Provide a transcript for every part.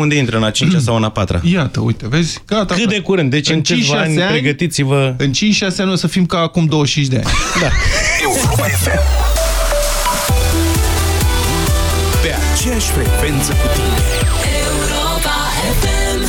unde intră, în a cincea sau în a patra. Iată, uite, vezi? Gata. Cât de curând, deci în, în câțiva ani, ani pregătiți-vă... În 5-6 ani o să fim ca acum 25 de ani. Da. Europa FM. Pe aceeași frecvență cu tine. Europa FM.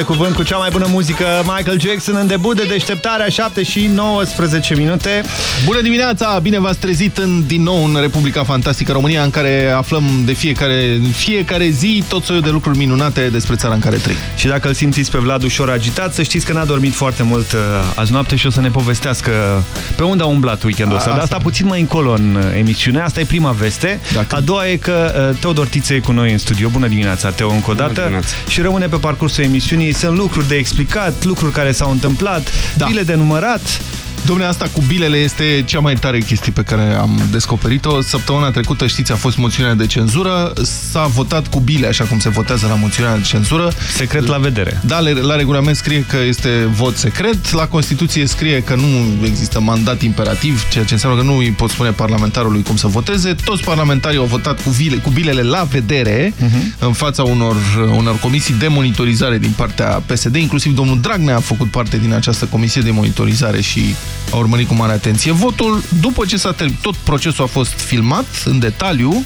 De cuvânt cu cea mai bună muzică Michael Jackson în debut de deșteptarea 7 și 19 minute. Bună dimineața! Bine v-ați trezit în, din nou în Republica Fantastică România în care aflăm de fiecare, fiecare zi tot soiul de lucruri minunate despre țara în care trăim. Și dacă îl simțiți pe Vlad ușor agitat, să știți că n-a dormit foarte mult uh, azi noapte și o să ne povestească pe unde a umblat weekendul ăsta. Dar asta puțin mai încolo în uh, emisiune. Asta e prima veste. Dacă... A doua e că uh, Teodor Tiță e cu noi în studio. Bună dimineața, Teo, încă o dată. Și rămâne pe parcursul emisiunii. Sunt lucruri de explicat, lucruri care s-au întâmplat, da. bile de numărat. Domnule, asta cu bilele este cea mai tare chestie pe care am descoperit-o. Săptămâna trecută, știți, a fost moțiunea de cenzură. S-a votat cu bile, așa cum se votează la moțiunea de cenzură. Secret la vedere. Da, la regulament scrie că este vot secret. La Constituție scrie că nu există mandat imperativ, ceea ce înseamnă că nu îi pot spune parlamentarului cum să voteze. Toți parlamentarii au votat cu, bile, cu bilele la vedere uh mhm. -huh. în fața unor, unor comisii de monitorizare din partea PSD. Inclusiv domnul Dragnea a făcut parte din această comisie de monitorizare și a urmărit cu mare atenție votul. După ce s-a tot procesul a fost filmat în detaliu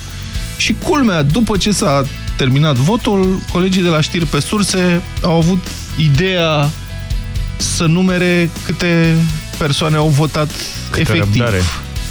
și culmea, după ce s-a terminat votul, colegii de la știri pe surse au avut ideea să numere câte persoane au votat câte efectiv. Răbdare.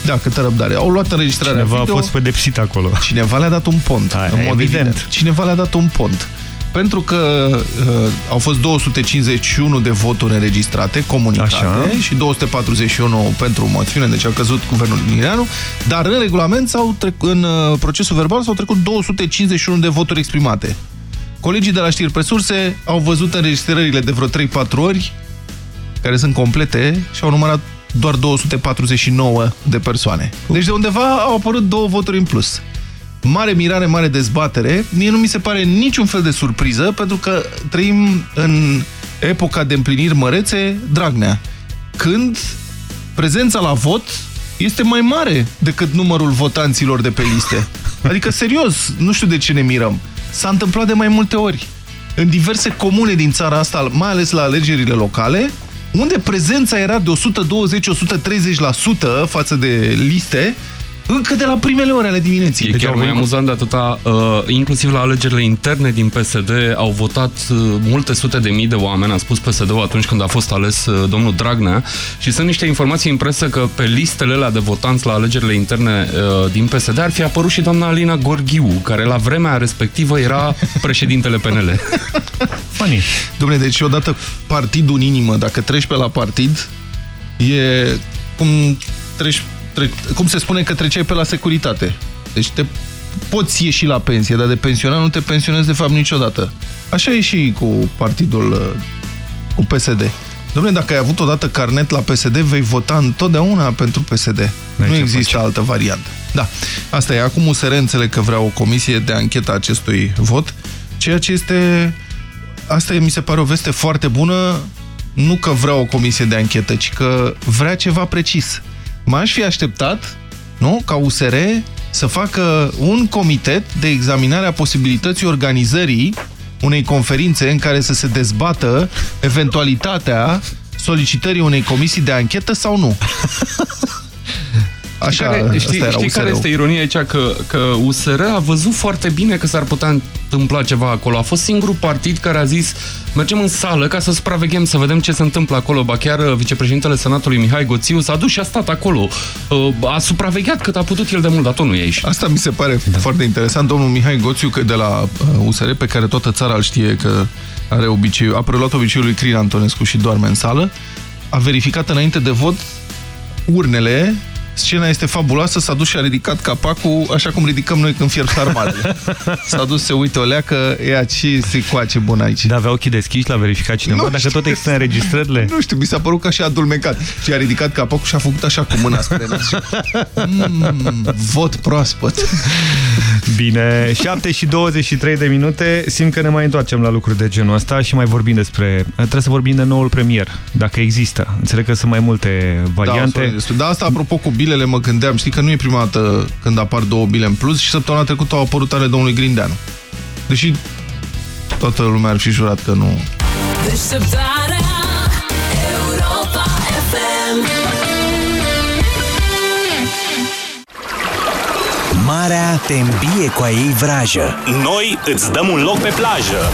Da, câtă răbdare. Au luat înregistrarea Cineva video. a fost pedepsit acolo. Cineva le-a dat un pont. Hai, în mod evident. evident. Cineva le-a dat un pont pentru că uh, au fost 251 de voturi înregistrate, comunicate, Așa. și 241 pentru moțiune, deci a căzut guvernul Migreanu, dar în regulament sau în uh, procesul verbal s-au trecut 251 de voturi exprimate. Colegii de la știri pe surse au văzut înregistrările de vreo 3-4 ori, care sunt complete, și au numărat doar 249 de persoane. Deci de undeva au apărut două voturi în plus mare mirare, mare dezbatere. Mie nu mi se pare niciun fel de surpriză, pentru că trăim în epoca de împliniri mărețe Dragnea, când prezența la vot este mai mare decât numărul votanților de pe liste. Adică, serios, nu știu de ce ne mirăm. S-a întâmplat de mai multe ori. În diverse comune din țara asta, mai ales la alegerile locale, unde prezența era de 120-130% față de liste, încă de la primele ore ale dimineții. E deci chiar mai amuzant de atâta, uh, inclusiv la alegerile interne din PSD au votat uh, multe sute de mii de oameni, a spus PSD-ul atunci când a fost ales uh, domnul Dragnea și sunt niște informații în presă că pe listele alea de votanți la alegerile interne uh, din PSD ar fi apărut și doamna Alina Gorghiu, care la vremea respectivă era președintele PNL. Funny. Dom'le, deci odată partidul în inimă, dacă treci pe la partid, e cum treci cum se spune că treceai pe la securitate. Deci te poți ieși la pensie, dar de pensionat nu te pensionezi de fapt niciodată. Așa e și cu partidul, uh, cu PSD. Dom'le, dacă ai avut odată carnet la PSD, vei vota întotdeauna pentru PSD. Nu, nu există face. altă variantă. Da, asta e. Acum USR înțeleg că vrea o comisie de anchetă a acestui vot, ceea ce este... Asta e, mi se pare o veste foarte bună, nu că vrea o comisie de anchetă, ci că vrea ceva precis m-aș fi așteptat, nu, ca USR să facă un comitet de examinare a posibilității organizării unei conferințe în care să se dezbată eventualitatea solicitării unei comisii de anchetă sau nu. Așa, care, știi, știi care este ironia aici? Că, că USR a văzut foarte bine că s-ar putea întâmpla ceva acolo. A fost singurul partid care a zis mergem în sală ca să supraveghem, să vedem ce se întâmplă acolo. Ba chiar uh, vicepreședintele Senatului Mihai Goțiu s-a dus și a stat acolo. Uh, a supravegheat cât a putut el de mult, dar tot nu e aici. Asta mi se pare da. foarte interesant. Domnul Mihai Goțiu, că de la USR, uh, pe care toată țara îl știe că are obiceiul, a preluat obiceiul lui Crin Antonescu și doarme în sală, a verificat înainte de vot urnele Scena este fabuloasă, s-a dus și a ridicat capacul așa cum ridicăm noi când fierb sarmalele. S-a dus, se uită o leacă, ea ce se coace bun aici. Da, avea ochii deschiși, l-a verificat cineva, nu dacă știu, tot există înregistrările. Nu știu, mi s-a părut că așa adulmecat. Și a ridicat capacul și a făcut așa cu mâna spre nas. Mm, vot proaspăt. Bine, 7 și 23 de minute, simt că ne mai întoarcem la lucruri de genul ăsta și mai vorbim despre... Trebuie să vorbim de noul premier, dacă există. Înțeleg că sunt mai multe variante. Da, da asta apropo cu bilele mă gândeam, știi că nu e prima dată când apar două bile în plus și săptămâna trecută au apărut ale domnului Grindeanu. Deși toată lumea ar fi jurat că nu. Europa FM Marea te îmbie cu a ei vrajă. Noi îți dăm un loc pe plajă.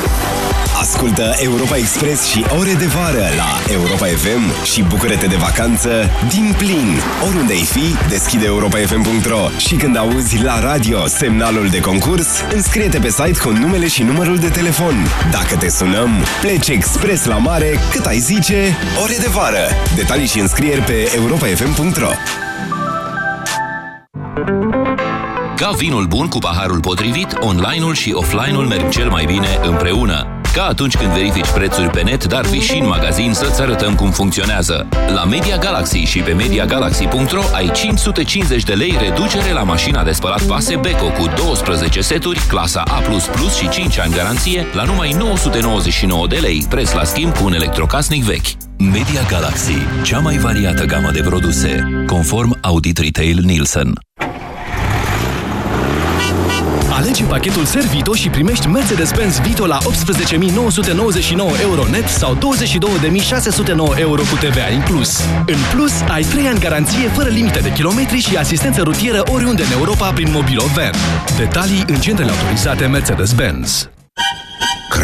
Ascultă Europa Express și ore de vară la Europa FM și bucură-te de vacanță din plin. Oriunde ai fi, deschide europafm.ro și când auzi la radio semnalul de concurs, înscrie-te pe site cu numele și numărul de telefon. Dacă te sunăm, pleci expres la mare cât ai zice ore de vară. Detalii și înscrieri pe europafm.ro Ca vinul bun cu paharul potrivit, online-ul și offline-ul merg cel mai bine împreună. Ca atunci când verifici prețuri pe net, dar vii și în magazin să-ți arătăm cum funcționează. La Media Galaxy și pe MediaGalaxy.ro ai 550 de lei reducere la mașina de spălat vase Beko cu 12 seturi, clasa A++ și 5 ani garanție la numai 999 de lei, preț la schimb cu un electrocasnic vechi. Media Galaxy, cea mai variată gamă de produse, conform Audit Retail Nielsen. Alege pachetul Servito și primești Mercedes-Benz Vito la 18.999 euro net sau 22.609 euro cu TVA inclus. În plus, ai 3 ani garanție fără limite de kilometri și asistență rutieră oriunde în Europa prin Mobilo Van. Detalii în centrele autorizate Mercedes-Benz.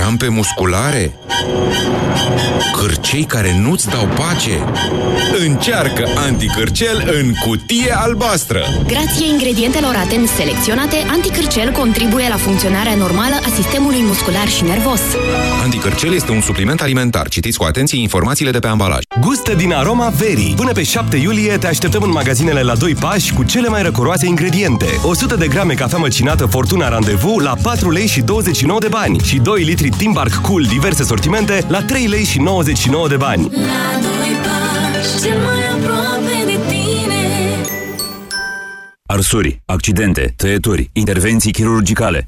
Crampe musculare? Cârcei care nu-ți dau pace? Încearcă anticârcel în cutie albastră! Grație ingredientelor atent selecționate, anticârcel contribuie la funcționarea normală a sistemului muscular și nervos. Anticârcel este un supliment alimentar. Citiți cu atenție informațiile de pe ambalaj. Gustă din aroma verii. Până pe 7 iulie te așteptăm în magazinele la 2 pași cu cele mai răcoroase ingrediente. 100 de grame cafea măcinată Fortuna Randevu la 4 lei și 29 de bani și 2 litri litri Timbark Cool diverse sortimente la 3 lei și 99 de bani. La Arsuri, accidente, tăieturi, intervenții chirurgicale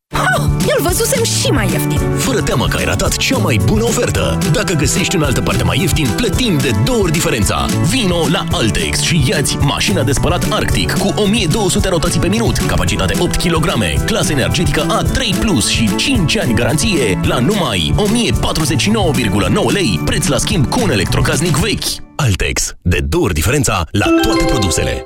Oh, eu-l văzusem și mai ieftin. Fără teamă că ai ratat cea mai bună ofertă. Dacă găsești în altă parte mai ieftin, plătim de două ori diferența. Vino la Altex și iați mașina de spălat Arctic cu 1200 rotații pe minut, capacitate 8 kg, clasă energetică A3+, Plus și 5 ani garanție la numai 1049,9 lei, preț la schimb cu un electrocasnic vechi. Altex. De două ori diferența la toate produsele.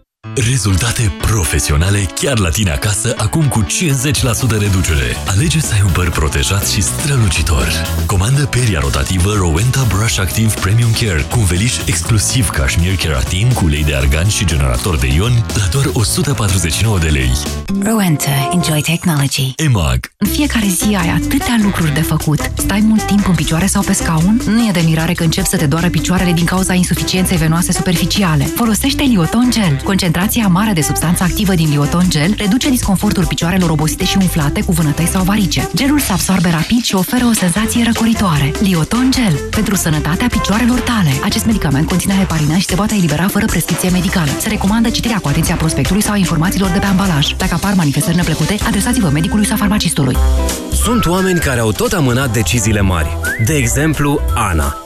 Rezultate profesionale chiar la tine acasă, acum cu 50% reducere. Alege să ai un păr protejat și strălucitor. Comandă peria rotativă Rowenta Brush Active Premium Care cu un veliș exclusiv cașmir keratin cu ulei de argan și generator de ioni la doar 149 de lei. Rowenta. Enjoy technology. EMAG. În fiecare zi ai atâtea lucruri de făcut. Stai mult timp în picioare sau pe scaun? Nu e de mirare că încep să te doară picioarele din cauza insuficienței venoase superficiale. Folosește Lioton Gel. Concentrația Concentrația mare de substanță activă din Lioton Gel reduce disconfortul picioarelor obosite și umflate cu vânătăi sau varice. Gelul se absorbe rapid și oferă o senzație răcoritoare. Lioton Gel. Pentru sănătatea picioarelor tale. Acest medicament conține heparina și se poate elibera fără prescripție medicală. Se recomandă citirea cu atenția prospectului sau a informațiilor de pe ambalaj. Dacă apar manifestări neplăcute, adresați-vă medicului sau farmacistului. Sunt oameni care au tot amânat deciziile mari. De exemplu, Ana,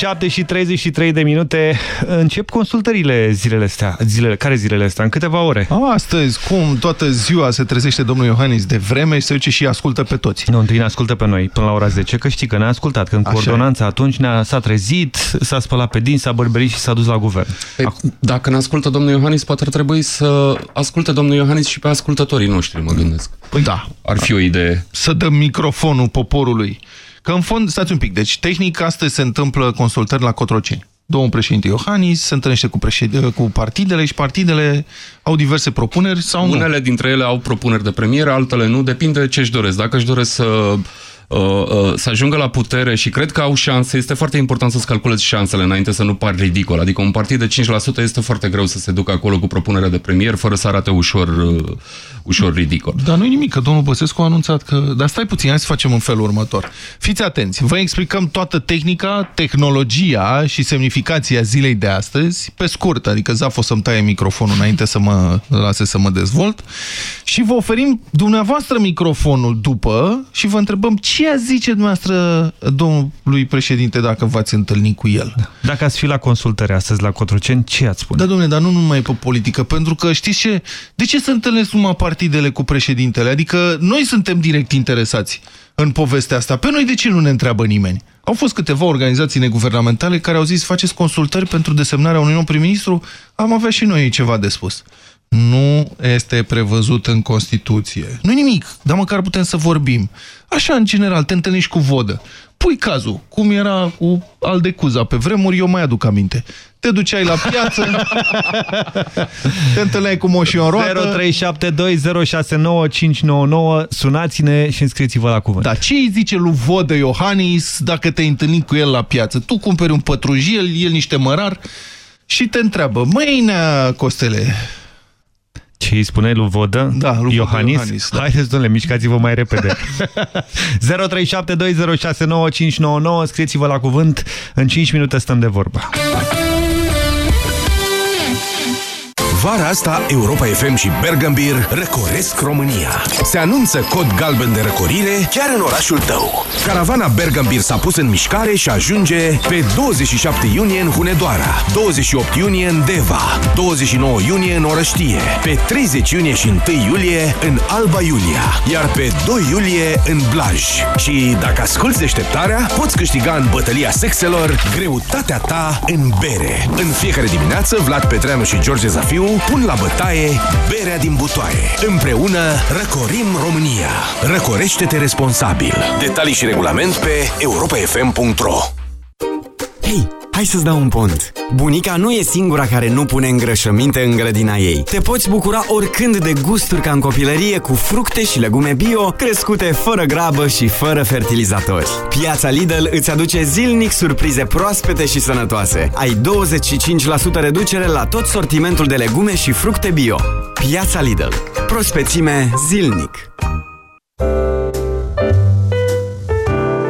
7 și 33 de minute. Încep consultările zilele astea. Zilele, care zilele astea? În câteva ore. Astăzi, cum toată ziua se trezește domnul Iohannis de vreme și se duce și ascultă pe toți. Nu, întâi ne ascultă pe noi până la ora 10, că știi că ne-a ascultat. Când cu Așa ordonanța atunci ne-a, s-a trezit, s-a spălat pe dinți, s-a bărberit și s-a dus la guvern. Păi, dacă ne ascultă domnul Iohannis, poate ar trebui să asculte domnul Iohannis și pe ascultătorii noștri, mă gândesc. Păi da. Ar fi o idee. Să dăm microfonul poporului. Că în fond, stați un pic, deci tehnic astăzi se întâmplă consultări la Cotroceni. Domnul președinte Iohannis se întâlnește cu, președ... cu partidele și partidele au diverse propuneri sau nu? Unele dintre ele au propuneri de premieră, altele nu, depinde de ce își doresc. Dacă își doresc să, uh, uh, să ajungă la putere și cred că au șanse, este foarte important să-ți calculezi șansele înainte să nu pari ridicol. Adică un partid de 5% este foarte greu să se ducă acolo cu propunerea de premier fără să arate ușor, uh, ușor ridicol. Dar nu nimic, că domnul Băsescu a anunțat că... Dar stai puțin, hai să facem în felul următor. Fiți atenți, vă explicăm toată tehnica, tehnologia și semnificația zilei de astăzi, pe scurt, adică Zaf o să-mi taie microfonul înainte să mă lase să mă dezvolt și vă oferim dumneavoastră microfonul după și vă întrebăm ce a zice dumneavoastră domnului președinte dacă v-ați întâlnit cu el. Dacă ați fi la consultări astăzi la Cotroceni, ce ați spune? Da, domnule, dar nu numai pe politică, pentru că știți ce? De ce se întâlnesc numai partidele cu președintele? Adică noi suntem direct interesați în povestea asta. Pe noi de ce nu ne întreabă nimeni? Au fost câteva organizații neguvernamentale care au zis faceți consultări pentru desemnarea unui nou prim-ministru, am avea și noi ceva de spus. Nu este prevăzut în Constituție. nu nimic, dar măcar putem să vorbim. Așa, în general, te întâlnești cu vodă. Pui cazul, cum era cu Aldecuza pe vremuri, eu mai aduc aminte. te duceai la piață, te întâlneai cu moșii în roată. 0372069599 Sunați-ne și înscrieți-vă la cuvânt. Da, ce îi zice lui Vodă Iohannis dacă te-ai întâlnit cu el la piață? Tu cumperi un pătrujel, el niște mărar și te întreabă, măi, Nea Costele, Ce îi spune lui Vodă? Da, lui Iohannis? Vodă Iohannis, da. Haideți, domnule, mișcați-vă mai repede. 0372069599 Scrieți-vă la cuvânt. În 5 minute stăm de vorbă. Vara asta, Europa FM și Bergambir răcoresc România. Se anunță cod galben de răcorire chiar în orașul tău. Caravana Bergambir s-a pus în mișcare și ajunge pe 27 iunie în Hunedoara, 28 iunie în Deva, 29 iunie în Orăștie, pe 30 iunie și 1 iulie în Alba Iulia, iar pe 2 iulie în Blaj. Și dacă asculti deșteptarea, poți câștiga în bătălia sexelor greutatea ta în bere. În fiecare dimineață, Vlad Petreanu și George Zafiu pun la bătaie berea din butoaie. Împreună răcorim România. Răcorește-te responsabil. Detalii și regulament pe europafm.ro Hei, hai să-ți dau un pont. Bunica nu e singura care nu pune îngrășăminte în grădina ei. Te poți bucura oricând de gusturi ca în copilărie cu fructe și legume bio, crescute fără grabă și fără fertilizatori. Piața Lidl îți aduce zilnic surprize proaspete și sănătoase. Ai 25% reducere la tot sortimentul de legume și fructe bio. Piața Lidl. Prospețime zilnic.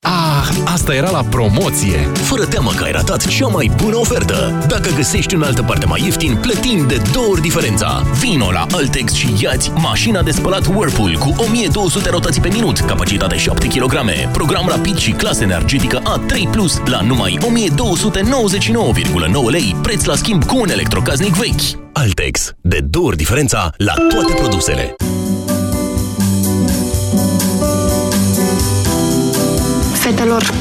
Ah, asta era la promoție! Fără teamă că ai ratat cea mai bună ofertă! Dacă găsești în altă parte mai ieftin, plătim de două ori diferența! Vino la Altex și iați mașina de spălat Whirlpool cu 1200 rotații pe minut, capacitate 7 kg, program rapid și clasă energetică A3+, la numai 1299,9 lei, preț la schimb cu un electrocasnic vechi. Altex. De două ori diferența la toate produsele. Fetelor,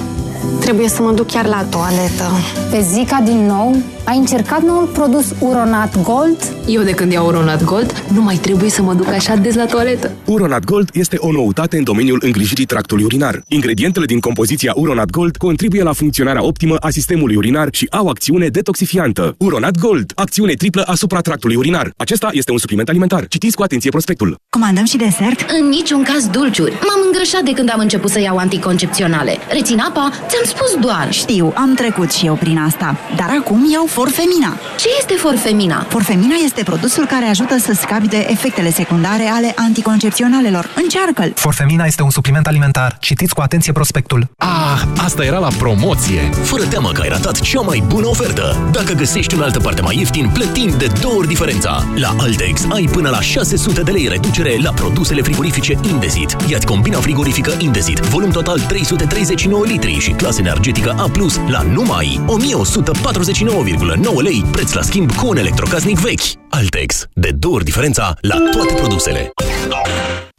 trebuie să mă duc chiar la toaletă. Pe Zica din nou? Ai încercat noul produs Uronat Gold? Eu de când iau Uronat Gold, nu mai trebuie să mă duc așa des la toaletă. Uronat Gold este o noutate în domeniul îngrijirii tractului urinar. Ingredientele din compoziția Uronat Gold contribuie la funcționarea optimă a sistemului urinar și au acțiune detoxifiantă. Uronat Gold, acțiune triplă asupra tractului urinar. Acesta este un supliment alimentar. Citiți cu atenție prospectul. Comandăm și desert? În niciun caz dulciuri. M-am îngrășat de când am început să iau anticoncepționale. Rețin apa? Ți-am spus doar. Știu, am trecut și eu prin asta. Dar acum iau Forfemina. Ce este Forfemina? Forfemina este produsul care ajută să scapi de efectele secundare ale anticoncepționalelor. Încearcă-l! Forfemina este un supliment alimentar. Citiți cu atenție prospectul. Ah, asta era la promoție! Fără teamă că ai ratat cea mai bună ofertă. Dacă găsești în altă parte mai ieftin, plătim de două ori diferența. La Altex ai până la 600 de lei reducere la produsele frigorifice Indesit. Iați combina frigorifică Indesit, volum total 339 litri și clasă energetică A+, la numai 1149,9 lei, preț la schimb cu un electrocasnic vechi. Altex. De două ori diferența la toate produsele.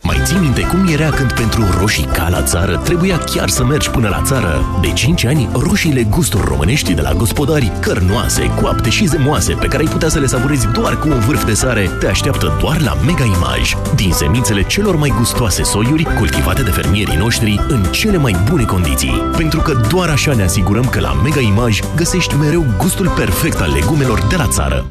Mai ții minte cum era când pentru roșii ca la țară trebuia chiar să mergi până la țară? De 5 ani, roșiile gusturi românești de la gospodari, cărnoase, coapte și zemoase, pe care ai putea să le savurezi doar cu un vârf de sare, te așteaptă doar la Mega Image. Din semințele celor mai gustoase soiuri, cultivate de fermierii noștri în cele mai bune condiții. Pentru că doar așa ne asigurăm că la Mega Image găsești mereu gustul perfect al legumelor de la țară.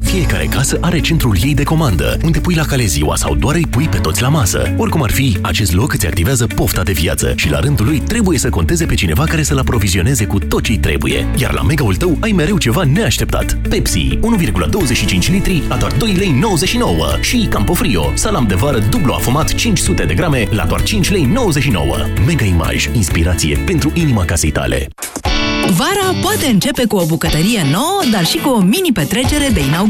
Fiecare casă are centrul ei de comandă, unde pui la cale ziua sau doar îi pui pe toți la masă. Oricum ar fi, acest loc îți activează pofta de viață și la rândul lui trebuie să conteze pe cineva care să-l aprovizioneze cu tot ce trebuie. Iar la mega-ul tău ai mereu ceva neașteptat. Pepsi, 1,25 litri la doar 2,99 lei și Campofrio, salam de vară dublu afumat 500 de grame la doar 5,99 lei. Mega Image, inspirație pentru inima casei tale. Vara poate începe cu o bucătărie nouă, dar și cu o mini-petrecere de inaugurare.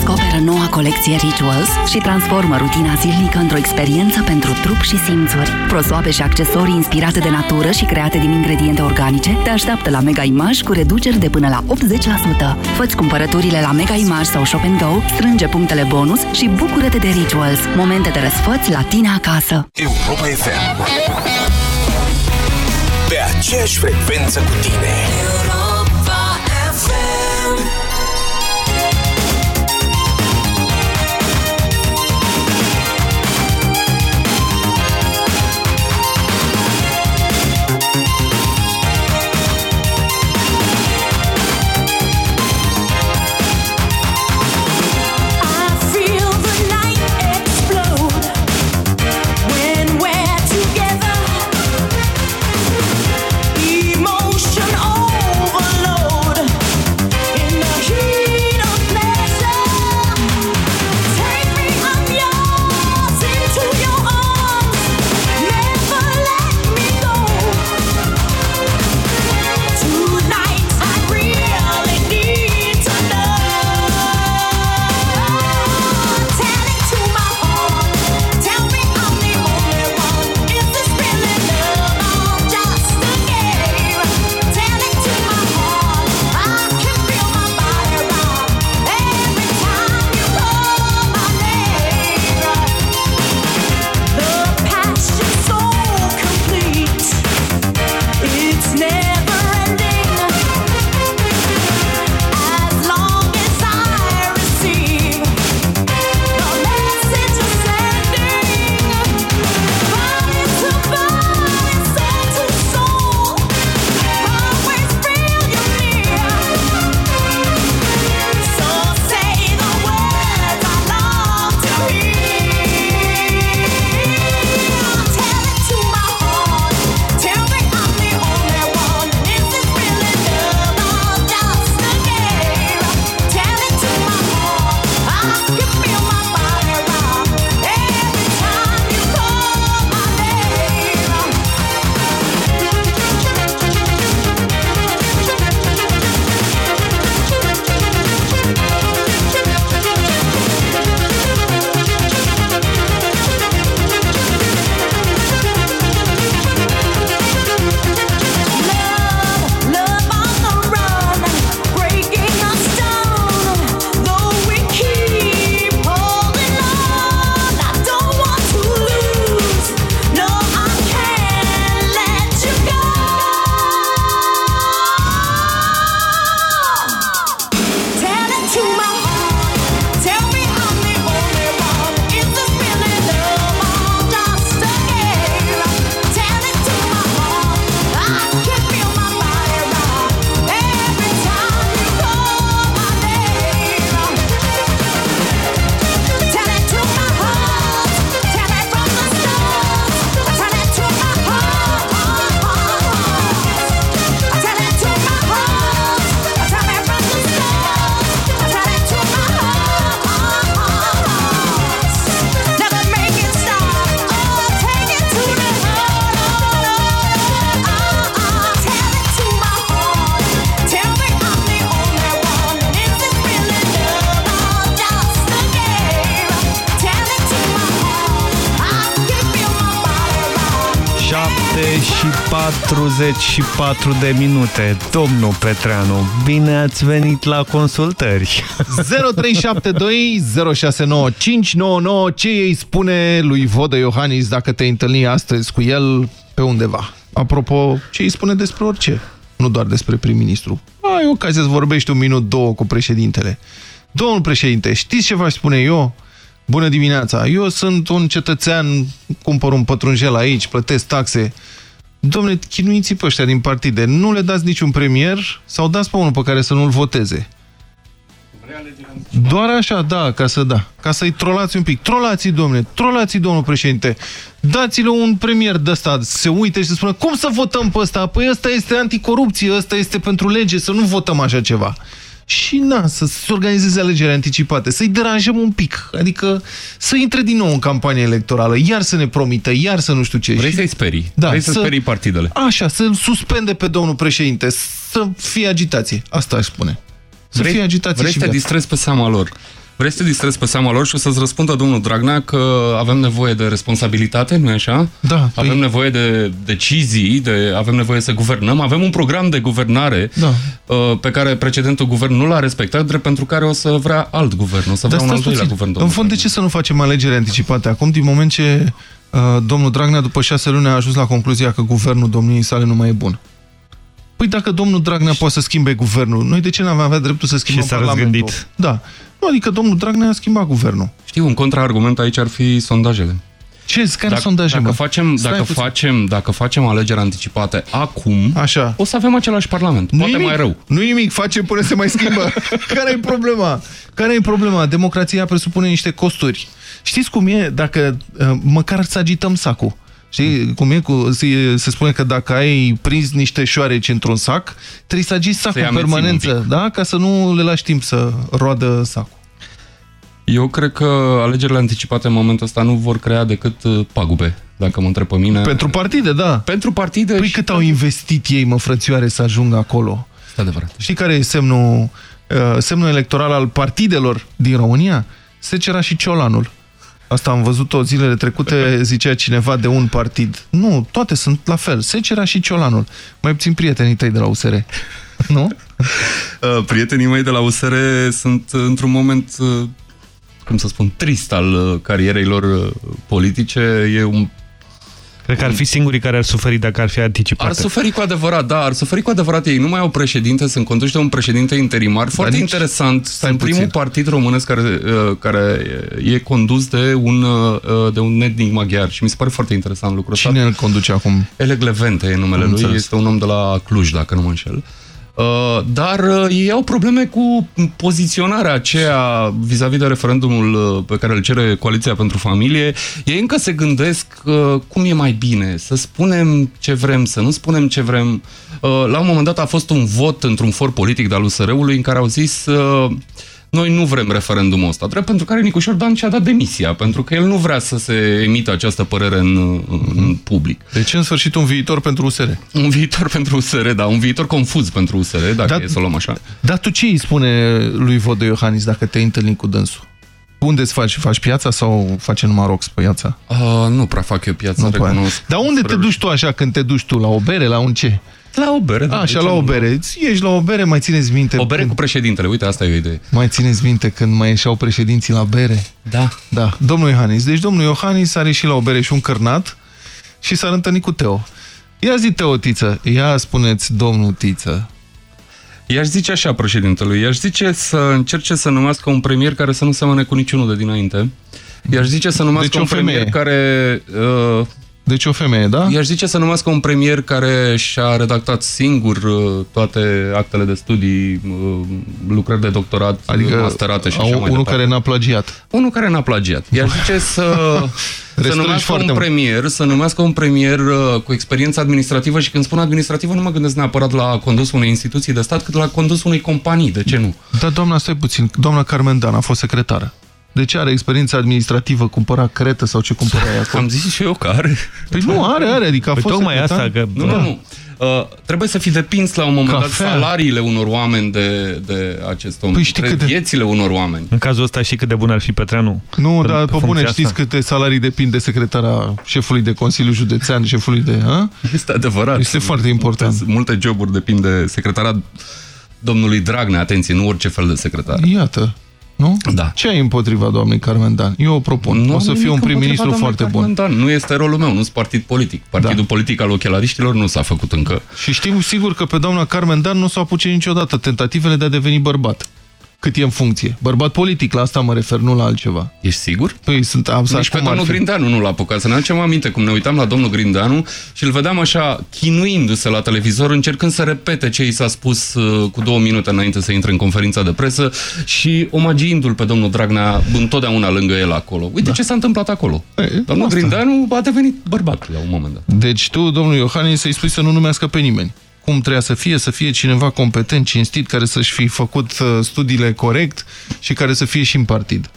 Descoperă noua colecție Rituals și transformă rutina zilnică într-o experiență pentru trup și simțuri. Prosoape și accesorii inspirate de natură și create din ingrediente organice te așteaptă la Mega Image cu reduceri de până la 80%. Fă-ți cumpărăturile la Mega Image sau Shop Go, strânge punctele bonus și bucură-te de Rituals. Momente de răsfăți la tine acasă. Europa FM Pe aceeași frecvență cu tine I 44 de minute. Domnul Petreanu, bine ați venit la consultări. 0372 069599 Ce îi spune lui Vodă Iohannis dacă te întâlni astăzi cu el pe undeva? Apropo, ce îi spune despre orice, nu doar despre prim-ministru. Ai ocazia să vorbești un minut, două cu președintele. Domnul președinte, știți ce v-aș spune eu? Bună dimineața, eu sunt un cetățean, cumpăr un pătrunjel aici, plătesc taxe. Domne, chinuiți pe ăștia din partide, nu le dați niciun premier sau dați pe unul pe care să nu-l voteze. Doar așa, da, ca să da. Ca să-i trolați un pic. Trolați, domnule, trolați, domnul președinte. Dați-le un premier de ăsta, să se uite și să spună, cum să votăm pe ăsta? Păi ăsta este anticorupție, ăsta este pentru lege, să nu votăm așa ceva. Și na, să se organizeze alegeri anticipate, să-i deranjăm un pic, adică să intre din nou în campanie electorală, iar să ne promită, iar să nu știu ce. Vrei Și- să-i sperii? Da, Vrei să, să- sperii partidele? Așa, să-l suspende pe domnul președinte, să fie agitație. Asta aș spune. Să vrei, fie agitație vrei și să te gata. distrezi pe seama lor. Vrei să te distrezi pe seama lor și o să-ți răspundă domnul Dragnea că avem nevoie de responsabilitate, nu-i așa? Da. Avem nevoie de decizii, de, avem nevoie să guvernăm, avem un program de guvernare Da. uh, pe care precedentul guvern nu l-a respectat, drept pentru care o să vrea alt guvern, o să vrea Dar un al stați doilea puțin. guvern. În domnul fond, de ce să nu facem alegeri anticipate acum, din moment ce uh, domnul Dragnea, după șase luni, a ajuns la concluzia că guvernul domniei sale nu mai e bun? Păi dacă domnul Dragnea poate să schimbe guvernul, noi de ce n-am avea dreptul să schimbăm Și s-a Parlamentul? răzgândit. Da. Nu, adică domnul Dragnea a schimbat guvernul. Știu, un contraargument aici ar fi sondajele. Ce? Care dacă, sondaje, dacă mă? facem, Stai dacă, puțin. facem, dacă facem alegeri anticipate acum, Așa. o să avem același parlament. Poate nimic, mai rău. Nu nimic, facem până se mai schimbă. Care e problema? Care e problema? Democrația presupune niște costuri. Știți cum e dacă uh, măcar să agităm sacul? Știi cum e? Cu, se, se spune că dacă ai prins niște șoareci într-un sac, trebuie să agiți sacul Să-i în amețim un permanență, da? Ca să nu le lași timp să roadă sacul. Eu cred că alegerile anticipate în momentul ăsta nu vor crea decât uh, pagube, dacă mă întreb pe mine. Pentru partide, da. Pentru partide Păi cât au investit ei, mă, frățioare, să ajungă acolo? Este adevărat. Știi care e semnul, uh, semnul electoral al partidelor din România? Secera și Ciolanul. Asta am văzut-o zilele trecute, zicea cineva de un partid. Nu, toate sunt la fel. Secera și Ciolanul. Mai puțin prietenii tăi de la USR. Nu? Uh, Prietenii mei de la USR sunt uh, într-un moment, uh, cum să spun, trist al uh, carierei lor uh, politice. E un Cred că ar fi singurii care ar suferi dacă ar fi anticipate. Ar suferi cu adevărat, da, ar suferi cu adevărat. Ei nu mai au președinte, sunt conduși de un președinte interimar. Foarte nici- interesant. Sunt puțin. primul partid românesc care, uh, care e condus de un, uh, de un etnic maghiar și mi se pare foarte interesant lucrul ăsta. Cine îl conduce acum? Eleg Levente e numele Am lui, înțeles. este un om de la Cluj, dacă nu mă înșel. Uh, dar uh, ei au probleme cu poziționarea aceea vis-a-vis de referendumul uh, pe care îl cere Coaliția pentru Familie. Ei încă se gândesc uh, cum e mai bine, să spunem ce vrem, să nu spunem ce vrem. Uh, la un moment dat a fost un vot într-un for politic de al USR-ului în care au zis uh, noi nu vrem referendumul ăsta, drept pentru care Nicușor Dan și-a dat demisia, pentru că el nu vrea să se emită această părere în, în public. Deci, în sfârșit, un viitor pentru USR. Un viitor pentru USR, da, un viitor confuz pentru USR, dacă Da- e să o luăm așa. Dar tu ce îi spune lui Vodă Iohannis dacă te-ai întâlnit cu dânsul? Unde îți faci? Faci piața sau face numai rox pe piața? Uh, nu prea fac eu piața, Nu prea. recunosc. Dar unde te duci tu așa când te duci tu? La o bere? La un ce? La o bere, da. A, așa, de ce la o nu? bere. Ești la o bere, mai țineți minte... O bere când... cu președintele, uite, asta e o idee. Mai țineți minte când mai ieșeau președinții la bere? Da. Da. Domnul Iohannis. Deci domnul Iohannis are și la o bere și un cărnat și s-a întâlnit cu Teo. Ia zi Teo Tiță. Ia spuneți domnul Tiță. I-aș zice așa președintelui, i-aș zice să încerce să numească un premier care să nu semene cu niciunul de dinainte. I-aș zice să numească Deci o un premier femeie. care... Uh, deci o femeie, da? I-aș zice să numească un premier care și-a redactat singur uh, toate actele de studii, uh, lucrări de doctorat, Adică masterate și așa au- mai unul departe. care n-a plagiat. Unul care n-a plagiat. I-aș zice să, să Restrângi numească foarte un mult. premier, să numească un premier uh, cu experiență administrativă și când spun administrativă nu mă gândesc neapărat la condusul unei instituții de stat, cât la condusul unei companii, de ce nu? Da, doamna, stai puțin. Doamna Carmen Dan a fost secretară. De ce are experiență administrativă, cumpăra cretă sau ce cumpăra ea acolo? Am zis și eu că are. Păi nu, are, are, adică a Păi fost tocmai secretar. asta, că- Nu, nu, nu. Uh, trebuie să fi depins la un moment Cafea. dat salariile unor oameni de, de acest om, Păi știi între cât de- viețile unor oameni. În cazul ăsta și cât de bun ar fi Petreanu. Nu, În- dar pe pe bune, funcția știți asta. câte salarii depind de secretara șefului de Consiliu Județean, șefului de... A? Este adevărat. Este foarte important. Multe, multe joburi depind de secretara domnului Dragnea, atenție, nu orice fel de secretar. Iată, nu? Da. Ce ai împotriva doamnei Carmen Dan? Eu o propun. Nu o am să nimic fie un împotriva prim-ministru doamnei foarte Carmen bun. Dan. Nu este rolul meu, nu sunt partid politic. Partidul Da. politic al ochelariștilor nu s-a făcut încă. Și știm sigur că pe doamna Carmen Dan nu s-au apucat niciodată tentativele de a deveni bărbat. Cât e în funcție. Bărbat politic, la asta mă refer, nu la altceva. Ești sigur? Păi sunt am Nici pe domnul Grindeanu nu l-a apucat. Să ne aducem aminte cum ne uitam la domnul Grindeanu și îl vedeam așa chinuindu-se la televizor, încercând să repete ce i s-a spus uh, cu două minute înainte să intre în conferința de presă și omagiindu-l pe domnul Dragnea întotdeauna lângă el acolo. Uite da. ce s-a întâmplat acolo. Ei, domnul asta. Grindeanu a devenit bărbat la un moment dat. Deci tu, domnul Iohannis, să-i spui să nu numească pe nimeni. Cum trebuia să fie? Să fie cineva competent, cinstit, care să-și fi făcut uh, studiile corect și care să fie și în partid.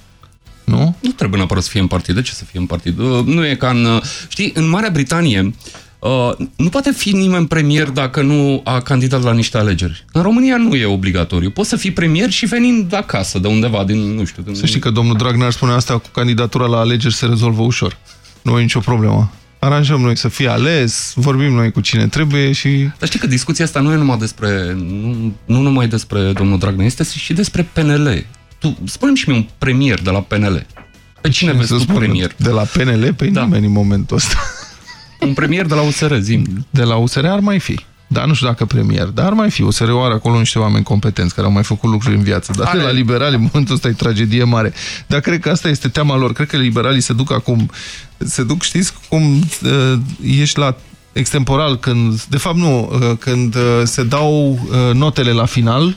Nu? Nu trebuie neapărat să fie în partid. De ce să fie în partid? Uh, Nu e ca în... uh, Știi, în Marea Britanie uh, nu poate fi nimeni premier dacă nu a candidat la niște alegeri. În România nu e obligatoriu. Poți să fii premier și venind acasă, de undeva, din, nu știu... Din... Să știi că domnul Dragnea ar spune asta cu candidatura la alegeri se rezolvă ușor. Nu e nicio problemă. Aranjăm noi să fie ales, vorbim noi cu cine trebuie și... Dar știi că discuția asta nu e numai despre, nu, nu numai despre domnul Dragnea, este și despre PNL. Tu, spune-mi și mie un premier de la PNL. Pe cine vezi să tu spun premier? De la PNL? Pe da. nimeni în momentul ăsta. Un premier de la USR, zim. De la USR ar mai fi. Da, nu știu dacă premier, dar ar mai fi. USR-ul are acolo niște oameni competenți care au mai făcut lucruri în viață. Dar Are. de la liberali, în momentul ăsta e tragedie mare. Dar cred că asta este teama lor. Cred că liberalii se duc acum, se duc, știți, cum uh, ești la extemporal, când, de fapt nu, uh, când uh, se dau uh, notele la final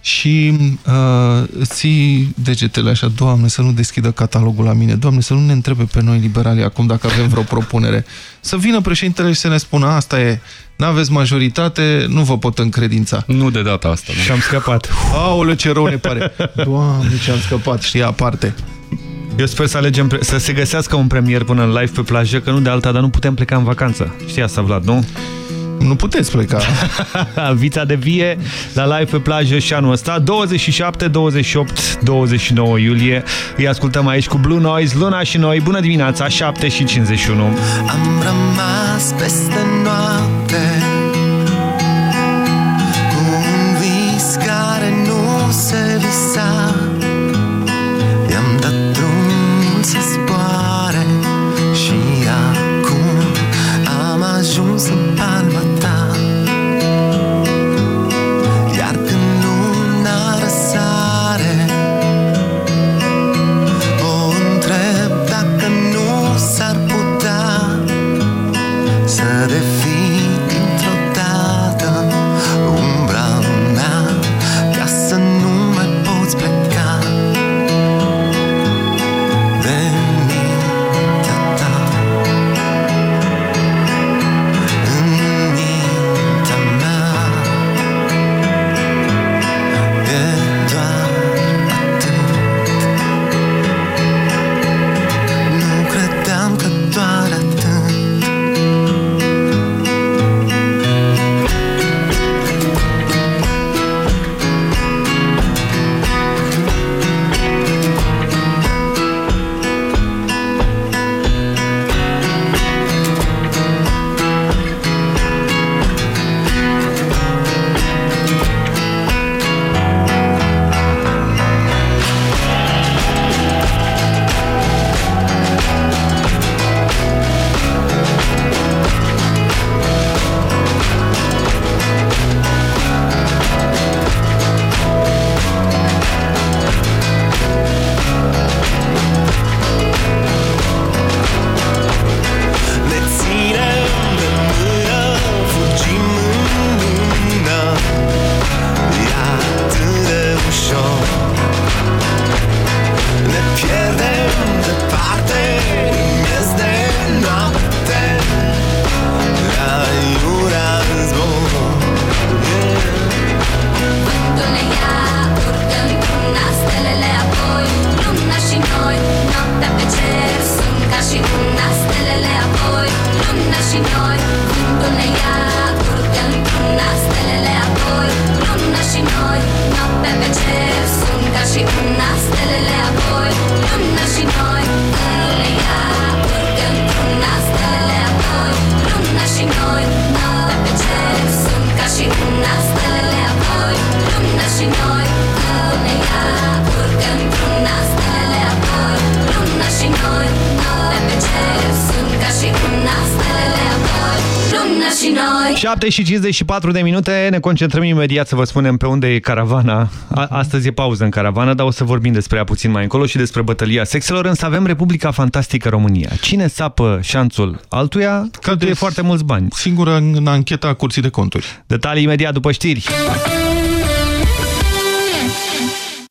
și uh, ții degetele așa, Doamne, să nu deschidă catalogul la mine, Doamne, să nu ne întrebe pe noi liberalii acum dacă avem vreo propunere. Să vină președintele și să ne spună, asta e, n-aveți majoritate, nu vă pot încredința. Nu de data asta. Și am scăpat. Aoleu, ce rău ne pare. Doamne, ce am scăpat, știi, aparte. Eu sper să alegem, pre- să se găsească un premier până în live pe plajă, că nu de alta, dar nu putem pleca în vacanță. Știi asta, Vlad, nu? Nu puteți pleca. Vița de vie la live pe plajă și anul ăsta, 27, 28, 29 iulie. Îi ascultăm aici cu Blue Noise, Luna și noi. Bună dimineața, 7 și 51. Am rămas peste noapte și 54 de minute, ne concentrăm imediat să vă spunem pe unde e caravana. A Astăzi e pauză în caravană, dar o să vorbim despre ea puțin mai încolo și despre bătălia sexelor, însă avem Republica Fantastică România. Cine sapă șanțul altuia, cheltuie foarte mulți bani. Singură în ancheta Curții de Conturi. Detalii imediat după știri.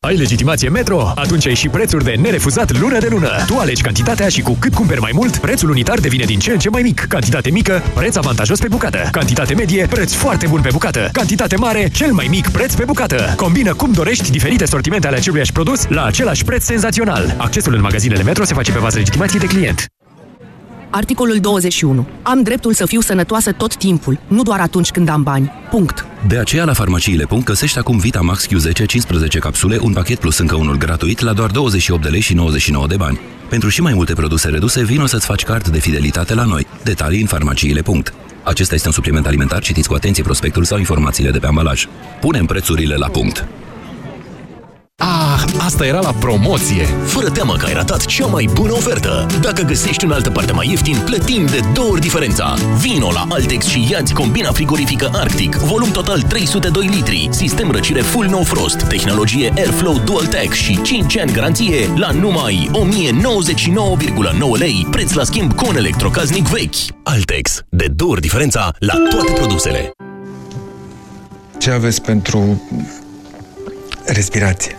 Ai legitimație Metro? Atunci ai și prețuri de nerefuzat lună de lună. Tu alegi cantitatea și cu cât cumperi mai mult, prețul unitar devine din ce în ce mai mic. Cantitate mică, preț avantajos pe bucată. Cantitate medie, preț foarte bun pe bucată. Cantitate mare, cel mai mic preț pe bucată. Combină cum dorești diferite sortimente ale aceluiași produs la același preț senzațional. Accesul în magazinele Metro se face pe bază legitimației de client. Articolul 21. Am dreptul să fiu sănătoasă tot timpul, nu doar atunci când am bani. Punct. De aceea la farmaciile. găsești acum Vitamax Q10 15 capsule, un pachet plus încă unul gratuit la doar 28 de lei și 99 de bani. Pentru și mai multe produse reduse, vino să-ți faci card de fidelitate la noi. Detalii în farmaciile. Acesta este un supliment alimentar, citiți cu atenție prospectul sau informațiile de pe ambalaj. Punem prețurile la punct. Ah, asta era la promoție! Fără teamă că ai ratat cea mai bună ofertă! Dacă găsești în altă parte mai ieftin, plătim de două ori diferența! Vino la Altex și ia-ți combina frigorifică Arctic, volum total 302 litri, sistem răcire full no frost, tehnologie Airflow Dual Tech și 5 ani garanție la numai 1099,9 lei, preț la schimb cu un electrocaznic vechi. Altex, de două ori diferența la toate produsele. Ce aveți pentru respirație?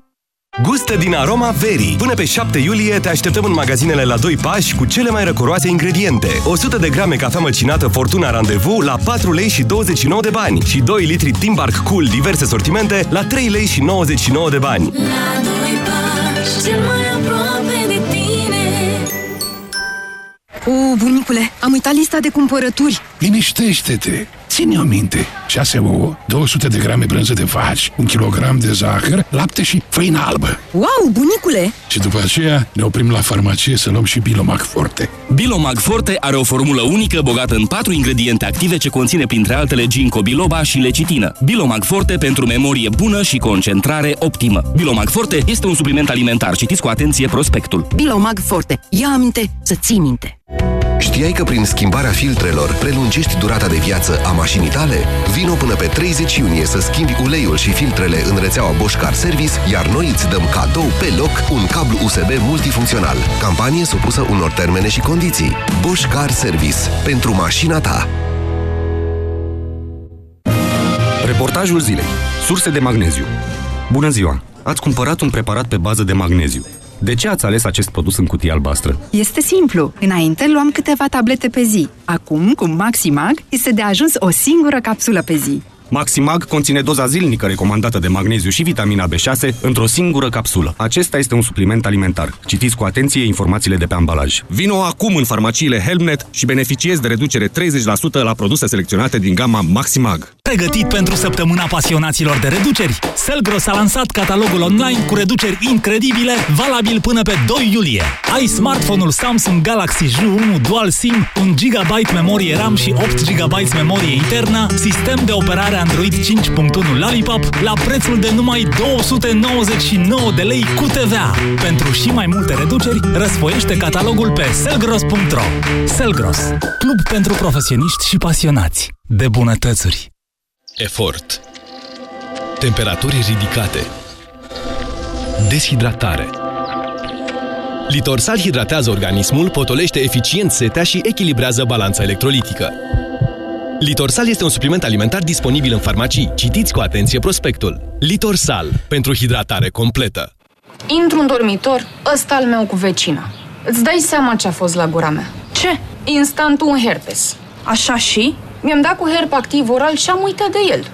Gustă din aroma verii. Până pe 7 iulie te așteptăm în magazinele la 2 pași cu cele mai răcoroase ingrediente. 100 de grame cafea măcinată Fortuna Randevu la 4 lei și 29 de bani și 2 litri Timbark Cool diverse sortimente la 3 lei și 99 de bani. La doi pași, cel mai aproape de tine O, bunicule, am uitat lista de cumpărături. Liniștește-te! Ține-o minte. 6 ouă, 200 de grame brânză de vaci, 1 kg de zahăr, lapte și făină albă. Wow, bunicule! Și după aceea ne oprim la farmacie să luăm și Bilomag Forte. Bilomag Forte are o formulă unică bogată în patru ingrediente active ce conține printre altele ginkgo biloba și lecitină. Bilomag Forte pentru memorie bună și concentrare optimă. Bilomag Forte este un supliment alimentar. Citiți cu atenție prospectul. Bilomag Forte. Ia aminte să ții minte. Știai că prin schimbarea filtrelor prelungești durata de viață a mașinii tale? Vino până pe 30 iunie să schimbi uleiul și filtrele în rețeaua Bosch Car Service, iar noi îți dăm cadou pe loc un cablu USB multifuncțional. Campanie supusă unor termene și condiții. Bosch Car Service. Pentru mașina ta. Reportajul zilei. Surse de magneziu. Bună ziua! Ați cumpărat un preparat pe bază de magneziu. De ce ați ales acest produs în cutie albastră? Este simplu. Înainte luam câteva tablete pe zi. Acum, cu Maximag, este de ajuns o singură capsulă pe zi. Maximag conține doza zilnică recomandată de magneziu și vitamina B6 într-o singură capsulă. Acesta este un supliment alimentar. Citiți cu atenție informațiile de pe ambalaj. Vino acum în farmaciile Helmnet și beneficiezi de reducere 30% la produse selecționate din gama Maximag. Pregătit pentru săptămâna pasionaților de reduceri? Selgros a lansat catalogul online cu reduceri incredibile, valabil până pe 2 iulie. Ai smartphone-ul Samsung Galaxy J1 Dual SIM, 1 GB memorie RAM și 8 GB memorie internă, sistem de operare Android 5.1 Lollipop la prețul de numai 299 de lei cu TVA. Pentru și mai multe reduceri, răsfoiește catalogul pe selgros.ro. Selgros, club pentru profesioniști și pasionați de bunătățuri. Efort Temperaturi ridicate Deshidratare Litorsal hidratează organismul, potolește eficient setea și echilibrează balanța electrolitică. Litorsal este un supliment alimentar disponibil în farmacii. Citiți cu atenție prospectul. Litorsal. Pentru hidratare completă. Intru în dormitor, ăsta al meu cu vecina. Îți dai seama ce a fost la gura mea. Ce? Instant un herpes. Așa și? Mi-am dat cu herp activ oral și am uitat de el.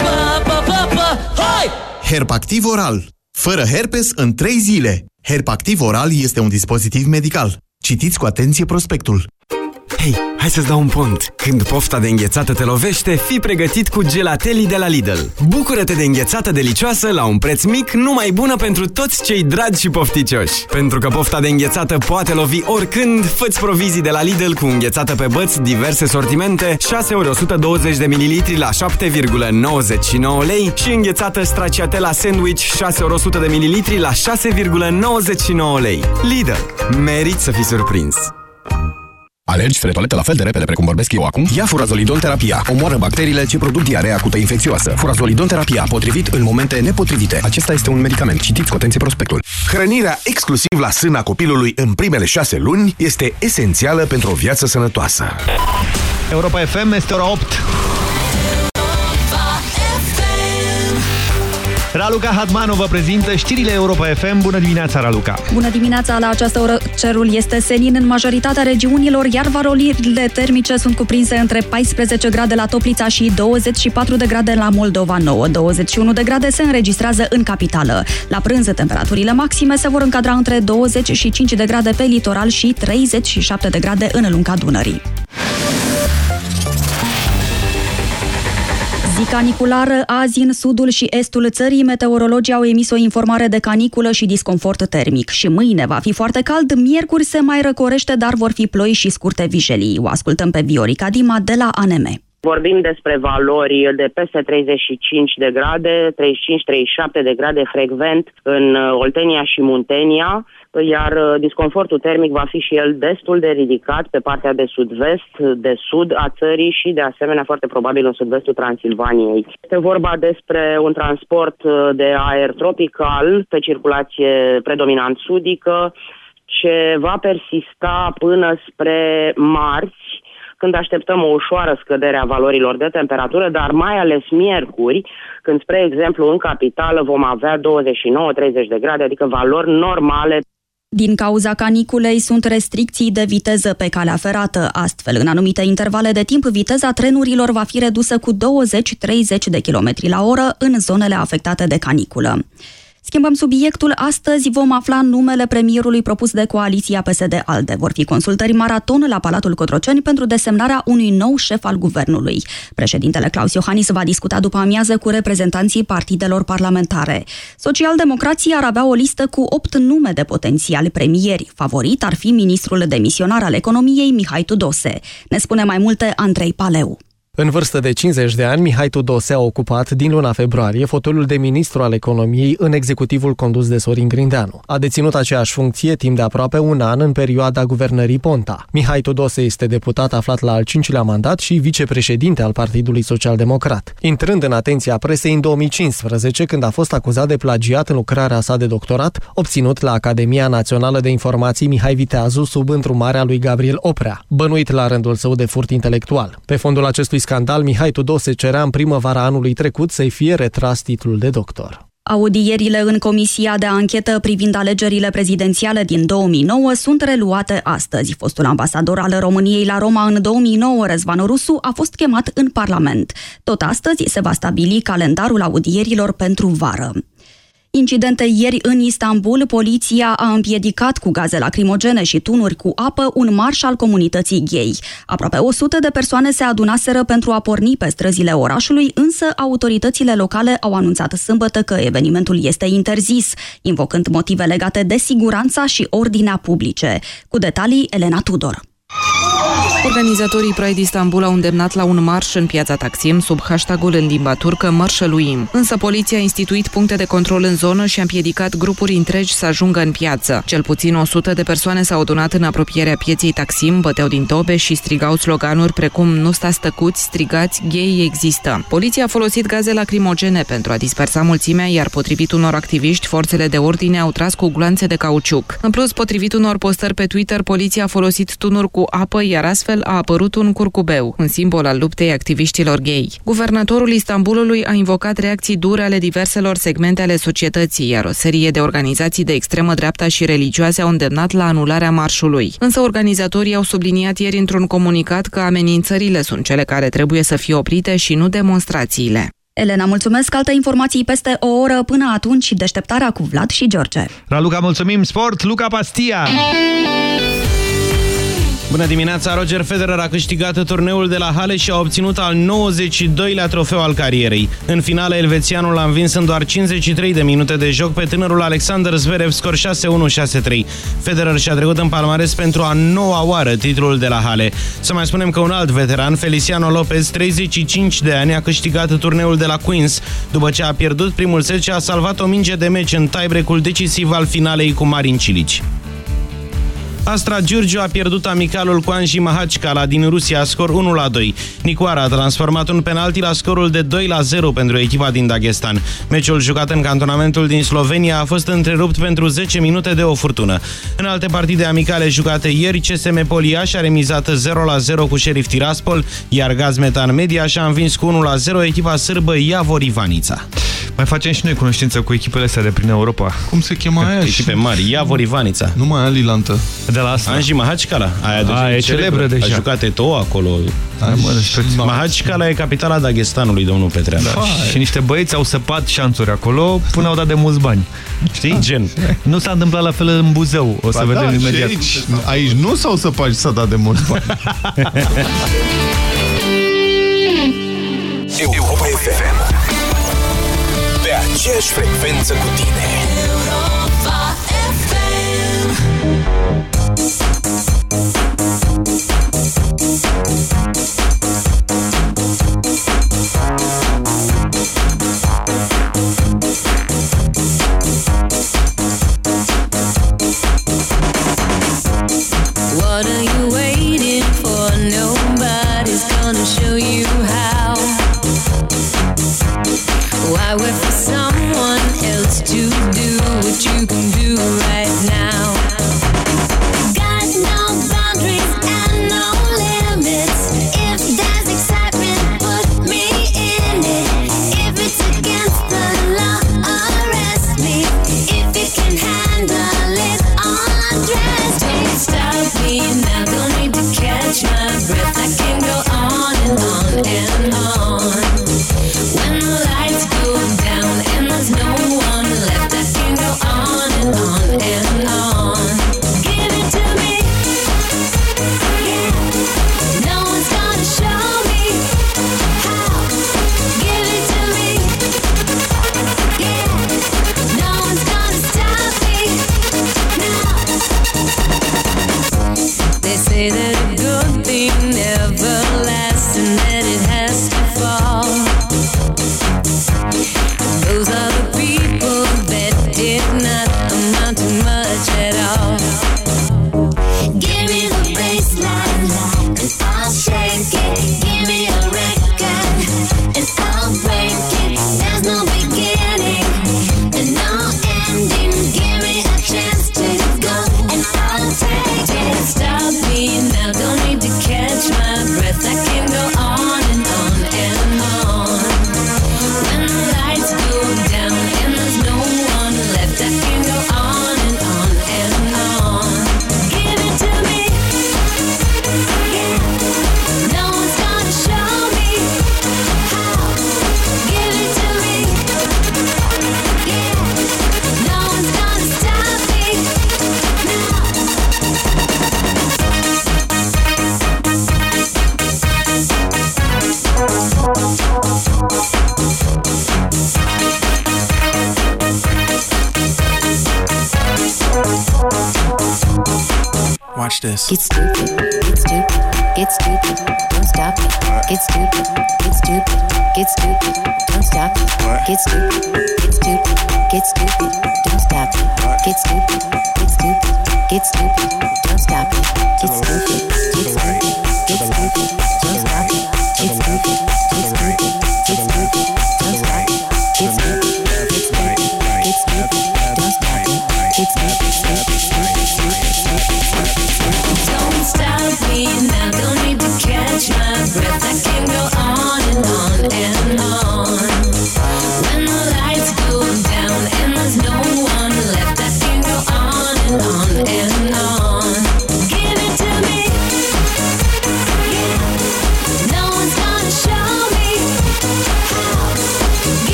Herpactiv oral. Fără herpes în 3 zile. Herpactiv oral este un dispozitiv medical. Citiți cu atenție prospectul. Hei, hai să-ți dau un pont. Când pofta de înghețată te lovește, fii pregătit cu gelatelii de la Lidl. Bucură-te de înghețată delicioasă la un preț mic, numai bună pentru toți cei dragi și pofticioși. Pentru că pofta de înghețată poate lovi oricând, fă provizii de la Lidl cu înghețată pe băți, diverse sortimente, 6 ori 120 de ml la 7,99 lei și înghețată stracciatella sandwich 6 ori 100 de ml la 6,99 lei. Lidl. Merit să fii surprins! Alergi spre toaletă la fel de repede precum vorbesc eu acum? Ia furazolidon terapia. Omoară bacteriile ce produc diaree acută infecțioasă. Furazolidon terapia, potrivit în momente nepotrivite. Acesta este un medicament. Citiți cu atenție prospectul. Hrănirea exclusiv la sâna copilului în primele șase luni este esențială pentru o viață sănătoasă. Europa FM este ora 8. Raluca Hadmanu vă prezintă știrile Europa FM. Bună dimineața, Raluca! Bună dimineața! La această oră cerul este senin în majoritatea regiunilor, iar valoriile termice sunt cuprinse între 14 grade la Toplița și 24 de grade la Moldova Nouă. 21 de grade se înregistrează în capitală. La prânz, temperaturile maxime se vor încadra între 25 de grade pe litoral și 37 de grade în lunga Dunării. Zi caniculară azi în sudul și estul țării, meteorologii au emis o informare de caniculă și disconfort termic. Și mâine va fi foarte cald, miercuri se mai răcorește, dar vor fi ploi și scurte vijelii. O ascultăm pe Viorica Dima de la ANM. Vorbim despre valori de peste 35 de grade, 35-37 de grade frecvent în uh, Oltenia și Muntenia, iar uh, disconfortul termic va fi și el destul de ridicat pe partea de sud-vest, de sud a țării și de asemenea foarte probabil în sud-vestul Transilvaniei. Este vorba despre un transport uh, de aer tropical pe circulație predominant sudică ce va persista până spre marți, când așteptăm o ușoară scădere a valorilor de temperatură, dar mai ales miercuri, când, spre exemplu, în capitală vom avea 29-30 de grade, adică valori normale Din cauza caniculei sunt restricții de viteză pe calea ferată. Astfel, în anumite intervale de timp, viteza trenurilor va fi redusă cu 20-30 de km la oră în zonele afectate de caniculă. Schimbăm subiectul. Astăzi vom afla numele premierului propus de coaliția PSD-ALDE. Vor fi consultări maraton la Palatul Cotroceni pentru desemnarea unui nou șef al guvernului. Președintele Claus Iohannis va discuta după amiază cu reprezentanții partidelor parlamentare. Socialdemocrații ar avea o listă cu opt nume de potențiali premieri. Favorit ar fi ministrul demisionar al economiei Mihai Tudose. Ne spune mai multe Andrei Paleu. În vârstă de 50 de ani, Mihai Tudose a ocupat din luna februarie fotolul de ministru al economiei în executivul condus de Sorin Grindeanu. A deținut aceeași funcție timp de aproape un an în perioada guvernării Ponta. Mihai Tudose este deputat aflat la al cincilea mandat și vicepreședinte al Partidului Social Democrat, intrând în atenția presei în 2015 când a fost acuzat de plagiat în lucrarea sa de doctorat, obținut la Academia Națională de Informații Mihai Viteazu sub întrumarea lui Gabriel Oprea, bănuit la rândul său de furt intelectual. Pe fondul acestui scandal, Mihai Tudose cerea în primăvara anului trecut să-i fie retras titlul de doctor. Audierile în Comisia de Anchetă privind alegerile prezidențiale din 2009 sunt reluate astăzi. Fostul ambasador al României la Roma în 2009, Răzvan Rusu, a fost chemat în Parlament. Tot astăzi se va stabili calendarul audierilor pentru vară. Incidente ieri în Istanbul, poliția a împiedicat cu gaze lacrimogene și tunuri cu apă un marș al comunității gay. Aproape 100 de persoane se adunaseră pentru a porni pe străzile orașului, însă autoritățile locale au anunțat sâmbătă că evenimentul este interzis, invocând motive legate de siguranța și ordinea publice. Cu detalii, Elena Tudor. Organizatorii Pride Istanbul au îndemnat la un marș în piața Taksim sub hashtagul în limba turcă Mărșăluim. Însă poliția a instituit puncte de control în zonă și a împiedicat grupuri întregi să ajungă în piață. Cel puțin 100 de persoane s-au adunat în apropierea pieței Taksim, băteau din tobe și strigau sloganuri precum Nu stați tăcuți, strigați, gay există. Poliția a folosit gaze lacrimogene pentru a dispersa mulțimea, iar potrivit unor activiști, forțele de ordine au tras cu gloanțe de cauciuc. În plus, potrivit unor postări pe Twitter, poliția a folosit tunuri cu apă, iar astfel a apărut un curcubeu, un simbol al luptei activiștilor gay. Guvernatorul Istanbulului a invocat reacții dure ale diverselor segmente ale societății, iar o serie de organizații de extremă dreapta și religioase au îndemnat la anularea marșului. Însă organizatorii au subliniat ieri într-un comunicat că amenințările sunt cele care trebuie să fie oprite și nu demonstrațiile. Elena, mulțumesc. Alte informații peste o oră. Până atunci, deșteptarea cu Vlad și George. Raluca, mulțumim! Sport, Luca Pastia! Bună dimineața! Roger Federer a câștigat turneul de la Hale și a obținut al 92-lea trofeu al carierei. În finală, elvețianul a învins în doar 53 de minute de joc pe tânărul Alexander Zverev, scor 6-1-6-3. Federer și-a trecut în palmares pentru a noua oară titlul de la Hale. Să mai spunem că un alt veteran, Feliciano Lopez, 35 de ani, a câștigat turneul de la Queens. După ce a pierdut primul set și a salvat o minge de meci în tiebreak-ul decisiv al finalei cu Marin Cilici. Astra Giurgiu a pierdut amicalul cu Anji Mahachkala din Rusia, scor 1-2. Nicoara a transformat un penalti la scorul de 2-0 pentru echipa din Dagestan. Meciul jucat în cantonamentul din Slovenia a fost întrerupt pentru 10 minute de o furtună. În alte partide amicale jucate ieri, CSM Poliaș a remizat 0-0 cu Sheriff Tiraspol, iar Gazmetan Media și-a învins cu 1-0 echipa sârbă Iavor Ivanița. Mai facem și noi cunoștință cu echipele astea de prin Europa. Cum se chema aia? Echipe mari, Iavor Ivanița. Nu mai Alilantă. De la asta. Anji Mahachkala. Aia de A, e celebră deja. A jucat Eto'o acolo. Mahachkala e capitala Dagestanului, domnul Petreanu. Da. Și niște băieți au săpat șanțuri acolo până au dat de mulți bani. Știi? Gen. Nu s-a întâmplat la fel în Buzău. O să Ba vedem da, și imediat. Aici, aici nu s-au săpat și s-a dat de mulți bani. Europa FM. Pe aceeași frecvență cu tine. Thank. again. This. Get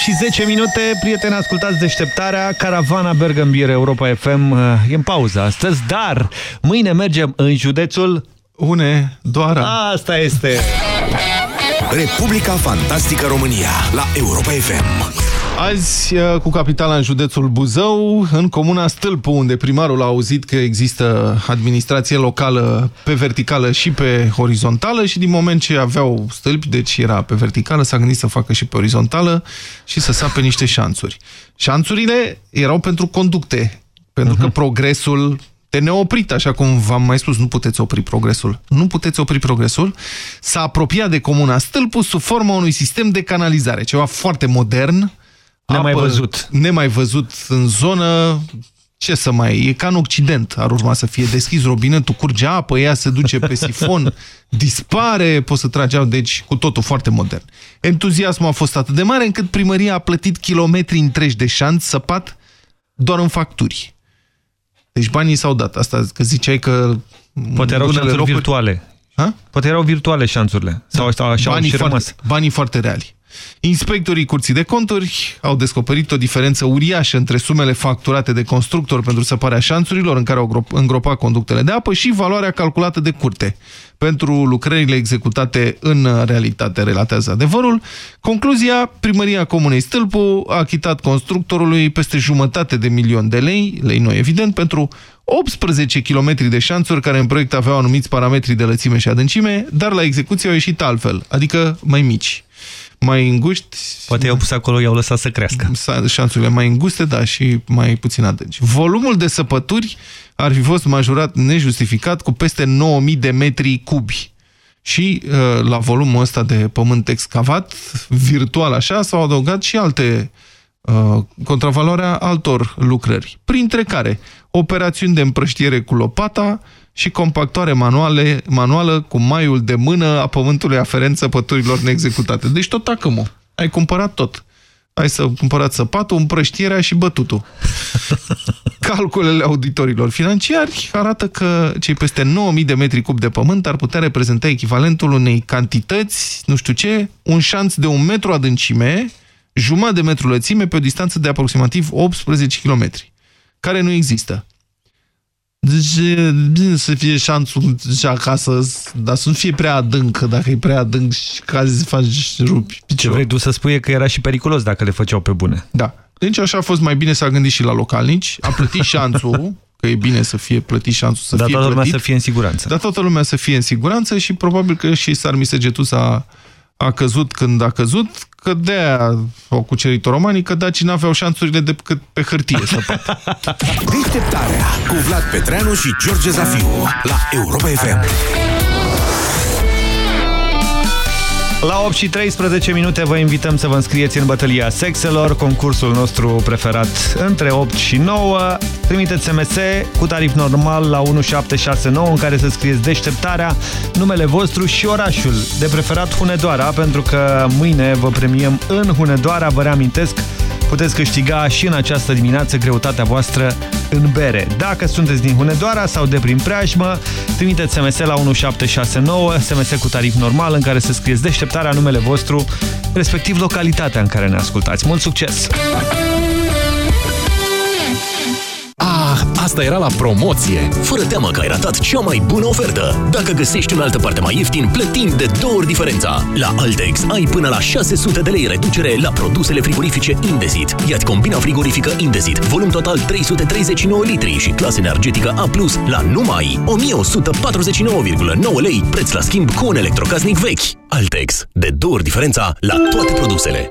și 10 minute. Prieteni, ascultați deșteptarea. Caravana Bergambir Europa FM e în pauză astăzi, dar mâine mergem în județul... Une, doar. Asta este. Republica Fantastică România la Europa FM. Azi, uh, cu capitala în județul Buzău, în comuna Stâlpu, unde primarul a auzit că există administrație locală pe verticală și pe horizontală și din moment ce aveau stâlpi, deci era pe verticală, s-a gândit să facă și pe orizontală și să sape niște șanțuri. Șanțurile erau pentru conducte, pentru că progresul te neoprit, așa cum v-am mai spus, nu puteți opri progresul. Nu puteți opri progresul. S-a apropiat de comuna Stâlpu sub forma unui sistem de canalizare, ceva foarte modern, Nemai apă văzut. Nemai văzut în zonă, ce să mai... E ca în Occident, ar urma să fie deschis robinetul, curge apă, ea se duce pe sifon, dispare, poți să tragi apă, deci cu totul foarte modern. Entuziasmul a fost atât de mare încât primăria a plătit kilometri întregi de șanț săpat doar în facturi. Deci banii s-au dat. Asta că ziceai că... Poate erau în unele șanțuri locuri- virtuale. Ha? Poate erau virtuale șanțurile. Sau așa, așa au banii, și rămas. foarte, banii foarte reali. Inspectorii Curții de Conturi au descoperit o diferență uriașă între sumele facturate de constructor pentru săparea șanțurilor în care au grop- îngropat conductele de apă și valoarea calculată de curte pentru lucrările executate în realitate, relatează adevărul. Concluzia, primăria Comunei Stâlpu a achitat constructorului peste jumătate de milion de lei, lei noi evident, pentru 18 km de șanțuri care în proiect aveau anumiți parametri de lățime și adâncime, dar la execuție au ieșit altfel, adică mai mici mai înguști. Poate i-au pus acolo, i-au lăsat să crească. Șanțurile mai înguste, da, și mai puțin adânci. Volumul de săpături ar fi fost majorat nejustificat cu peste 9000 de metri cubi. Și uh, la volumul ăsta de pământ excavat, virtual așa, s-au adăugat și alte uh, contravaloarea altor lucrări, printre care operațiuni de împrăștiere cu lopata și compactoare manuale, manuală cu maiul de mână a pământului aferent săpăturilor neexecutate. Deci tot acum. Ai cumpărat tot. Ai să cumpărați săpatul, împrăștierea și bătutul. Calculele auditorilor financiari arată că cei peste 9000 de metri cub de pământ ar putea reprezenta echivalentul unei cantități, nu știu ce, un șanț de un metru adâncime, jumătate de metru lățime pe o distanță de aproximativ 18 km, care nu există. Deci e bine să fie șanțul și acasă, dar să nu fie prea adânc, că dacă e prea adânc și cazi faci rupi Ce vrei tu să spui e că era și periculos dacă le făceau pe bune. Da. Deci așa a fost mai bine să a gândit și la localnici, a plătit șanțul, că e bine să fie plătit șanțul, să Dar fie toată lumea plătit. să fie în siguranță. Dar toată lumea să fie în siguranță și probabil că și Sarmisegetus a, a căzut când a căzut, că de-aia au cucerit romanii, că dacii n-aveau șanțurile decât pe hârtie săpate. Deșteptarea cu Vlad Petreanu și George Zafiu la Europa FM. La 8 și 13 minute vă invităm să vă înscrieți în bătălia sexelor, concursul nostru preferat între 8 și 9. Trimiteți SMS cu tarif normal la 1769 în care să scrieți deșteptarea, numele vostru și orașul. De preferat Hunedoara, pentru că mâine vă premiem în Hunedoara, vă reamintesc, puteți câștiga și în această dimineață greutatea voastră în bere. Dacă sunteți din Hunedoara sau de prin preajmă, trimiteți SMS la 1769, SMS cu tarif normal în care să scrieți deșteptarea numele vostru, respectiv localitatea în care ne ascultați. Mult succes! Ah, Asta era la promoție. Fără teamă că ai ratat cea mai bună ofertă. Dacă găsești în altă parte mai ieftin, plătim de două ori diferența. La Altex ai până la 600 de lei reducere la produsele frigorifice Indesit. Iați combina frigorifică Indesit, volum total 339 litri și clasă energetică A+, la numai 1149,9 lei, preț la schimb cu un electrocasnic vechi. Altex. De două ori diferența la toate produsele.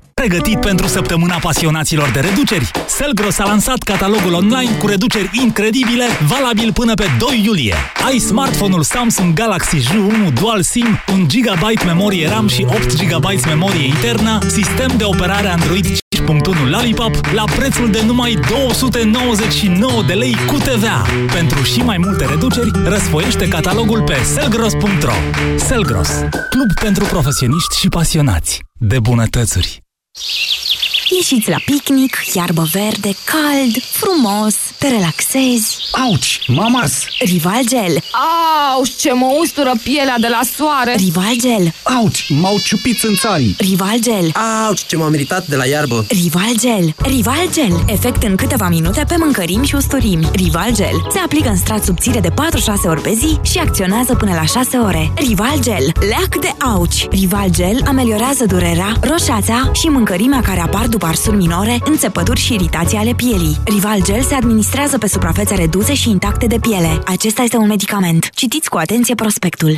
Pregătit pentru săptămâna pasionaților de reduceri? Selgros a lansat catalogul online cu reduceri incredibile, valabil până pe 2 iulie. Ai smartphone-ul Samsung Galaxy J1 Dual SIM, 1 GB memorie RAM și 8 GB memorie internă, sistem de operare Android 5.1 Lollipop la prețul de numai 299 de lei cu TVA. Pentru și mai multe reduceri, răsfoiește catalogul pe selgros.ro. Selgros, club pentru profesioniști și pasionați de bunătățuri. you Ieșiți la picnic, iarbă verde, cald, frumos, te relaxezi. Auci, mamas! Rival Gel. Au, ce mă ustură pielea de la soare! Rival Gel. Auci, m-au ciupit țânțarii! Rival Gel. Auci, ce m-am meritat de la iarbă! Rival Gel. Rival Gel. Efect în câteva minute pe mâncărimi și usturimi. Rival Gel. Se aplică în strat subțire de 4-6 ori pe zi și acționează până la 6 ore. Rival Gel. Leac de auci. Rival Gel ameliorează durerea, roșața și mâncărimea care apar după arsuri minore, înțepături și iritații ale pielii. Rival Gel se administrează pe suprafețe reduse și intacte de piele. Acesta este un medicament. Citiți cu atenție prospectul.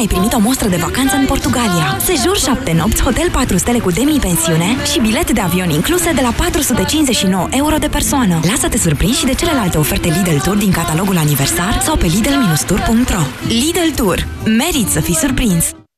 Ai primit o mostră de vacanță în Portugalia. Sejur 7 nopți, hotel 4 stele cu demi-pensiune și bilet de avion incluse de la 459 euro de persoană. Lasă-te surprins și de celelalte oferte Lidl Tour din catalogul aniversar sau pe lidl-tour.ro Lidl Tour. Merit să fii surprins!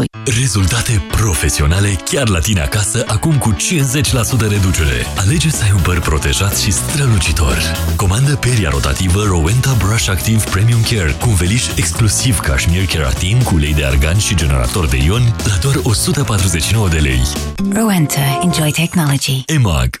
farmacistului. Rezultate profesionale chiar la tine acasă, acum cu 50% reducere. Alege să ai un păr protejat și strălucitor. Comandă peria rotativă Rowenta Brush Active Premium Care cu un veliș exclusiv cașmir keratin cu ulei de argan și generator de ion la doar 149 de lei. Rowenta. Enjoy technology. EMAG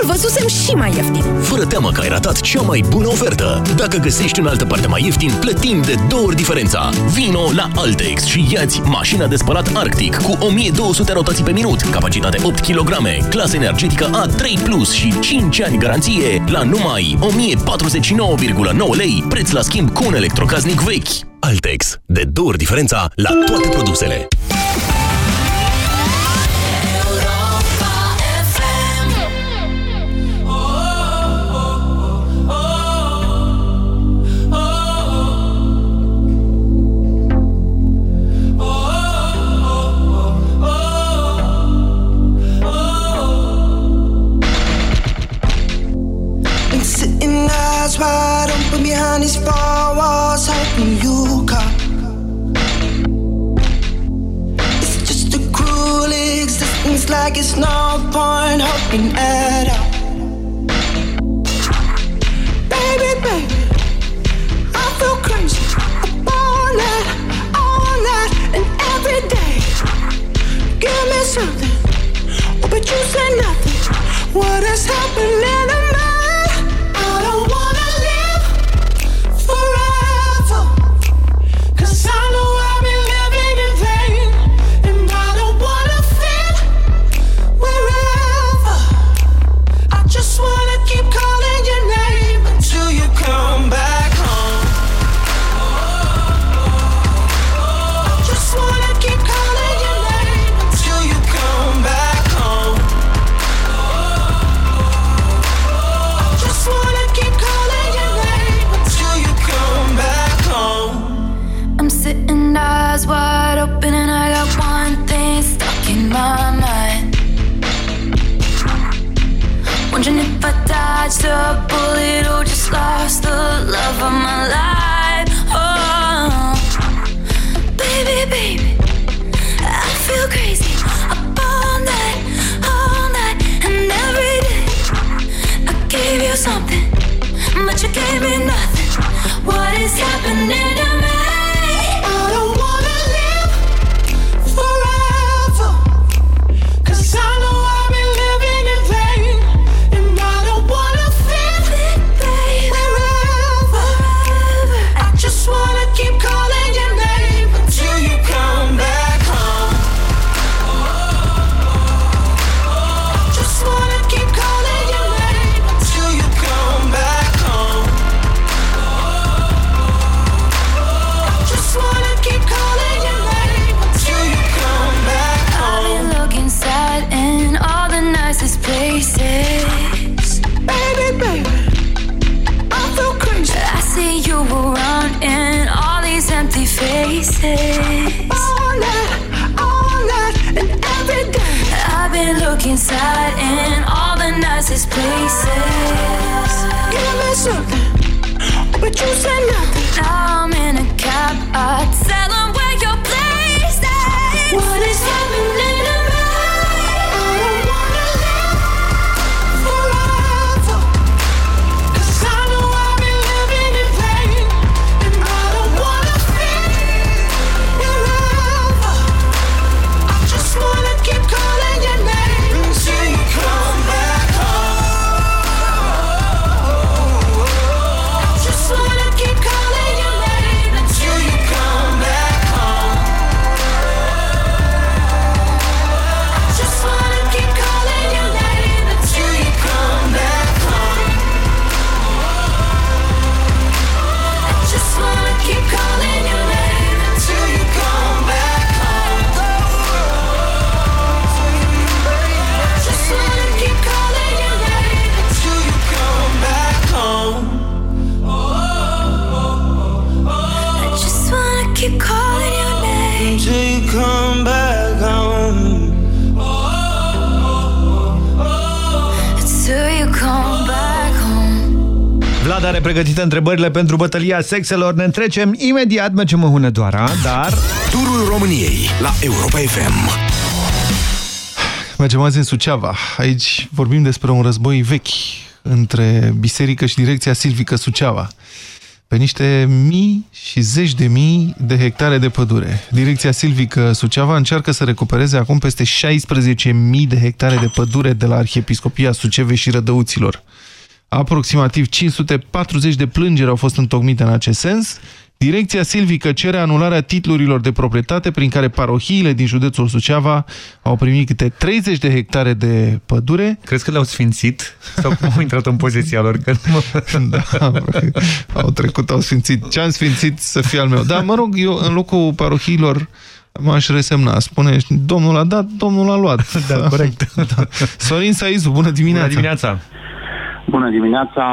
Îl văzusem și mai ieftin. Fără teamă că ai ratat cea mai bună ofertă. Dacă găsești în altă parte mai ieftin, plătim de două ori diferența. Vino la Altex și iați mașina de spălat Arctic cu 1200 rotații pe minut, capacitate 8 kg, clasă energetică A3+, Plus și 5 ani garanție la numai 1049,9 lei, preț la schimb cu un electrocasnic vechi. Altex. De două ori diferența la toate produsele. Behind these four walls, hoping you come. It's just a cruel existence, like it's no point hoping at all. Baby, baby, I feel crazy. All night, all night, and every day. Give me something, but you say nothing. What is happening gave me nothing. What is happening you not nothing. I Vlad are pregătite întrebările pentru bătălia sexelor. Ne întrecem imediat, mergem în Hunedoara, dar... Turul României la Europa FM. Mergem azi în Suceava. Aici vorbim despre un război vechi între biserică și direcția silvică Suceava pe niște mii și zeci de mii de hectare de pădure. Direcția Silvică Suceava încearcă să recupereze acum peste 16.000 de hectare de pădure de la Arhiepiscopia Sucevei și Rădăuților. Aproximativ 540 de plângeri au fost întocmite în acest sens. Direcția Silvică cere anularea titlurilor de proprietate prin care parohiile din județul Suceava au primit câte 30 de hectare de pădure. Crezi că le-au sfințit? Sau cum au intrat în poziția lor? Că da, au trecut, au sfințit. Ce am sfințit să fie al meu. Da, mă rog, eu în locul parohiilor m-aș resemna. Spune, domnul a dat, domnul a luat. Da, corect. da. Sorin Saizu, bună dimineața! Bună dimineața! Bună dimineața!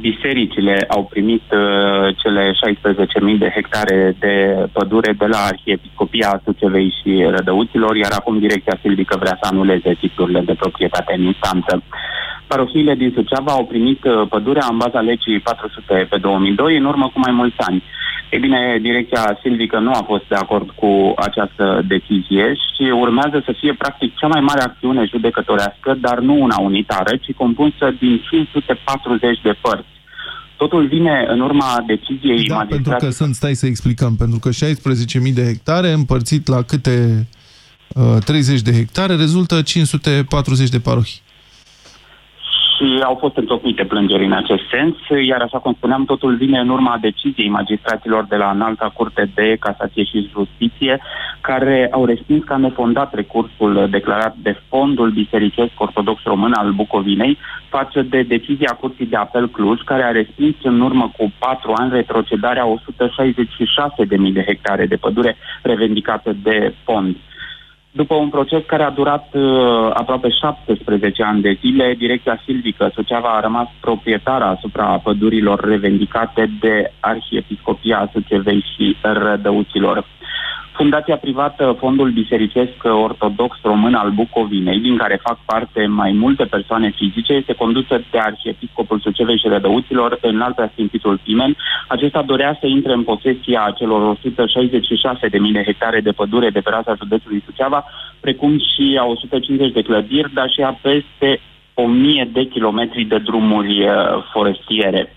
Bisericile au primit uh, cele 16.000 de hectare de pădure de la Arhiepiscopia Sucevei și Rădăuților, iar acum Direcția Silvică vrea să anuleze titlurile de proprietate în instanță. Parohiile din Suceava au primit uh, pădurea în baza legii 400 pe 2002 în urmă cu mai mulți ani. Ei bine, direcția silvică nu a fost de acord cu această decizie și urmează să fie practic cea mai mare acțiune judecătorească, dar nu una unitară, ci compusă din 540 de părți. Totul vine în urma deciziei Da, magistratului. pentru că sunt, stai să explicăm, pentru că 16.000 de hectare împărțit la câte uh, 30 de hectare rezultă 540 de parohii. Și au fost întocmite plângeri în acest sens, iar așa cum spuneam, totul vine în urma deciziei magistraților de la Înalta Curte de Casație și Justiție, care au respins ca nefondat recursul declarat de Fondul Bisericesc Ortodox Român al Bucovinei față de decizia Curții de Apel Cluj, care a respins în urmă cu patru ani retrocedarea 166.000 de hectare de pădure revendicate de fond. După un proces care a durat uh, aproape 17 ani de zile, Direcția Silvică Suceava a rămas proprietară asupra pădurilor revendicate de Arhiepiscopia Sucevei și Rădăuților. Fundația privată Fondul Bisericesc Ortodox Român al Bucovinei, din care fac parte mai multe persoane fizice, este condusă de Arhiepiscopul Sucevei și Rădăuților în alt preasfințitul Pimen. Acesta dorea să intre în posesia celor 166.000 de hectare de pădure de pe raza județului Suceava, precum și a 150 de clădiri, dar și a peste 1000 de kilometri de drumuri uh, forestiere.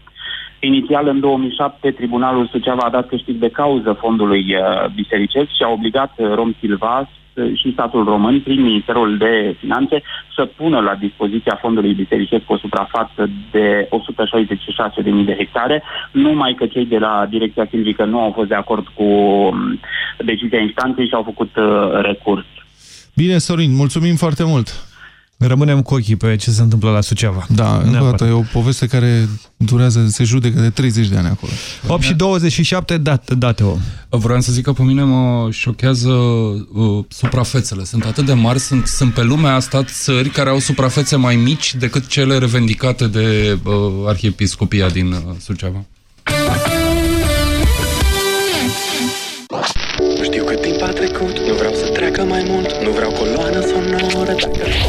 Inițial, în 2007, Tribunalul Suceava a dat câștig de cauză fondului uh, bisericesc și a obligat uh, Rom Silva uh, și statul român, prin Ministerul de Finanțe, să pună la dispoziția fondului bisericesc o suprafață de 166.000 de hectare, numai că cei de la Direcția Silvică nu au fost de acord cu um, decizia instanței și au făcut uh, recurs. Bine, Sorin, mulțumim foarte mult! Rămânem cu ochii pe ce se întâmplă la Suceava. Da, încă o dată, e o poveste care durează, se judecă de 30 de ani acolo. 8 și 27, dat, date o. Vreau să zic că pe mine mă șochează uh, suprafețele. Sunt atât de mari, sunt, sunt pe lumea asta țări care au suprafețe mai mici decât cele revendicate de uh, Arhiepiscopia din uh, Suceava. Nu știu cât timp a trecut, nu vreau să treacă mai mult, nu vreau coloană sonoră dacă...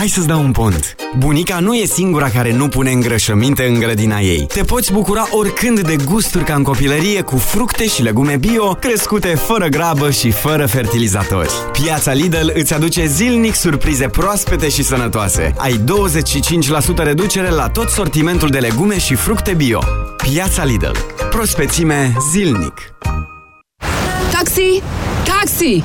hai să-ți dau un pont. Bunica nu e singura care nu pune îngrășăminte în grădina ei. Te poți bucura oricând de gusturi ca în copilărie cu fructe și legume bio, crescute fără grabă și fără fertilizatori. Piața Lidl îți aduce zilnic surprize proaspete și sănătoase. Ai 25% reducere la tot sortimentul de legume și fructe bio. Piața Lidl. Prospețime zilnic. Taxi! Taxi!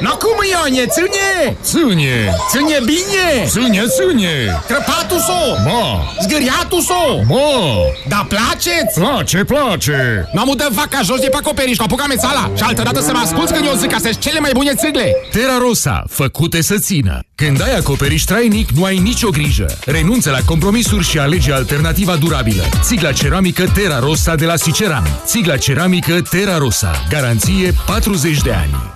No cum, Ionie, ține! Ține! Ține bine! Ține, ține! Crăpatul so! Ma! Zgâriatul so! Ma! Da placeți? Place, place! Nu am dă vaca jos de pe acoperiș, cu apuca mețala și altă dată să mă asculți când eu zic că sunt cele mai bune țigle! Terra Rosa, făcute să țină. Când ai acoperiș trainic, nu ai nicio grijă. Renunță la compromisuri și alege alternativa durabilă. Țigla ceramică Terra Rosa de la Siceram. Țigla ceramică Terra Rosa. Garanție 40 de ani.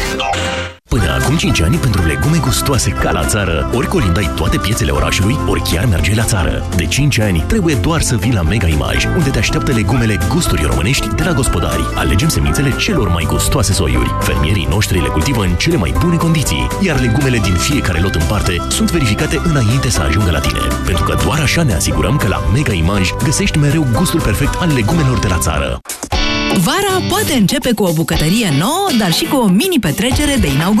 Până acum 5 ani, pentru legume gustoase ca la țară, ori colindai toate piețele orașului, ori chiar mergeai la țară. De 5 ani, trebuie doar să vii la Mega Image, unde te așteaptă legumele gusturi românești de la gospodari. Alegem semințele celor mai gustoase soiuri. Fermierii noștri le cultivă în cele mai bune condiții, iar legumele din fiecare lot în parte sunt verificate înainte să ajungă la tine. Pentru că doar așa ne asigurăm că la Mega Image găsești mereu gustul perfect al legumelor de la țară. Vara poate începe cu o bucătărie nouă, dar și cu o mini-petrecere de inaugurare.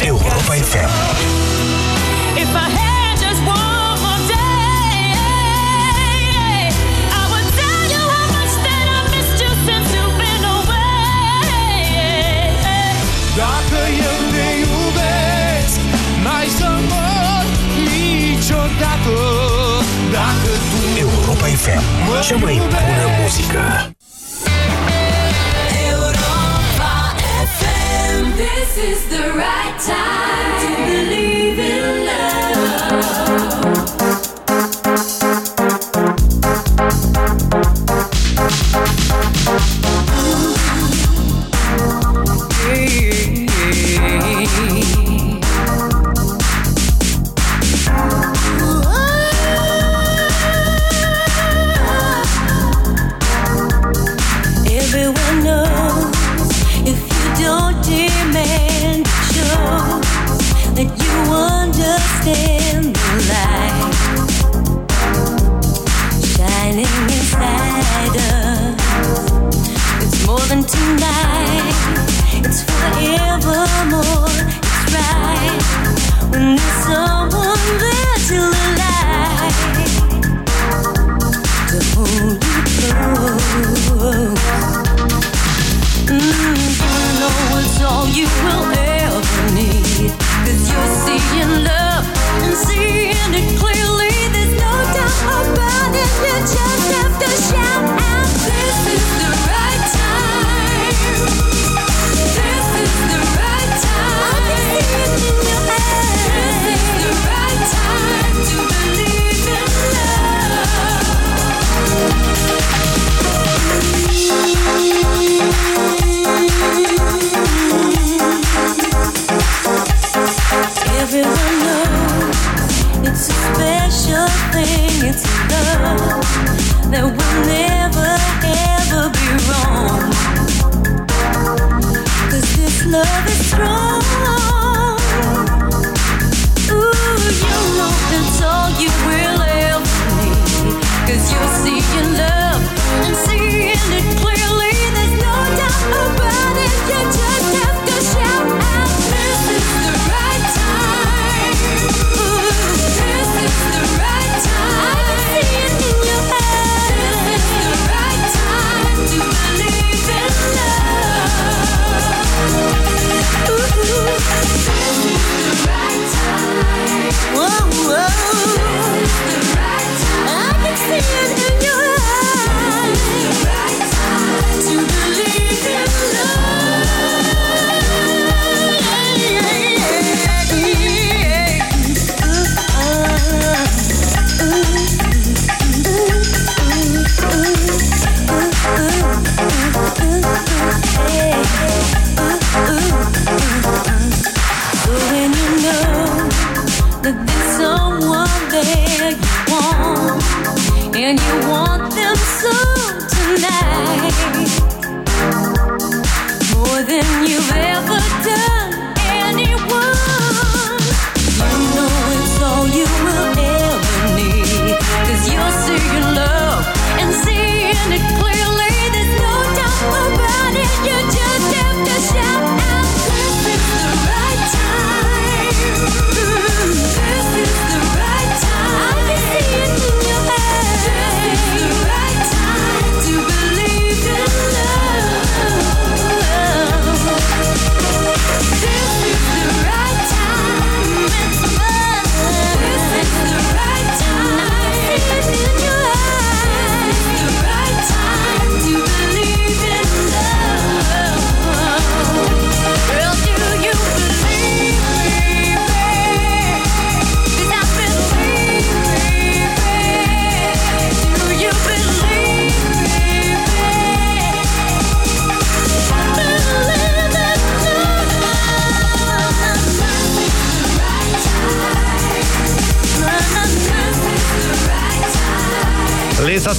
Europa FM If I had just one more day I would tell you how much that I missed you since you've been away. Dacă eu te iubesc N-ai să mor niciodată. Dacă tu Europa FM Cea mai bună muzică This is the right time to believe in love.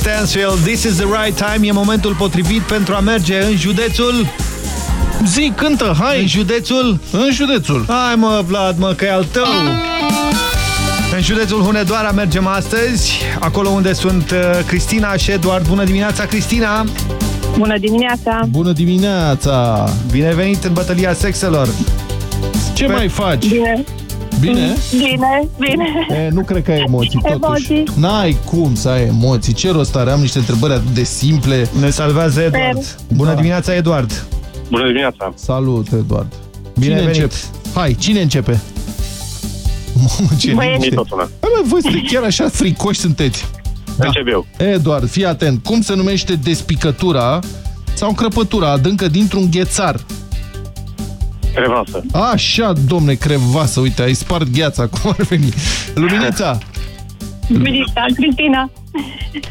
Stansfield, This is the right time, e momentul potrivit pentru a merge în județul... Zi, cântă, hai! În județul... În județul. Hai mă, Vlad, mă, că e al tău! În județul Hunedoara mergem astăzi, acolo unde sunt uh, Cristina și Eduard. Bună dimineața, Cristina! Bună dimineața! Bună dimineața! Bine venit în bătălia sexelor! Ce mai faci? Bine! Bine? Bine, bine! E, nu cred că ai emoții, totuși. Emoții. N-ai cum să ai emoții. Ce rost are? Am niște întrebări atât de simple. Ne salvează Eduard. Bună Da. dimineața, Eduard! Bună dimineața! Salut, Eduard. Bine cine venit. începe? Hai, cine începe? Mamă, ce Băieții. liniște. tot una. Hai, mă, voi sunteți chiar așa fricoși sunteți. Da. Încep eu. Eduard, fii atent. Cum se numește despicătura sau crăpătura adâncă dintr-un ghețar? Crevasă. Așa, domne, crevasă. Uite, ai spart gheața. Cum ar veni? Luminița! Luminița, Cristina!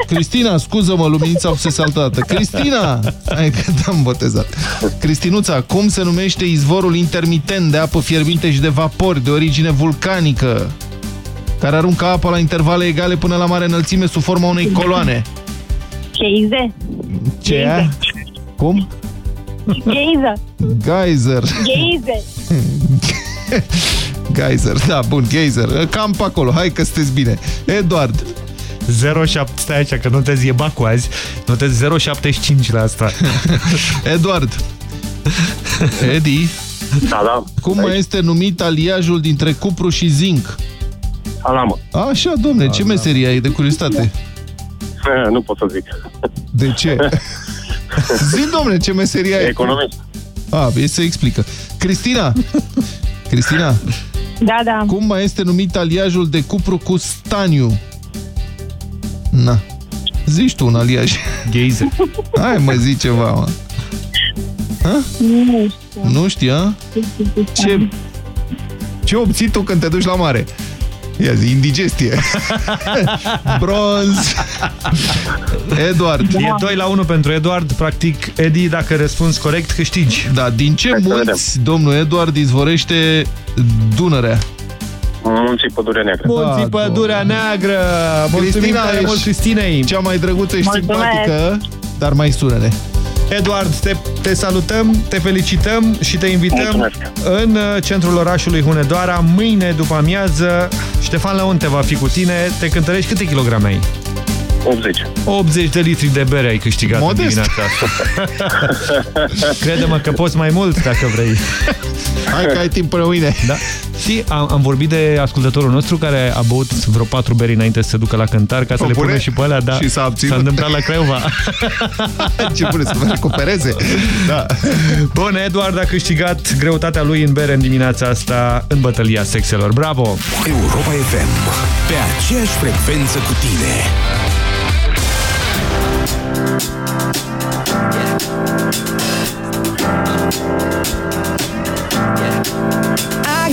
Cristina, scuză-mă, Luminița fusese altă dată. Cristina! Hai că te-am botezat. Cristinuța, cum se numește izvorul intermitent de apă fierbinte și de vapori de origine vulcanică, care aruncă apa la intervale egale până la mare înălțime sub forma unei coloane? Cheize! Ce e? Cum? Geiză! Geyser. Geize! Geyser, da, bun, geyser. Cam pe acolo, hai că sunteți bine. Eduard. 07, stai aici, că notezi e bacu azi. Notezi 075 la asta. Eduard. Edi. Da, da. Cum mai este numit aliajul dintre cupru și zinc? Alamă. Așa, domne, ce meserie ai de curiozitate? Nu pot să zic. De ce? Zi, domne, ce meserie ai? Economist. A, e să explică. Cristina! Cristina, Da, da. cum mai este numit aliajul de cupru cu staniu? Na. Zici tu un aliaj. Geize. Hai mă, zi ceva, mă. Ha? Nu știu. Nu știu, a? Ce, ce obții tu când te duci la mare? Ia zi, indigestie. Bronz. Eduard. E 2 la 1 pentru Eduard. Practic, Edi, dacă răspunzi corect, câștigi. Da, din ce munți, domnul Eduard, izvorește Dunărea? Munții Pădurea Neagră. Munții Pădurea Neagră! Mulțumim Cristina, tare ești mult, Cristinei! Cea mai drăguță și Mulțumesc. simpatică, dar mai sună-ne. Eduard, te, te salutăm, te felicităm și te invităm Mulțumesc. în uh, centrul orașului Hunedoara mâine după amiază. Ștefan Leonte va fi cu tine. Te cântărești câte kilograme ai? 80. 80 de litri de bere ai câștigat Modest. în dimineața asta. Crede-mă că poți mai mult dacă vrei. Hai că ai timp până mâine. Da. Și am, am vorbit de ascultătorul nostru care a băut vreo patru beri înainte să se ducă la cântar ca să O le bune? pună și pe alea, da. Și s-a abținut. S-a întâmplat la Craiova. Ce bune să vă recupereze. Da. Bun, Eduard a câștigat greutatea lui în bere în dimineața asta în bătălia sexelor. Bravo! Europa FM. Pe aceeași frecvență cu tine.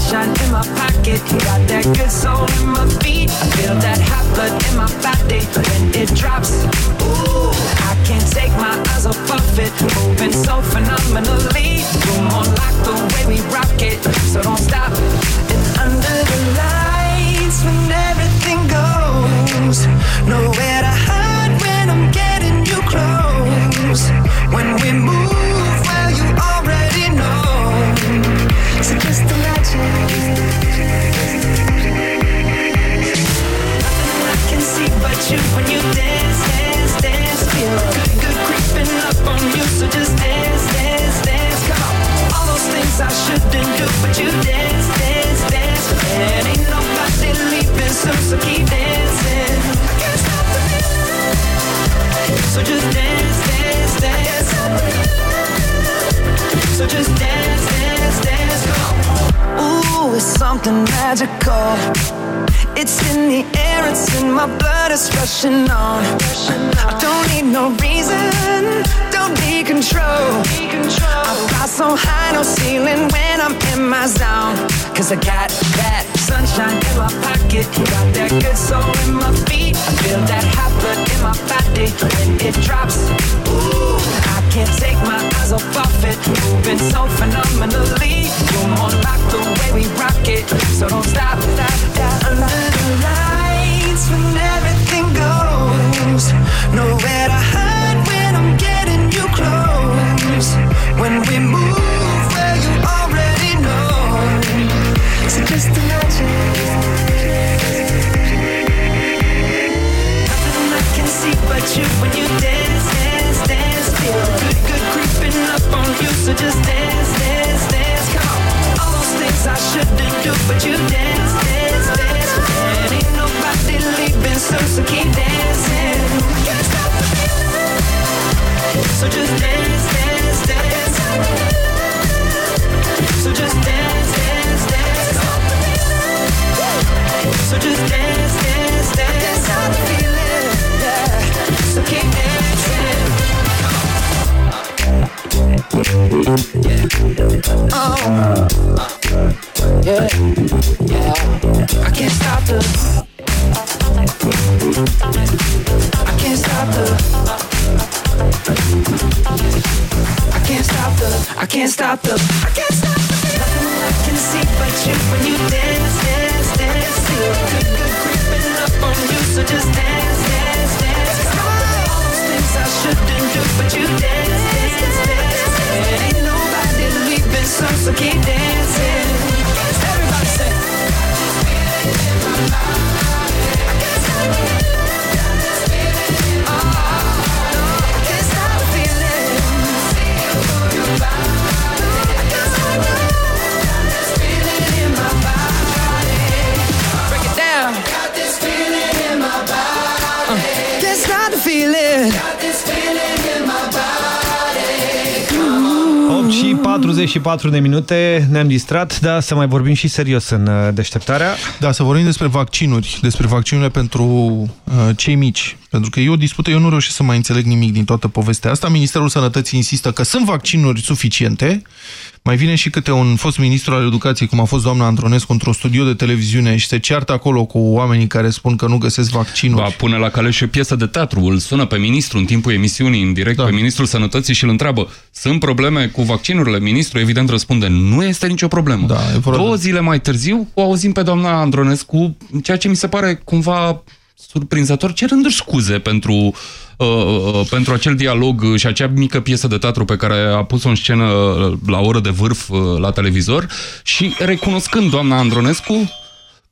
sunshine in my pocket, got that good soul in my feet. I feel that hot blood in my body when it drops. Ooh, I can't take my eyes off of it, moving so phenomenally. You're more like the way we rock it, so don't stop. And under the lights, when everything goes, nowhere to hide when I'm getting you close. When we move, I shouldn't do, but you dance, dance, dance. And ain't nobody leaving so keep dancing. I can't stop the feeling. So just dance, dance, dance. So just dance, dance, dance. Ooh, it's something magical. It's in the air, it's in my blood, it's rushing on. I don't need no reason, don't need control. I fly so high, no ceiling when I'm in my zone. Cause I got that sunshine in my pocket, got that good soul in my feet. I feel that hot blood in my body when it drops. Ooh, I can't take my eyes off of it, moving so phenomenally. You're more like the way we rock it, so don't stop, stop, stop. Under the lights when everything you when you dance, dance, dance. Feel good, good creeping up on you. So just dance, 44 de minute, ne-am distrat, dar să mai vorbim și serios în uh, deșteptarea. Da, să vorbim despre vaccinuri, despre vaccinurile pentru uh, cei mici. pentru că e o dispută, eu nu reușesc să mai înțeleg nimic din toată povestea asta. Ministerul Sănătății insistă că sunt vaccinuri suficiente, mai vine și câte un fost ministru al educației, cum a fost doamna Andronescu, într-un studio de televiziune și se ceartă acolo cu oamenii care spun că nu găsesc vaccinuri. Va pune la cale și o piesă de teatru, îl sună pe ministru în timpul emisiunii, în direct da. pe ministrul sănătății și îl întreabă, sunt probleme cu vaccinurile? Ministrul evident răspunde, nu este nicio problemă. Da, Două zile mai târziu o auzim pe doamna Andronescu, ceea ce mi se pare cumva surprinzător, cerându-și scuze pentru, uh, uh, pentru acel dialog și acea mică piesă de teatru pe care a pus-o în scenă uh, la oră de vârf uh, la televizor și recunoscând doamna Andronescu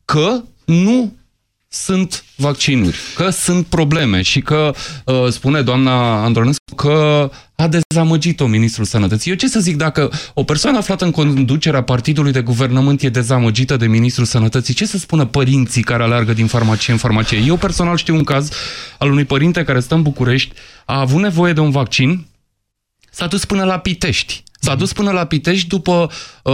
că nu sunt vaccinuri, că sunt probleme și că, uh, spune doamna Andronescu, că a dezamăgit-o ministrul sănătății. Eu ce să zic dacă o persoană aflată în conducerea partidului de guvernământ e dezamăgită de ministrul sănătății, ce să spună părinții care aleargă din farmacie în farmacie? Eu personal știu un caz al unui părinte care stă în București, a avut nevoie de un vaccin, s-a dus până la Pitești. S-a dus până la Pitești după uh,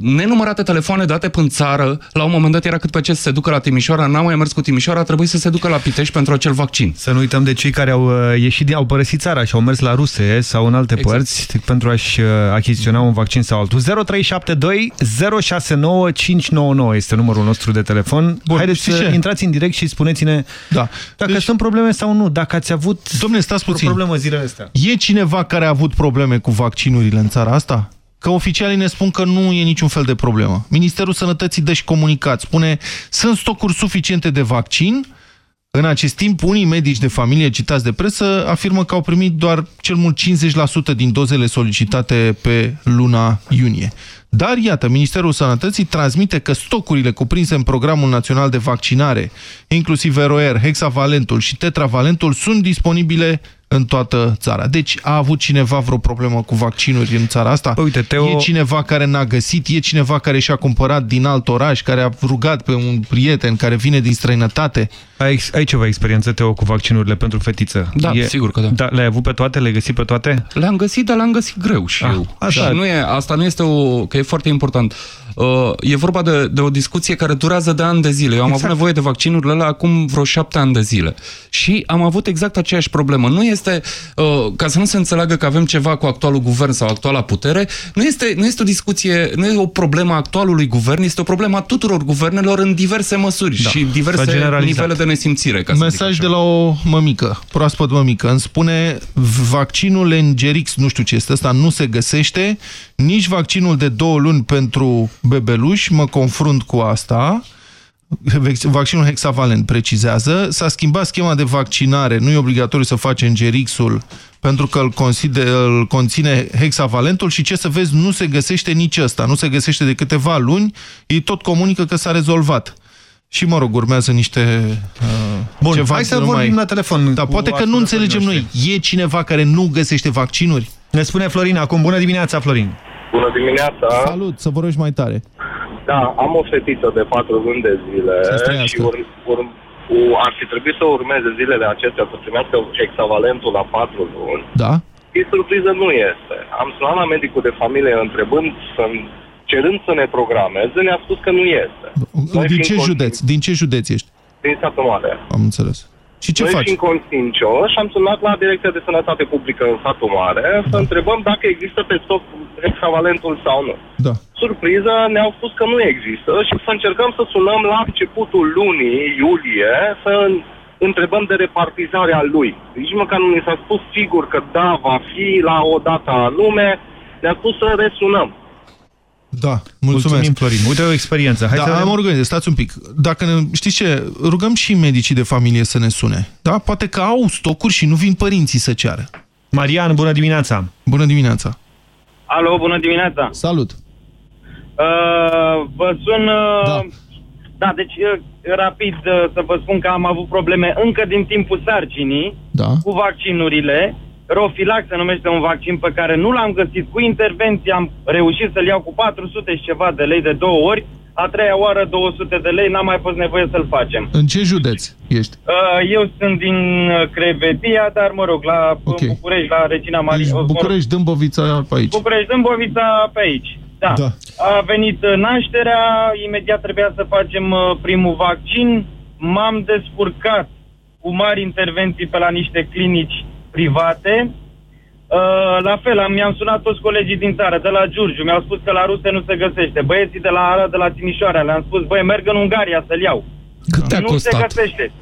nenumărate telefoane date până țară. La un moment dat era cât pe ce să se ducă la Timișoara, n-a mai mers cu Timișoara, a trebuit să se ducă la Pitești pentru acel vaccin. Să nu uităm de cei care au uh, ieșit, din- au părăsit țara și au mers la ruse sau în alte exact. părți pentru a-și uh, achiziționa un vaccin sau altul. 0372 069599 este numărul nostru de telefon. Bun, Haideți știți să ce? intrați în direct și spuneți-ne da. dacă sunt probleme sau nu, dacă ați avut Domne, stați o puțin. problemă zilele astea. E cineva care a avut probleme cu vaccinurile în țara asta? Că oficialii ne spun că nu e niciun fel de problemă. Ministerul Sănătății dă și comunicat. Spune, sunt stocuri suficiente de vaccin. În acest timp, unii medici de familie citați de presă afirmă că au primit doar cel mult 50% din dozele solicitate pe luna iunie. Dar, iată, Ministerul Sănătății transmite că stocurile cuprinse în Programul Național de Vaccinare, inclusiv ROR, hexavalentul și tetravalentul, sunt disponibile în toată țara. Deci a avut cineva vreo problemă cu vaccinuri în țara asta? Uite, Teo... E cineva care n-a găsit? E cineva care și-a cumpărat din alt oraș, care a rugat pe un prieten care vine din străinătate? Ai, ai ceva experiență, Teo, cu vaccinurile pentru fetiță? Da, sigur că da. da Le-ai avut pe toate? Le-ai găsit pe toate? Le-am găsit, dar le-am găsit greu și Ah, eu. așa. Și nu e, asta nu este o... că e foarte important. Uh, e vorba de, de o discuție care durează de ani de zile. Eu am Exact. avut nevoie de vaccinurile alea acum vreo șapte ani de zile. Și am avut exact aceeași problemă. Nu este, uh, ca să nu se înțeleagă că avem ceva cu actualul guvern sau actuala putere, nu este, nu este o discuție, nu e o problemă a actualului guvern, este o problemă a tuturor guvernelor în diverse măsuri Da. și S-a diverse generalizat. nivele de nesimțire. Ca să zic Mesaj de la o mămică, proaspăt mămică, îmi spune vaccinul Engerix, nu știu ce este ăsta, nu se găsește, nici vaccinul de două luni pentru bebeluși, mă confrunt cu asta, vaccinul hexavalent precizează, s-a schimbat schema de vaccinare, nu e obligatoriu să faci Engerixul pentru că îl, consider, îl conține hexavalentul și ce să vezi, nu se găsește nici ăsta, nu se găsește de câteva luni, ei tot comunică că s-a rezolvat. Și, mă rog, urmează niște... Uh, Bun, ceva hai să nu vorbim mai... la telefon. Da, cu poate că nu ascultătorii înțelegem noi. noștri. E cineva care nu găsește vaccinuri? Ne spune Florin acum. Bună dimineața, Florin. Bună dimineața! Salut, să vă rogi mai tare. Da, am o fetiță de 4 luni de zile Să-ți trăiască. și ur, ur, u, ar fi trebuit să urmeze zilele acestea să primească hexavalentul la 4 luni. Da? E surpriză nu este. Am sunat la medicul de familie întrebând, să cerând să ne programeze, ne-a spus că nu este. Noi Din fiind ce con- județ? Din ce județ ești? Din satul mare. Am înțeles. Și ce Noi faci? fiind conștiincioși, am sunat la Direcția de Sănătate Publică în satul mare să întrebăm dacă există pe stoc hexavalentul sau nu. Da. Surpriză, ne-au spus că nu există și să încercăm să sunăm la începutul lunii iulie să întrebăm de repartizarea lui. Nici măcar nu ni s-a spus sigur că da, va fi la o dată anume, ne-a spus să resunăm. Da, mulțumesc. Mulțumim, Florin. Uite o experiență. Hai da, să am vedem. organizat, stați un pic. Dacă ne, știți ce, rugăm și medicii de familie să ne sune. Da? Poate că au stocuri și nu vin părinții să ceară. Marian, bună dimineața. Bună dimineața. Alo, bună dimineața. Salut. Uh, vă sun... Uh, da. da, deci uh, rapid uh, să vă spun că am avut probleme încă din timpul sarcinii da. cu vaccinurile. Rofilax se numește un vaccin pe care nu l-am găsit. Cu intervenție am reușit să-l iau cu 400 și ceva de lei de două ori. A treia oară 200 de lei, n-a mai fost nevoie să-l facem. În ce județ ești? Uh, eu sunt din uh, Crevetia, dar mă rog, la Ok. în București, la Regina Maria. Deci București, Dâmbovița, pe aici. București, Dâmbovița, pe aici. Da. Da. A venit uh, nașterea, imediat trebuia să facem uh, primul vaccin. M-am descurcat cu mari intervenții pe la niște clinici private. Uh, la fel, am, mi-am sunat toți colegii din țară, de la Giurgiu, mi-au spus că la Ruse nu se găsește. Băieții de la Arad, de la Timișoara, le-am spus, băi, merg în Ungaria să-l iau. Cât te-a nu costat? se găsește.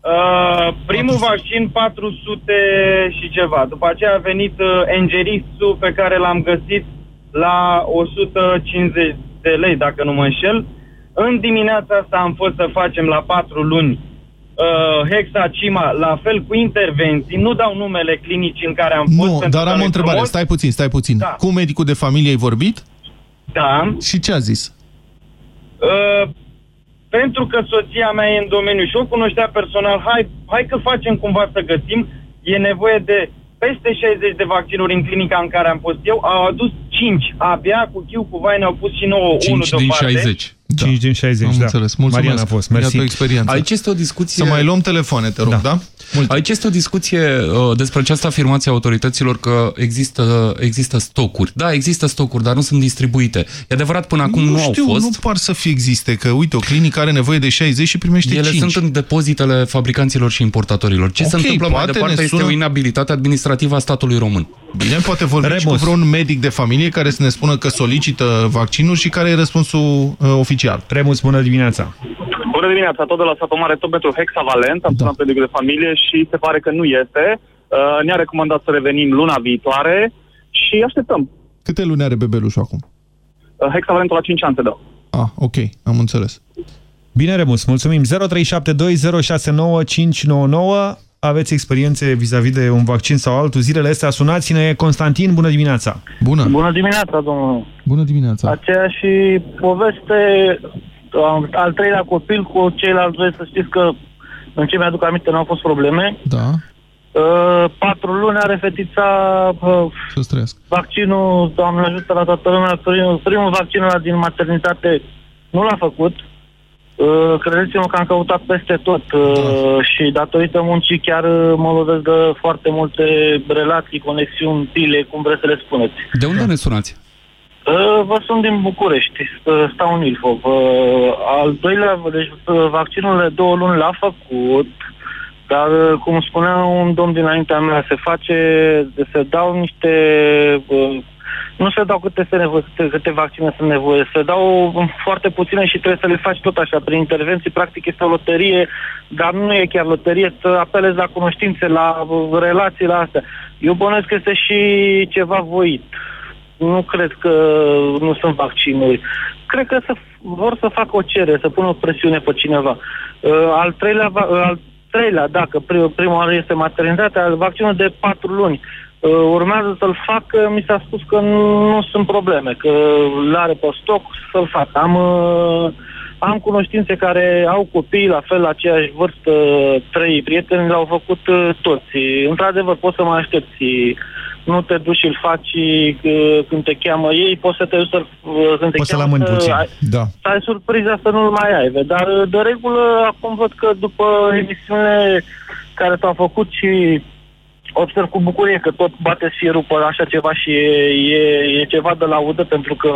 Uh, primul vaccin 400 și ceva. După aceea a venit uh, Engerisul pe care l-am găsit la 150 de lei, dacă nu mă înșel. În dimineața asta am fost să facem la 4 luni uh, Hexacima, la fel cu intervenții. Nu dau numele clinicii în care am fost. Nu, pentru dar că am o nu-i întrebare. frumos. Stai puțin, stai puțin. Da. Cu medicul de familie ai vorbit? Da. Și ce a zis? Uh, pentru că soția mea e în domeniu și o cunoștea personal, hai, hai că facem cumva să găsim, e nevoie de peste 60 de vaccinuri în clinica în care am fost eu, au adus 5. Abia cu chiu, cu vaine au pus și nouă 5 unul din deoparte. 60. 5 din 60, Am da. înțeles. Mulțumesc. Mariana a fost, mersi. Iată o experiență. Aici este o discuție... Să mai luăm telefoane, te rog, da? da? Aici este o discuție uh, despre această afirmație a autorităților că există, există stocuri. Da, există stocuri, dar nu sunt distribuite. E adevărat, până acum nu, nu au știu, fost. nu par să fie existe, că uite, o clinică are nevoie de 60 și primește Ele 5. sunt în depozitele fabricanților și importatorilor. Ce se Ok, întâmplă mai poate departe ne este sună- o inabilitate administrativă a statului român. Bine, poate vorbi și cu Remus. vreun medic de familie care să ne spună că solicită vaccinul și care e răspunsul uh, oficial. Remus, bună dimineața! Bună dimineața, tot de la satul mare, tot pentru hexavalent, am sunat pe medicul de familie și se pare că nu este. Uh, ne-a recomandat să revenim luna viitoare și așteptăm. Câte luni are bebelușul acum? Uh, hexavalentul la 5 ani se dă. Ah, ok, am înțeles. Bine, Remus, mulțumim. 0372069599. Aveți experiențe vis-a-vis de un vaccin sau altul zilele astea? Sunați-ne. Constantin, bună dimineața! Bună! Bună dimineața, domnul. Bună dimineața! Aceeași poveste, am- al treilea copil cu ceilalți doi, să știți că în ce mi-aduc aminte nu au fost probleme. Da, Uh, patru luni are fetița uh, să trăiesc. vaccinul, Doamne ajută la toată lumea, primul, primul vaccin ăla din maternitate nu l-a făcut. Uh, credeți-mă că am căutat peste tot uh, și datorită muncii chiar uh, mă lovesc de foarte multe relații, conexiuni, pile, cum vreți să le spuneți. De unde ne sunați? Uh, Vă sunt din București, uh, stau în Ilfov. Uh, Al doilea, deci uh, vaccinul de două luni l-a făcut, dar uh, cum spunea un domn dinaintea mea, se face, se dau niște, uh, nu se dau câte, se nevoie, câte, câte vaccine sunt nevoie, se dau foarte puține și trebuie să le faci tot așa, prin intervenții, practic este o loterie, dar nu e chiar loterie, să apelezi la cunoștințe, la uh, relații, la astea. Eu bănuiesc că este și ceva voit nu cred că nu sunt vaccinuri. Cred că să, vor să facă o cerere, să pună o presiune pe cineva. Uh, al treilea, va- uh, al treilea dacă prim, prima oară este maternitatea, vaccinul de patru luni. Uh, urmează să-l facă, mi s-a spus că nu, nu sunt probleme, că l-are pe stoc să-l facă. Am, uh, am cunoștințe care au copii la fel, la aceeași vârstă, trei prieteni, l-au făcut uh, toți. Într-adevăr, poți să mai aștepți nu te duci și îl faci uh, când te cheamă ei, poți să te duci să uh, când te Poți să-l cheamă amâni puțin. ai, Da. să ai surpriza să nu-l mai ai. ve. Dar uh, de regulă acum văd că după emisiunile care s-au făcut și observ cu bucurie că tot bate fierul pe așa ceva și e, e, e ceva de laudă pentru că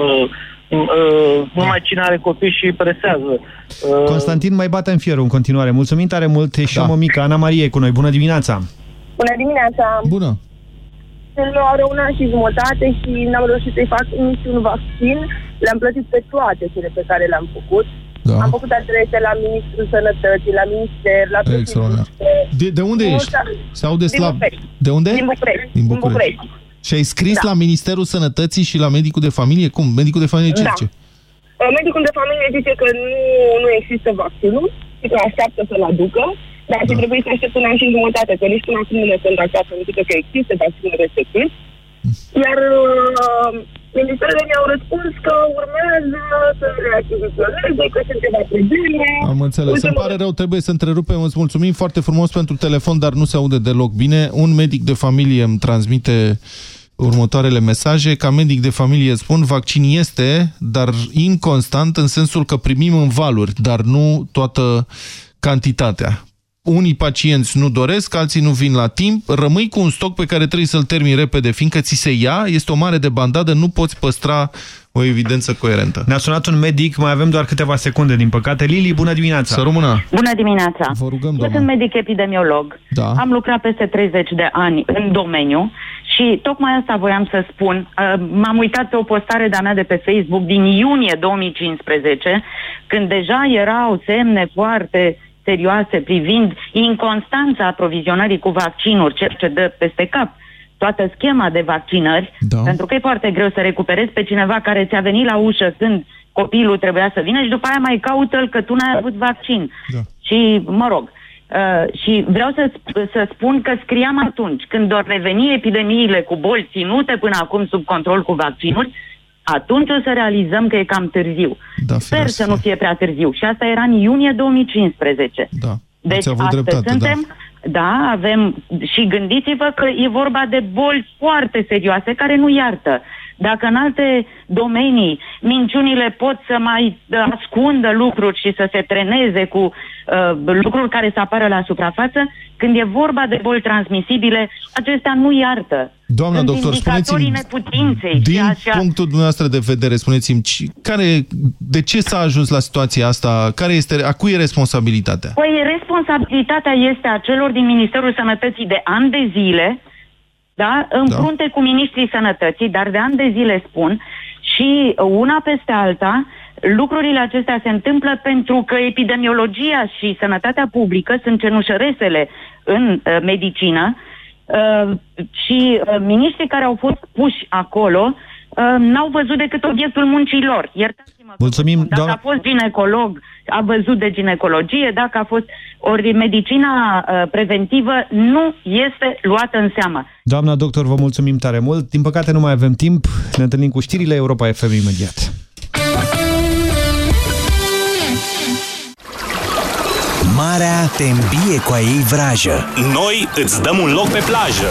uh, numai cine are copii și presează. Uh, Constantin mai bate în fierul în continuare. Mulțumim tare mult. E și Da. o mămică, Ana Marie, e cu noi. Bună dimineața! Bună dimineața! Bună! Îl are un an și jumătate și n-am reușit să-i fac niciun vaccin. Le-am plătit pe toate cele pe care le-am făcut. Da. Am făcut adrese la Ministrul Sănătății, la Minister, la Extraordinar. președinte. De, de unde Mulți ești? ani. Se aude Din slab. București. De unde? Din București. Din Din București. București. Și ai scris Da. la Ministerul Sănătății și la medicul de familie? Cum? Medicul de familie ce Da. zice? Uh, Medicul de familie zice că nu, nu există vaccinul și că așteaptă să-l aducă, dar Da. ar trebuie să aștept un an și jumătate, că nici până acum nu ne contactat să ne zică că există vaccinul respectiv. Iar uh, ministerele mi-au răspuns că urmează să reachiziționeze, că sunt ceva probleme. Am înțeles. Ultimul- Îmi pare rău, trebuie să întrerupem. Îți mulțumim foarte frumos pentru telefon, dar nu se aude deloc bine. Un medic de familie îmi transmite următoarele mesaje. Ca medic de familie spun, vaccin este, dar inconstant în sensul că primim în valuri, dar nu toată cantitatea. Unii pacienți nu doresc, alții nu vin la timp, rămâi cu un stoc pe care trebuie să-l termini repede, fiindcă ți se ia, este o mare de bandadă, nu poți păstra o evidență coerentă. Ne-a sunat un medic, mai avem doar câteva secunde, din păcate. Lili, bună dimineața! Să rămână! Bună dimineața! Vă rugăm, Eu doamnă. sunt medic epidemiolog. Da. Am lucrat peste 30 de ani în domeniu și tocmai asta voiam să spun. Uh, M-am uitat pe o postare de-a mea de pe Facebook din iunie 2015, când deja erau semne foarte serioase privind inconstanța aprovizionării cu vaccinuri, ceea ce dă peste cap toată schema de vaccinări, da. pentru că e foarte greu să recuperezi pe cineva care ți-a venit la ușă când copilul trebuia să vină și după aia mai caută-l că tu n-ai avut vaccin. Da. Și, mă rog, uh, și vreau să, sp- să spun că scriam atunci, când vor reveni epidemiile cu boli ținute până acum sub control cu vaccinuri, atunci o să realizăm că e cam târziu. Da, Sper să nu fie prea târziu. Și asta era în iunie 2015. Da. Deci Ați avut astăzi dreptate, suntem, da. avem și gândiți-vă că e vorba de boli foarte serioase care nu iartă. Dacă în alte domenii minciunile pot să mai uh, ascundă lucruri și să se treneze cu uh, lucruri care să apară la suprafață, când e vorba de boli transmisibile, acestea nu iartă. Doamna Sunt doctor, indicatorii spuneți-mi, neputinței. din și așa... punctul dumneavoastră de vedere, spuneți-mi, ci- care, de ce s-a ajuns la situația asta? Care este, a cui e responsabilitatea? Păi responsabilitatea este a celor din Ministerul Sănătății de ani de zile, da, în Da. frunte cu ministrii sănătății, dar de ani de zile spun, și una peste alta, lucrurile acestea se întâmplă pentru că epidemiologia și sănătatea publică sunt cenușăresele în uh, medicină uh, și uh, ministrii care au fost puși acolo uh, n-au văzut decât obiectul muncii lor. Iertați-mă Mulțumim, dacă doamna... a fost ginecolog, a văzut de ginecologie, dacă a fost... Ori medicina uh, preventivă nu este luată în seamă. Doamna doctor, vă mulțumim tare mult. Din păcate nu mai avem timp. Ne întâlnim cu știrile Europa FM imediat. Marea te îmbie cu a ei vrajă. Noi îți dăm un loc pe plajă.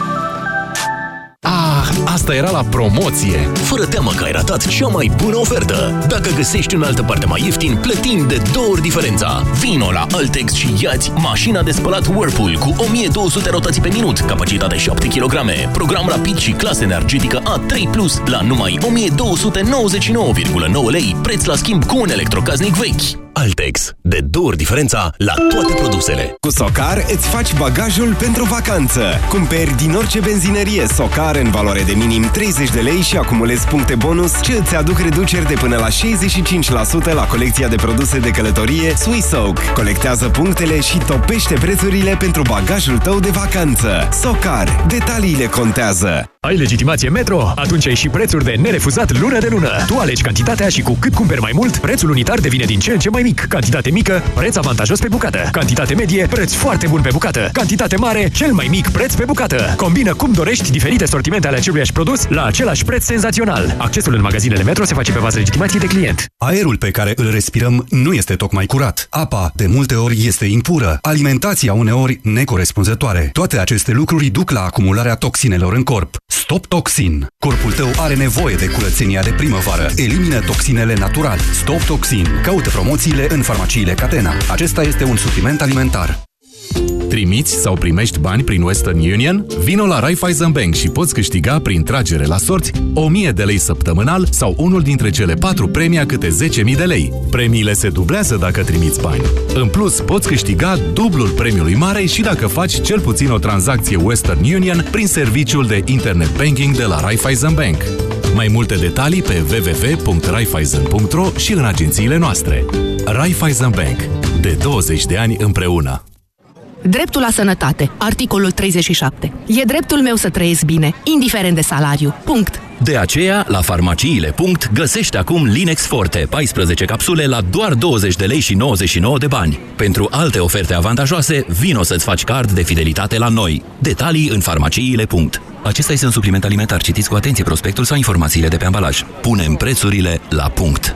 Ah, asta era la promoție! Fără teamă că ai ratat cea mai bună ofertă! Dacă găsești în altă parte mai ieftin, plătim de două ori diferența! Vino la Altex și iați mașina de spălat Whirlpool cu 1200 rotații pe minut, capacitate 7 kg, program rapid și clasă energetică A3+, la numai 1299,9 lei, preț la schimb cu un electrocaznic vechi. Altex. De două ori diferența la toate produsele. Cu Socar îți faci bagajul pentru vacanță. Cumperi din orice benzinărie Socar în valoare de minim 30 de lei și acumulezi puncte bonus ce îți aduc reduceri de până la 65% la colecția de produse de călătorie Swissoak. Colectează punctele și topește prețurile pentru bagajul tău de vacanță. Socar. Detaliile contează. Ai legitimație Metro? Atunci ai și prețuri de nerefuzat lună de lună. Tu alegi cantitatea și cu cât cumperi mai mult, prețul unitar devine din ce în ce mai mic. Cantitate mică, preț avantajos pe bucată. Cantitate medie, preț foarte bun pe bucată. Cantitate mare, cel mai mic preț pe bucată. Combină cum dorești diferite sortimente ale aceluiași produs la același preț senzațional. Accesul în magazinele Metro se face pe bază legitimației de client. Aerul pe care îl respirăm nu este tocmai curat. Apa, de multe ori, este impură. Alimentația, uneori, necorespunzătoare. Toate aceste lucruri duc la acumularea toxinelor în corp. Stop Toxin. Corpul tău are nevoie de curățenia de primăvară. Elimină toxinele natural. Stop Toxin. Caută promoțiile în farmaciile Catena. Acesta este un supliment alimentar. Trimiți sau primești bani prin Western Union? Vino la Raiffeisen Bank și poți câștiga prin tragere la sorți 1000 de lei săptămânal sau unul dintre cele patru premii a câte 10.000 de lei. Premiile se dublează dacă trimiți bani. În plus, poți câștiga dublul premiului mare și dacă faci cel puțin o tranzacție Western Union prin serviciul de internet banking de la Raiffeisen Bank. Mai multe detalii pe www.raiffeisen.ro și în agențiile noastre. Raiffeisen Bank. De 20 de ani împreună. Dreptul la sănătate. Articolul 37. E dreptul meu să trăiesc bine, indiferent de salariu. Punct. De aceea, la farmaciile. găsește acum Linex Forte, 14 capsule la doar 20 de lei și 99 de bani. Pentru alte oferte avantajoase, vino să-ți faci card de fidelitate la noi. Detalii în farmaciile. Acesta este un supliment alimentar. Citiți cu atenție prospectul sau informațiile de pe ambalaj. Punem prețurile la punct.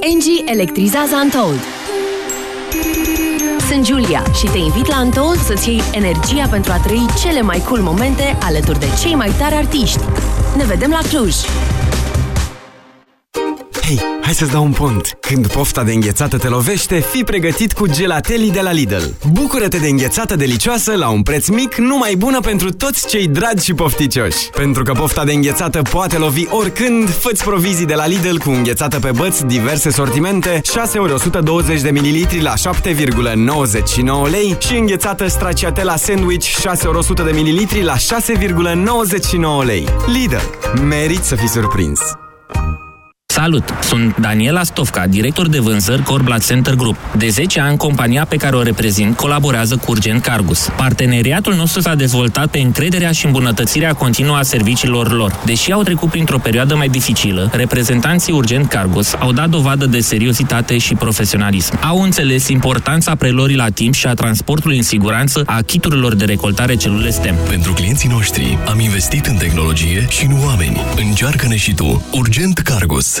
Engie electrizează Untold. Sunt Julia și te invit la Untold să-ți iei energia pentru a trăi cele mai cool momente alături de cei mai tari artiști. Ne vedem la Cluj! Hei, hai să-ți dau un pont. Când pofta de înghețată te lovește, fii pregătit cu gelatelii de la Lidl. Bucură-te de înghețată delicioasă la un preț mic, numai bună pentru toți cei dragi și pofticioși. Pentru că pofta de înghețată poate lovi oricând, fă provizii de la Lidl cu înghețată pe băți, diverse sortimente, 6 ori 120 de ml la 7,99 lei și înghețată stracciatella sandwich 6 ori 100 de ml la 6,99 lei. Lidl. Merit să fii surprins. Salut! Sunt Daniela Stofca, director de vânzări Corblat Center Group. De 10 ani, compania pe care o reprezint colaborează cu Urgent Cargus. Parteneriatul nostru s-a dezvoltat pe încrederea și îmbunătățirea continuă a serviciilor lor. Deși au trecut printr-o perioadă mai dificilă, reprezentanții Urgent Cargus au dat dovadă de seriozitate și profesionalism. Au înțeles importanța prelorii la timp și a transportului în siguranță a chiturilor de recoltare celule STEM. Pentru clienții noștri am investit în tehnologie și în oameni. Încearcă-ne și tu. Urgent Cargus.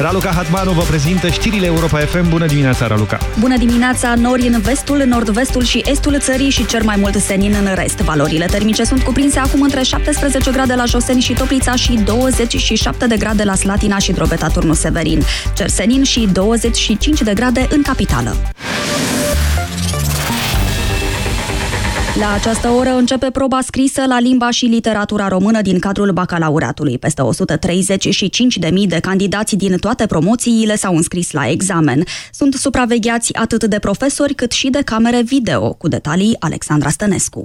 Raluca Hatmanu vă prezintă știrile Europa FM. Bună dimineața, Raluca! Bună dimineața! Nori în vestul, nord-vestul și estul țării și cer mai mult senin în rest. Valorile termice sunt cuprinse acum între 17 grade la Joseni și Toplița și 27 de grade la Slatina și Drobeta Turnu Severin. Cer senin și 25 de grade în capitală. La această oră începe proba scrisă la limba și literatura română din cadrul bacalaureatului. Peste 135.000 de candidați din toate promoțiile s-au înscris la examen. Sunt supravegheați atât de profesori cât și de camere video. Cu detalii, Alexandra Stănescu.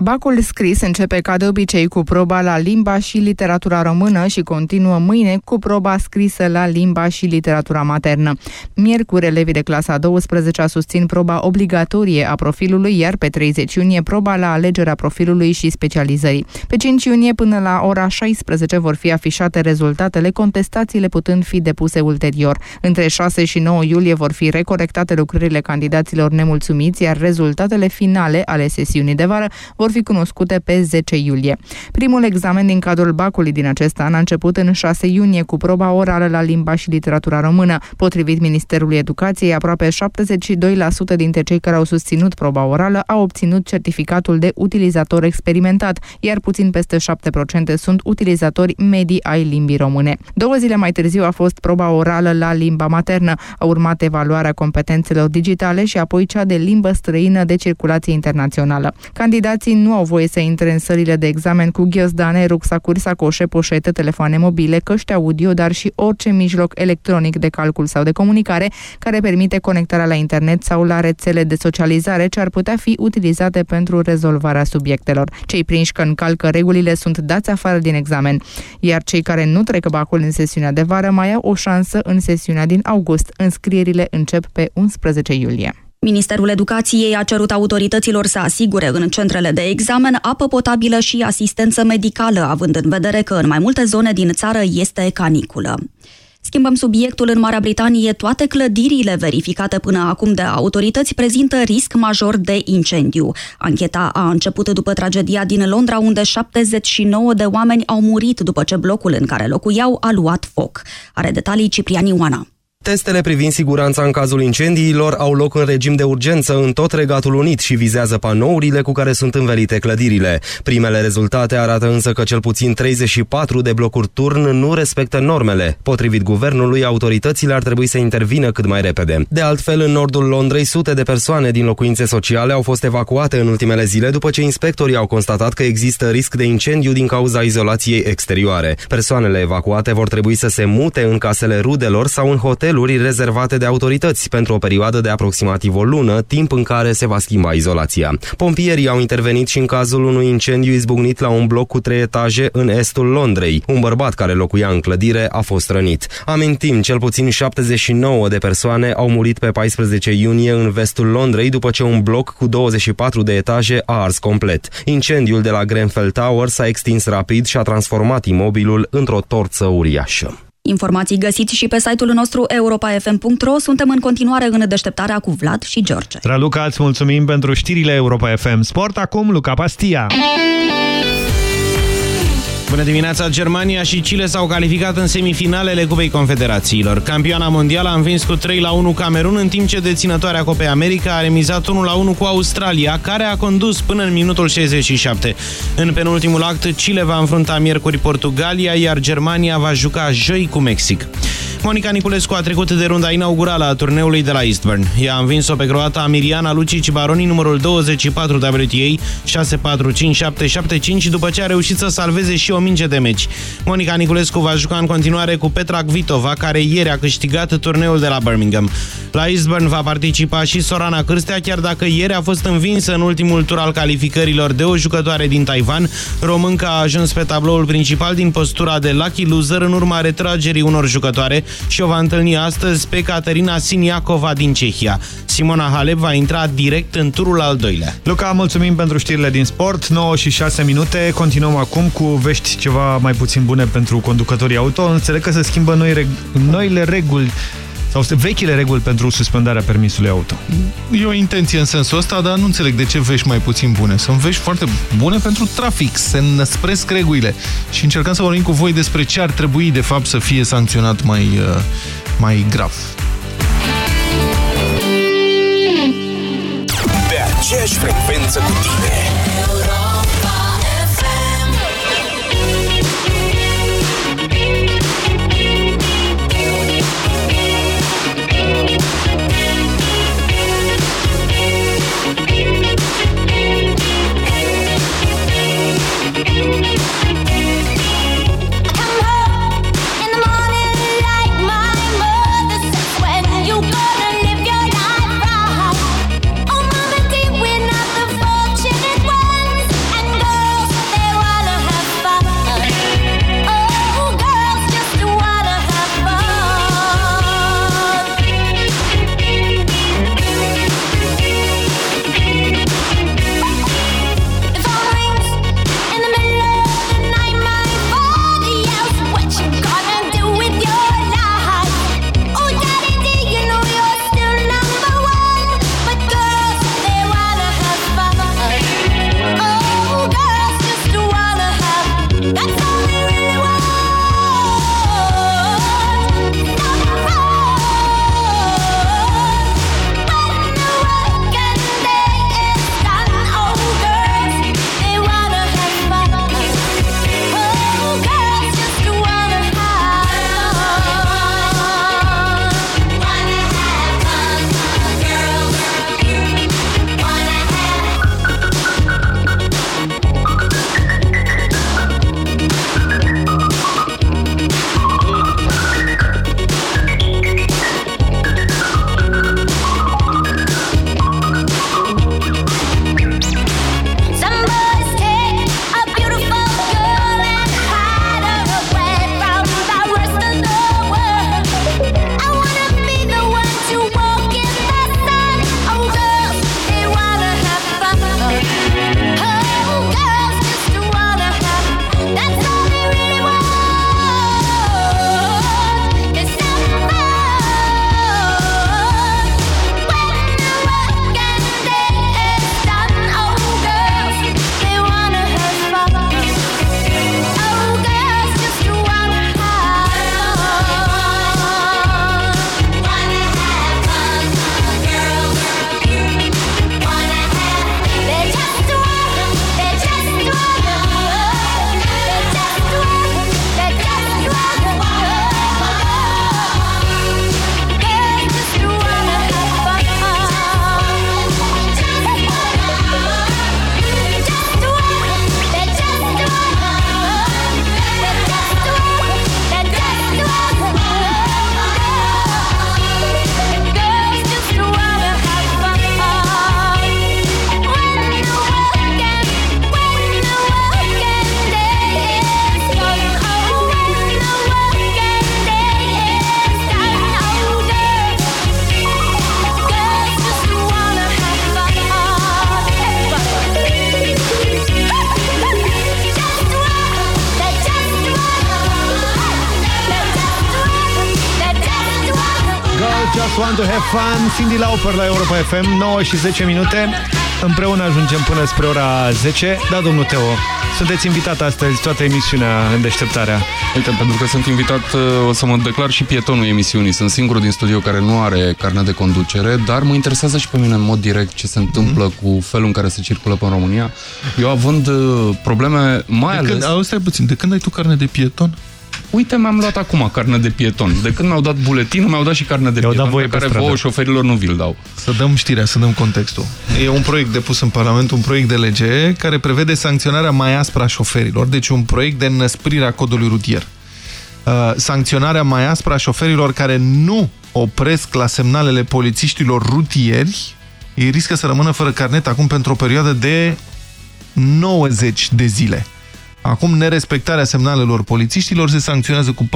Bacul scris începe ca de obicei cu proba la limba și literatura română și continuă mâine cu proba scrisă la limba și literatura maternă. Miercuri, elevii de clasa 12 susțin proba obligatorie a profilului, iar pe 30 iunie proba la alegerea profilului și specializării. Pe 5 iunie până la ora 16 vor fi afișate rezultatele, contestațiile putând fi depuse ulterior. Între 6 și 9 iulie vor fi recorectate lucrările candidaților nemulțumiți, iar rezultatele finale ale sesiunii de vară vor fi cunoscute pe 10 iulie. Primul examen din cadrul bacului din acest an a început în 6 iunie cu proba orală la limba și literatura română. Potrivit Ministerului Educației, aproape 72% dintre cei care au susținut proba orală au obținut certificatul de utilizator experimentat, iar puțin peste 7% sunt utilizatori medii ai limbii române. Două zile mai târziu a fost proba orală la limba maternă, a urmat evaluarea competențelor digitale și apoi cea de limbă străină de circulație internațională. Candidații nu au voie să intre în sălile de examen cu ghiozdane, rucsacuri, sacoșe, poșete, telefoane mobile, căști audio, dar și orice mijloc electronic de calcul sau de comunicare care permite conectarea la internet sau la rețele de socializare ce ar putea fi utilizate pentru rezolvarea subiectelor. Cei prinși că încalcă regulile sunt dați afară din examen, iar cei care nu trec bacul în sesiunea de vară mai au o șansă în sesiunea din august. Înscrierile încep pe 11 iulie. Ministerul Educației a cerut autorităților să asigure în centrele de examen apă potabilă și asistență medicală, având în vedere că în mai multe zone din țară este caniculă. Schimbăm subiectul în Marea Britanie. Toate clădirile verificate până acum de autorități prezintă risc major de incendiu. Ancheta a început după tragedia din Londra, unde 79 de oameni au murit după ce blocul în care locuiau a luat foc. Are detalii Ciprian Ioana. Testele privind siguranța în cazul incendiilor au loc în regim de urgență în tot Regatul Unit și vizează panourile cu care sunt învelite clădirile. Primele rezultate arată însă că cel puțin 34 de blocuri turn nu respectă normele. Potrivit guvernului, autoritățile ar trebui să intervină cât mai repede. De altfel, în nordul Londrei, sute de persoane din locuințe sociale au fost evacuate în ultimele zile după ce inspectorii au constatat că există risc de incendiu din cauza izolației exterioare. Persoanele evacuate vor trebui să se mute în casele rudelor sau în hotel hoteluri rezervate de autorități pentru o perioadă de aproximativ o lună, timp în care se va schimba izolația. Pompierii au intervenit și în cazul unui incendiu izbucnit la un bloc cu trei etaje în estul Londrei. Un bărbat care locuia în clădire a fost rănit. Amintim, cel puțin 79 de persoane au murit pe 14 iunie în vestul Londrei după ce un bloc cu 24 de etaje a ars complet. Incendiul de la Grenfell Tower s-a extins rapid și a transformat imobilul într-o torță uriașă. Informații găsiți și pe site-ul nostru europa.fm.ro. Suntem în continuare în deșteptarea cu Vlad și George. Raluca, îți mulțumim pentru știrile Europa FM Sport. Acum, Luca Pastia. Bună dimineața! Germania și Chile s-au calificat în semifinalele Cupei Confederațiilor. Campioana mondială a învins cu 3 la 1 Camerun, în timp ce deținătoarea Copei America a remizat 1 la 1 cu Australia, care a condus până în minutul 67. În penultimul act, Chile va înfrunta miercuri Portugalia, iar Germania va juca joi cu Mexic. Monica Niculescu a trecut de runda inaugurală a turneului de la Eastburn. Ea a învins-o pe croata Miriana Lucici Baroni, numărul 24 WTA, 6-4-5-7-7-5, după ce a reușit să salveze și o minge de meci. Monica Niculescu va juca în continuare cu Petra Kvitova, care ieri a câștigat turneul de la Birmingham. La Eastburn va participa și Sorana Cârstea, chiar dacă ieri a fost învinsă în ultimul tur al calificărilor de o jucătoare din Taiwan. Românca a ajuns pe tabloul principal din postura de lucky loser în urma retragerii unor jucătoare și o va întâlni astăzi pe Caterina Siniacova din Cehia. Simona Halep va intra direct în turul al doilea. Luca, mulțumim pentru știrile din sport. 9 și 6 minute. Continuăm acum cu vești ceva mai puțin bune pentru conducătorii auto. Înțeleg că se schimbă noi reg noile reguli sau vechile reguli pentru suspendarea permisului auto. E o intenție în sensul ăsta, dar nu înțeleg de ce vești mai puțin bune. Sunt vești foarte bune pentru trafic, se năspresc regulile. Și încercăm să vorbim cu voi despre ce ar trebui, de fapt, să fie sancționat mai, uh, mai grav. Pe aceeași frecvență cu tine. Want to Have Fun, Cindy Lauper la Europa FM, 9 și 10 minute. Împreună ajungem până spre ora 10. Da, domnul Teo, sunteți invitat astăzi toată emisiunea în deșteptarea. Uite, pentru că sunt invitat, o să mă declar și pietonul emisiunii. Sunt singurul din studio care nu are carnet de conducere, dar mă interesează și pe mine în mod direct ce se întâmplă mm -hmm. cu felul în care se circulă pe România. Eu având uh, probleme mai de ales... Când, auzi, stai puțin, de când ai tu carnet de pieton? Uite, mi-am luat acum carne de pieton. De când mi-au dat buletinul, mi-au dat și carne de pieton, dat voie pe care vouă șoferilor nu vi-l dau. Să dăm știrea, să dăm contextul. E un proiect depus în Parlament, un proiect de lege care prevede sancționarea mai aspră a șoferilor, deci un proiect de înăsprire a codului rutier. Uh, sancționarea mai aspră a șoferilor care nu opresc la semnalele polițiștilor rutieri, ei riscă să rămână fără carnet acum pentru o perioadă de 90 de zile. Acum, nerespectarea semnalelor polițiștilor se sancționează cu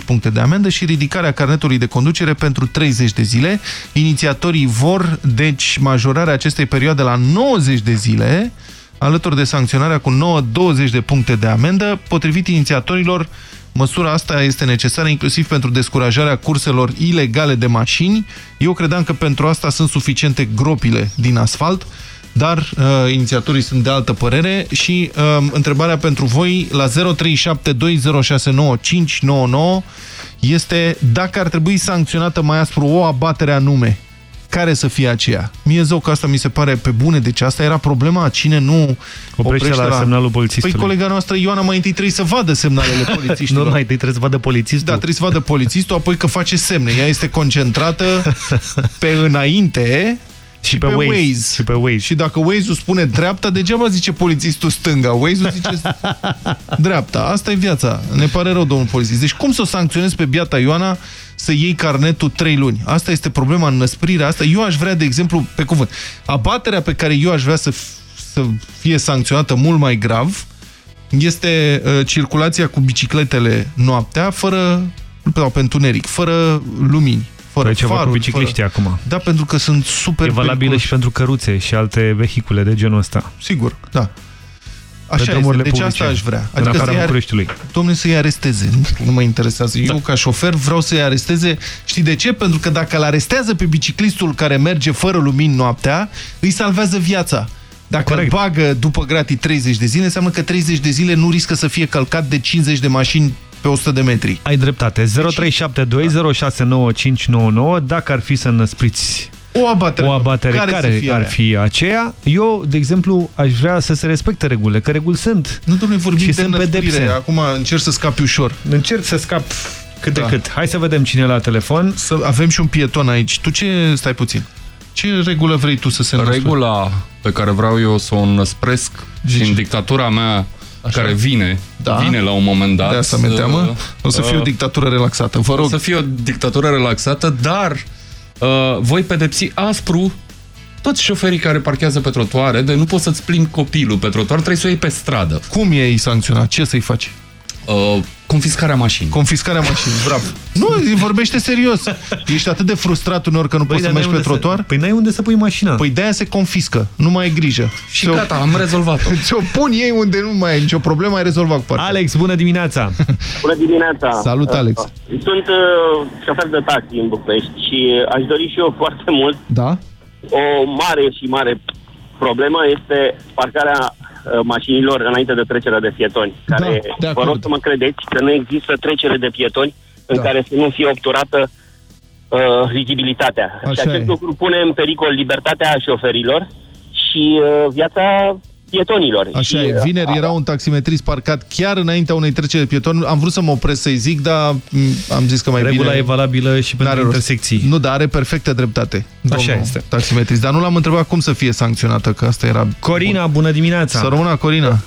4-5 puncte de amendă și ridicarea carnetului de conducere pentru 30 de zile. Inițiatorii vor, deci, majorarea acestei perioade la 90 de zile, alături de sancționarea cu 9-20 de puncte de amendă. Potrivit inițiatorilor, măsura asta este necesară inclusiv pentru descurajarea curselor ilegale de mașini. Eu credeam că pentru asta sunt suficiente gropile din asfalt, dar uh, inițiatorii sunt de altă părere și uh, întrebarea pentru voi la 0372069599 este dacă ar trebui sancționată mai aspru o abatere anume. Care să fie aceea? Mie zău că asta mi se pare pe bune, deci asta era problema, cine nu oprește, oprește la, la semnalul polițistului. Păi colega noastră Ioana mai întâi trebuie să vadă semnalele polițistilor. nu, mai întâi trebuie să vadă polițistul. Da, trebuie să vadă polițistul, apoi că face semne. Ea este concentrată pe înainte și pe, pe Waze. Waze. Și pe Waze. Și dacă Waze-ul spune dreapta, degeaba zice polițistul stânga. Waze-ul zice dreapta. Asta e viața. Ne pare rău, domnul polițist. Deci cum să o sancționezi pe biata Ioana să iei carnetul 3 luni? Asta este problema în năsprirea asta. Eu aș vrea, de exemplu, pe cuvânt, abaterea pe care eu aș vrea să, să fie sancționată mult mai grav este uh, circulația cu bicicletele noaptea, fără, pe întuneric, fără lumini fără păi ceva faruri, cu bicicliștii fără... acum. Da, pentru că sunt super E valabilă periculos. și pentru căruțe și alte vehicule de genul ăsta. Sigur, da. Așa este, deci publice, asta aș vrea. Adică să Bucureștiului. Domnule, să-i aresteze. Nu, nu mă interesează. Da. Eu, ca șofer, vreau să-i aresteze. Știi de ce? Pentru că dacă îl arestează pe biciclistul care merge fără lumini noaptea, îi salvează viața. Dacă Corect. îl bagă după gratii 30 de zile, înseamnă că 30 de zile nu riscă să fie călcat de 50 de mașini pe 100 de metri. Ai dreptate. 0372069599 dacă ar fi să năspriți o abatere, o abatere care, care fi ar fi aceea, eu, de exemplu, aș vrea să se respecte regulile, că reguli sunt. Nu, domnule, vorbim și de sunt pedepse. Acum încerc să scapi ușor. Încerc să scap cât da. de cât. Hai să vedem cine la telefon. Să avem și un pieton aici. Tu ce stai puțin? Ce regulă vrei tu să se năsprească? Regula pe care vreau eu să o năspresc și în dictatura mea Așa. care vine, da. vine la un moment dat. De asta mi teamă. O să fie o dictatură relaxată, vă rog. O să fie o dictatură relaxată, dar uh, voi pedepsi aspru toți șoferii care parchează pe trotuare, de nu poți să-ți plimbi copilul pe trotuar, trebuie să o iei pe stradă. Cum e ei sancționat? Ce să-i faci? Uh, confiscarea mașinii. Confiscarea mașinii, bravo. Nu, vorbește serios. Ești atât de frustrat uneori că nu Băi, poți să mergi pe trotuar? Să... Păi n-ai unde să pui mașina. Păi de-aia se confiscă. Nu mai ai grijă. Și gata, am rezolvat-o. Ți-o pun ei unde nu mai ai nicio problemă, ai rezolvat cu partea. Alex, bună dimineața! Bună dimineața! Salut, Alex! Sunt uh, șofer de taxi în București și uh, aș dori și eu foarte mult da? o mare și mare problemă este parcarea mașinilor înainte de trecerea de pietoni. Care, da, vă rog să mă credeți că nu există trecere de pietoni în Da. care să nu fie obturată uh, vizibilitatea. Așa și acest e. lucru pune în pericol libertatea șoferilor și uh, viața pietonilor. Așa și, e, vineri era un taximetrist parcat chiar înaintea unei treceri de pietoni. Am vrut să mă opresc să-i zic, dar m, am zis că mai Regula bine... e valabilă și pentru intersecții. Nu, dar are perfectă dreptate. Așa domnul este. Taximetrist. Dar nu l-am întrebat cum să fie sancționată, că asta era... Corina, bună dimineața! Să rămână, Corina.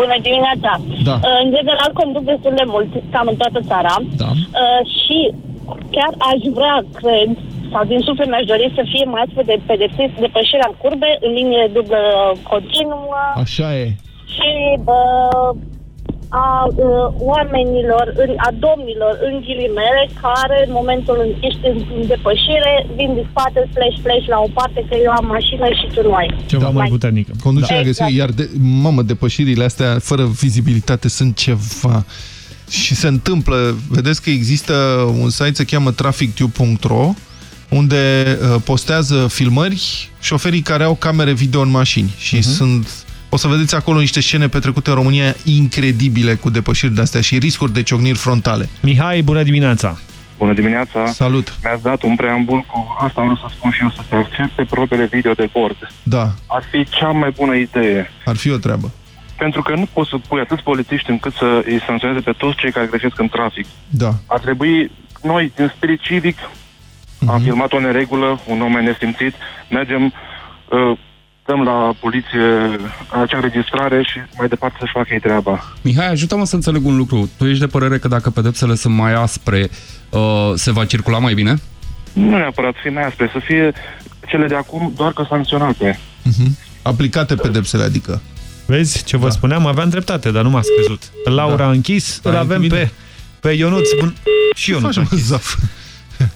Bună dimineața! Da. Uh, În general conduc destul de mult, cam în toată țara. Da. Uh, și chiar aș vrea, cred, sau din suflet mi-aș dori să fie mai astfel de pedepsit depășirea în curbe în linie dublă continuă Așa e. și uh, a uh, oamenilor, în, a domnilor, în ghilimele, care în momentul în ești în, în depășire, vin din spate, flash, flash la o parte, că eu am mașină și tu nu ai. Ceva mai puternică. Conducerea Da. agresivă, iar, de, mamă, depășirile astea fără vizibilitate sunt ceva... Și se întâmplă, vedeți că există un site, se cheamă traffictube.ro, unde uh, postează filmări șoferii care au camere video în mașini și uh Mhm. -huh. sunt... O să vedeți acolo niște scene petrecute în România incredibile cu depășiri de-astea și riscuri de ciocniri frontale. Mihai, bună dimineața! Bună dimineața! Salut! Mi-ați dat un preambul cu asta vreau să spun și eu, să se accepte probele video de bord. Da, Ar fi cea mai bună idee. ar fi o treabă. Pentru că nu poți să pui atâți polițiști încât să îi sancționeze pe toți cei care greșesc în trafic. Da. Ar trebui, noi, din spirit civic, Mhm. am filmat o neregulă, un om nesimțit, mergem, uh, dăm la poliție acea înregistrare și mai departe să-și facă ei treaba. Mihai, ajută-mă să înțeleg un lucru. Tu ești de părere că dacă pedepsele sunt mai aspre, uh, se va circula mai bine? Nu neapărat să fie mai aspre, să fie cele de acum doar că sancționate. Uh-huh. Aplicate pedepsele, adică. Vezi ce vă da. spuneam? Aveam dreptate, dar nu m-a scăzut. Laura da. a închis, îl Da, avem bine. pe, pe Ionuț. Bun. Și Ionuț a închis.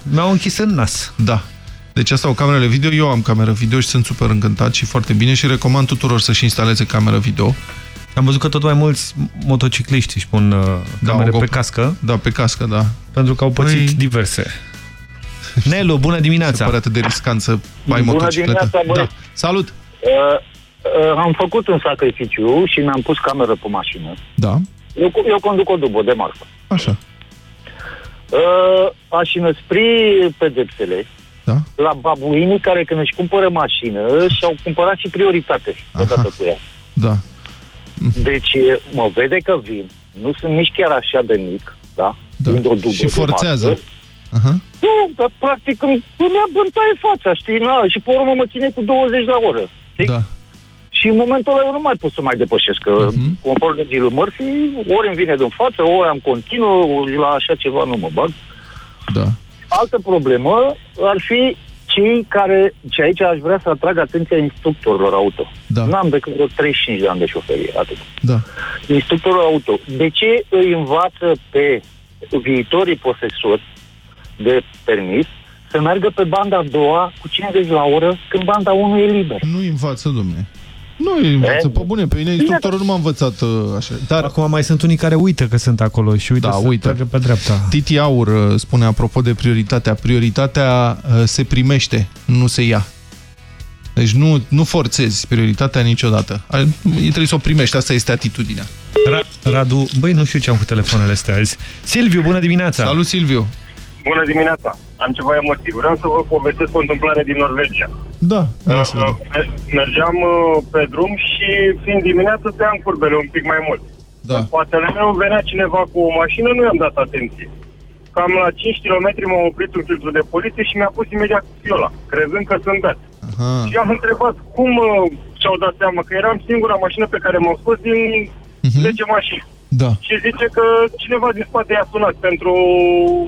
Mi-au închis în nas. Da. Deci asta au camerele video, eu am cameră video și sunt super încântat și foarte bine și recomand tuturor să-și instaleze cameră video. Am văzut că tot mai mulți motocicliști își pun uh, camere au pe GoPro. cască. Da, pe cască, da. Pentru că au pățit Păi- diverse. Nelu, bună dimineața! Se pare atât de riscant să ai Bună motocicletă. dimineața, băi. da. Salut! Uh, uh, am făcut un sacrificiu și mi-am pus cameră pe mașină. Da, Eu, cu- eu conduc o dubă de marfă. așa. Uh, aș înăspri pedepsele Da. la babuinii care când își cumpără mașină și-au cumpărat și prioritate odată cu ea. Da. Deci mă vede că vin, nu sunt nici chiar așa de mic, da? Da. Vin o dubă Și de forțează. marfă. Aha. Nu, dar practic îmi punea bântaie fața, știi? Na, și pe urmă mă ține cu 20 la oră. Știi? Da. Și în momentul ăla eu nu mai pot să mai depășesc, că Mhm. uh-huh. conform legii Murphy, ori îmi vine din față, ori am continuu, ori la așa ceva nu mă bag. Da. Altă problemă ar fi cei care, și aici aș vrea să atrag atenția instructorilor auto. Da. N-am decât vreo 35 de ani de șoferie, atât. Da. Instructorul auto, de ce îi învață pe viitorii posesori de permis să meargă pe banda a doua cu 50 la oră când banda 1 e liberă? Nu învață, domne. Nu îi învață, pe bune, pe mine instructorul nu m-a învățat uh, așa. Dar Acum mai sunt unii care uită că sunt acolo și uită Da, să uită. tragă pe dreapta. Titi Aur uh, spune apropo de prioritatea, prioritatea uh, se primește, nu se ia. Deci nu, nu forțezi prioritatea niciodată. Ai- Trebuie să o primești, asta este atitudinea. Ra Radu, băi, nu știu ce am cu telefoanele astea azi. Silviu, bună dimineața! Salut, Silviu! Bună dimineața! Am ceva emoții. Vreau să vă povestesc o întâmplare din Norvegia. Da, Uh, uh, mergeam uh, pe drum și fiind dimineață tăiam curbele un pic mai mult. Da. În spatele meu venea cineva cu o mașină, nu i-am dat atenție. Cam la 5 km m-a oprit un filtru de poliție și mi-a pus imediat fiola, crezând că sunt beat. Aha. Și am întrebat cum uh, și-au dat seama că eram singura mașină pe care m-au scos din Mhm. 10 mașini. Da. Și zice că cineva din spate i-a sunat pentru,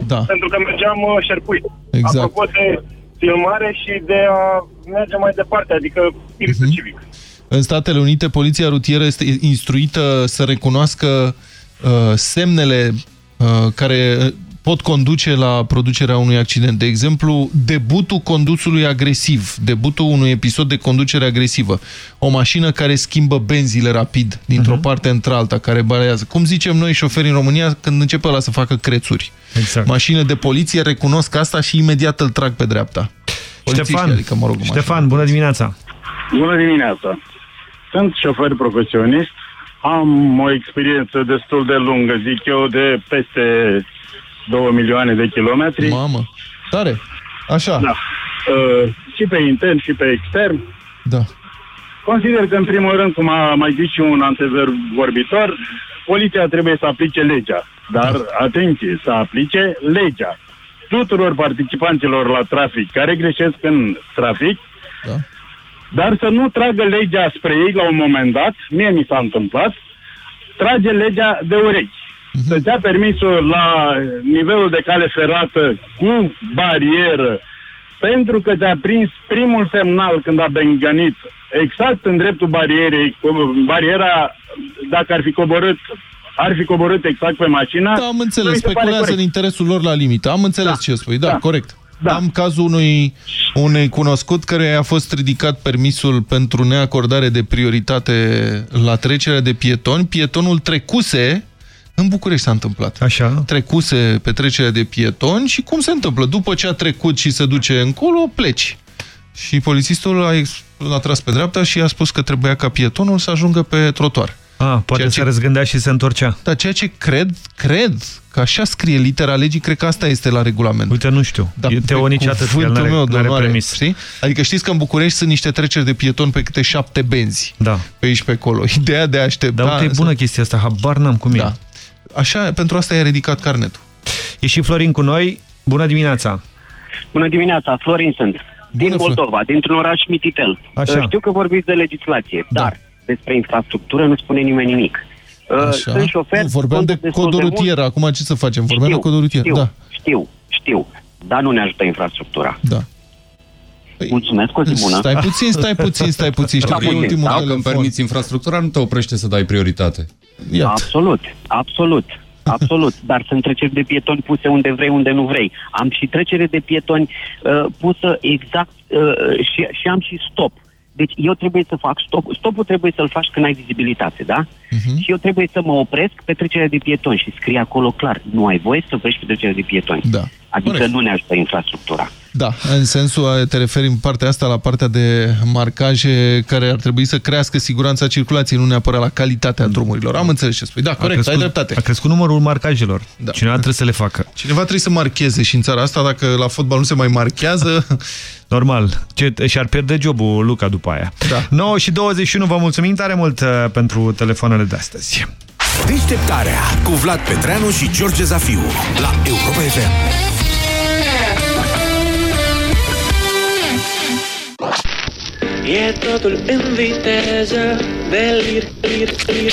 Da. pentru că mergeam uh, șerpuit. Exact. Apropo de filmare și de a merge mai departe, adică spiritul Mhm. civic. În Statele Unite, poliția rutieră este instruită să recunoască uh, semnele uh, care uh, pot conduce la producerea unui accident. De exemplu, debutul condusului agresiv, debutul unui episod de conducere agresivă. O mașină care schimbă benzile rapid dintr-o uh-huh. parte într-alta, care balează. Cum zicem noi șoferi în România când începe la să facă crețuri. Exact. Mașină de poliție recunosc asta și imediat îl trag pe dreapta. Polițiști, Ștefan, adică, mă rog, Ștefan, bună dimineața! Bună dimineața! Sunt șofer profesionist, am o experiență destul de lungă, zic eu, de peste 2 milioane de kilometri. Mamă, tare! Așa. Da. Uh, și pe intern și pe extern. Da. Consider că, în primul rând, cum a mai zis și un antevorbitor, poliția trebuie să aplice legea. Dar, atenție, să aplice legea tuturor participanților la trafic care greșesc în trafic, da. dar să nu tragă legea spre ei la un moment dat, mie mi s-a întâmplat, trage legea de urechi. Mhm. Să dea permisul la nivelul de cale ferată cu barieră, pentru că te-a prins primul semnal când a benganit exact în dreptul barierei, cu- bariera, dacă ar fi coborât, ar fi coborât exact pe mașină. Da, am nu înțeles. mi se pare Speculează în corect. interesul lor la limită. Am înțeles Da. ce spui. Da, Da. corect. Da. Am cazul unui, unui cunoscut care a fost ridicat permisul pentru neacordare de prioritate la trecerea de pietoni. Pietonul trecuse În București s-a întâmplat. Așa. Trecuse petrecerea de pietoni și cum se întâmplă? După ce a trecut și se duce încolo, pleci. Și polițistul a, a tras pe dreapta și a spus că trebuia ca pietonul să ajungă pe trotuar. A, poate ceea se ce... răzgândea și se întorcea. Da, ceea ce cred, cred că așa scrie litera legii, cred că asta este la regulament. Uite, nu știu. Da, e teo nici atât, el meu, doamne, premis. Știi? Adică știți că în București sunt niște treceri de pieton pe câte șapte benzi. Da. Pe aici, pe acolo. Ideea de a aștepta... Dar uite, e bună să... chestia asta, habar n-am cum da. e. Așa, pentru asta i-a ridicat carnetul. E și Florin cu noi. Bună dimineața! Bună dimineața, Florin sunt. Bună, din Moldova, dintr-un oraș Mititel. Așa. Știu că vorbiți de legislație, da. dar despre infrastructură nu spune nimeni nimic. Așa. Sunt șofer... Nu, vorbeam de codul rutier, acum ce să facem? Vorbeam știu, de codul rutier, știu, da. Știu, știu, dar nu ne ajută infrastructura. Da. Păi, Mulțumesc, o zi bună. Stai puțin, stai puțin, stai puțin. Știu că e ultimul Dacă îmi permiți, infrastructura nu te oprește să dai prioritate. Iată. Absolut, absolut. Absolut, dar sunt treceri de pietoni puse unde vrei, unde nu vrei. Am și trecere de pietoni uh, pusă exact uh, și, și am și stop. Deci eu trebuie să fac stop. Stopul trebuie să-l faci când ai vizibilitate, da? Uh-huh. Și eu trebuie să mă opresc pe trecerea de pietoni și scrie acolo clar, nu ai voie să oprești pe trecerea de pietoni. Da. Adică Corect. nu ne ajută infrastructura. Da, în sensul, te referi în partea asta la partea de marcaje care ar trebui să crească siguranța circulației, nu neapărat la calitatea drumurilor. Am înțeles ce spui. Da, corect, crescut, ai dreptate. A crescut numărul marcajelor. Da. Cineva trebuie să le facă. Cineva trebuie să marcheze și în țara asta, dacă la fotbal nu se mai marchează... Normal. Și-ar pierde jobul Luca după aia. Da. 9 și 21, vă mulțumim tare mult uh, pentru telefoanele de astăzi. Deșteptarea cu Vlad Petreanu și George Zafiu la Europa FM. E totul în viteză de lir, lir, lir.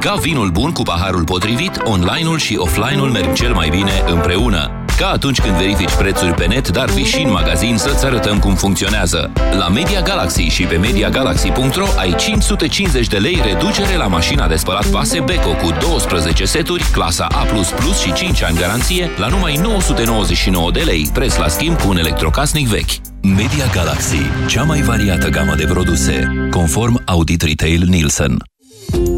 Ca vinul bun cu paharul potrivit, online-ul și offline-ul merg cel mai bine împreună. Ca atunci când verifici prețuri pe net, dar vii și în magazin să-ți arătăm cum funcționează. La Media Galaxy și pe MediaGalaxy.ro ai 550 de lei reducere la mașina de spălat vase Beko cu 12 seturi, clasa A++ și 5 ani garanție, la numai 999 de lei, preț la schimb cu un electrocasnic vechi. Media Galaxy, cea mai variată gamă de produse, conform Audit Retail Nielsen.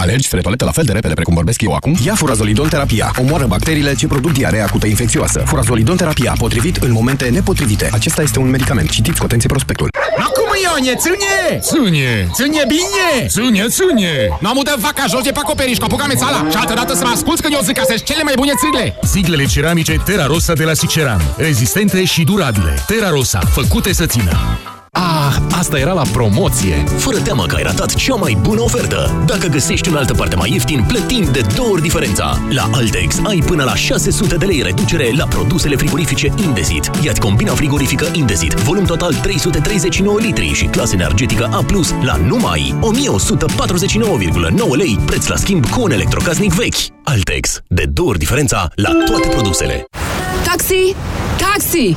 Alergi spre toaletă la fel de repede precum vorbesc eu acum? Ia furazolidon terapia. Omoară bacteriile ce produc diarea acută infecțioasă. Furazolidon terapia, potrivit în momente nepotrivite. Acesta este un medicament. Citiți cu atenție prospectul. Acum Ionie, ține! Ține! Ține bine! Ține, ține! Nu am udat vaca jos de pe acoperiș cu apucame țala și altă dată să mă asculți când eu zic că sunt cele mai bune țigle! Ziglele ceramice Terra Rosa de la Siceran. Rezistente și durabile. Terra Rosa, făcute să țină. Ah, asta era la promoție! Fără teamă că ai ratat cea mai bună ofertă! Dacă găsești în altă parte mai ieftin, plătim de două ori diferența! La Altex ai până la 600 de lei reducere la produsele frigorifice Indesit. Iați combina frigorifică Indesit, volum total 339 litri și clasă energetică A+, la numai 1149,9 lei, preț la schimb cu un electrocasnic vechi. Altex, de două ori diferența la toate produsele. Taxi! Taxi!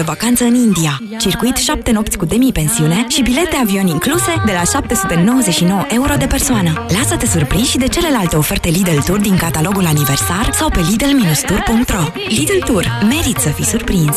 De vacanță în India. Circuit 7 nopți cu demi-pensiune și bilete avion incluse de la 799 euro de persoană. Lasă-te surprins și de celelalte oferte Lidl Tour din catalogul aniversar sau pe lidl-tour.ro. Lidl Tour. Merit să fii surprins!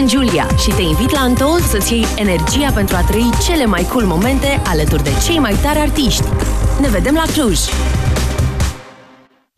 Sunt Julia și te invit la Untold să-ți iei energia pentru a trăi cele mai cool momente alături de cei mai tari artiști. Ne vedem la Cluj!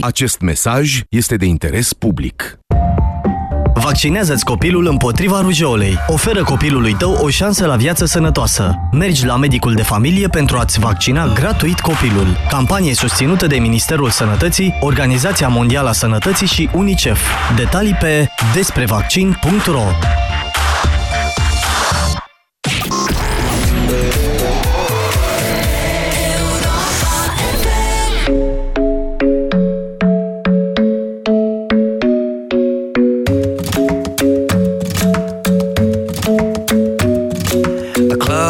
Acest mesaj este de interes public. Vaccinează-ți copilul împotriva rujeolei. Oferă copilului tău o șansă la viață sănătoasă. Mergi la medicul de familie pentru a-ți vaccina gratuit copilul. Campanie susținută de Ministerul Sănătății, Organizația Mondială a Sănătății și UNICEF. Detalii pe desprevaccin.ro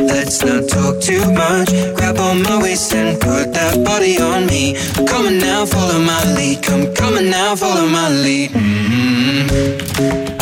let's not talk too much. Grab on my waist and put that body on me. Come on now, follow my lead. Come, come on now, follow my lead. Mhm.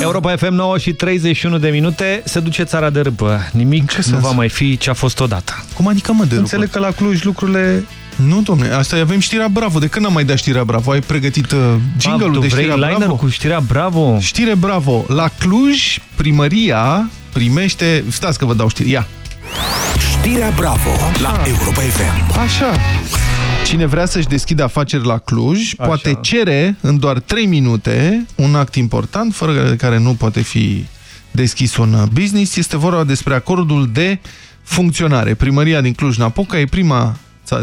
Europa FM 9 și 31 de minute Se duce țara de râpă Nimic ce nu va mai fi ce a fost odată Cum adică mă de râpă? Înțeleg că la Cluj lucrurile... Nu, domne, asta avem știrea Bravo. De când am mai dat știrea Bravo? Ai pregătit uh, jingle-ul de știrea Bravo? cu știrea Bravo? Știre Bravo. La Cluj, primăria primește... Stați că vă dau știri. Ia. Știrea Bravo la Europa FM. Așa. Cine vrea să-și deschidă afaceri la Cluj Așa. poate cere în doar 3 minute un act important, fără de care nu poate fi deschis un business. Este vorba despre acordul de funcționare. Primăria din Cluj-Napoca e prima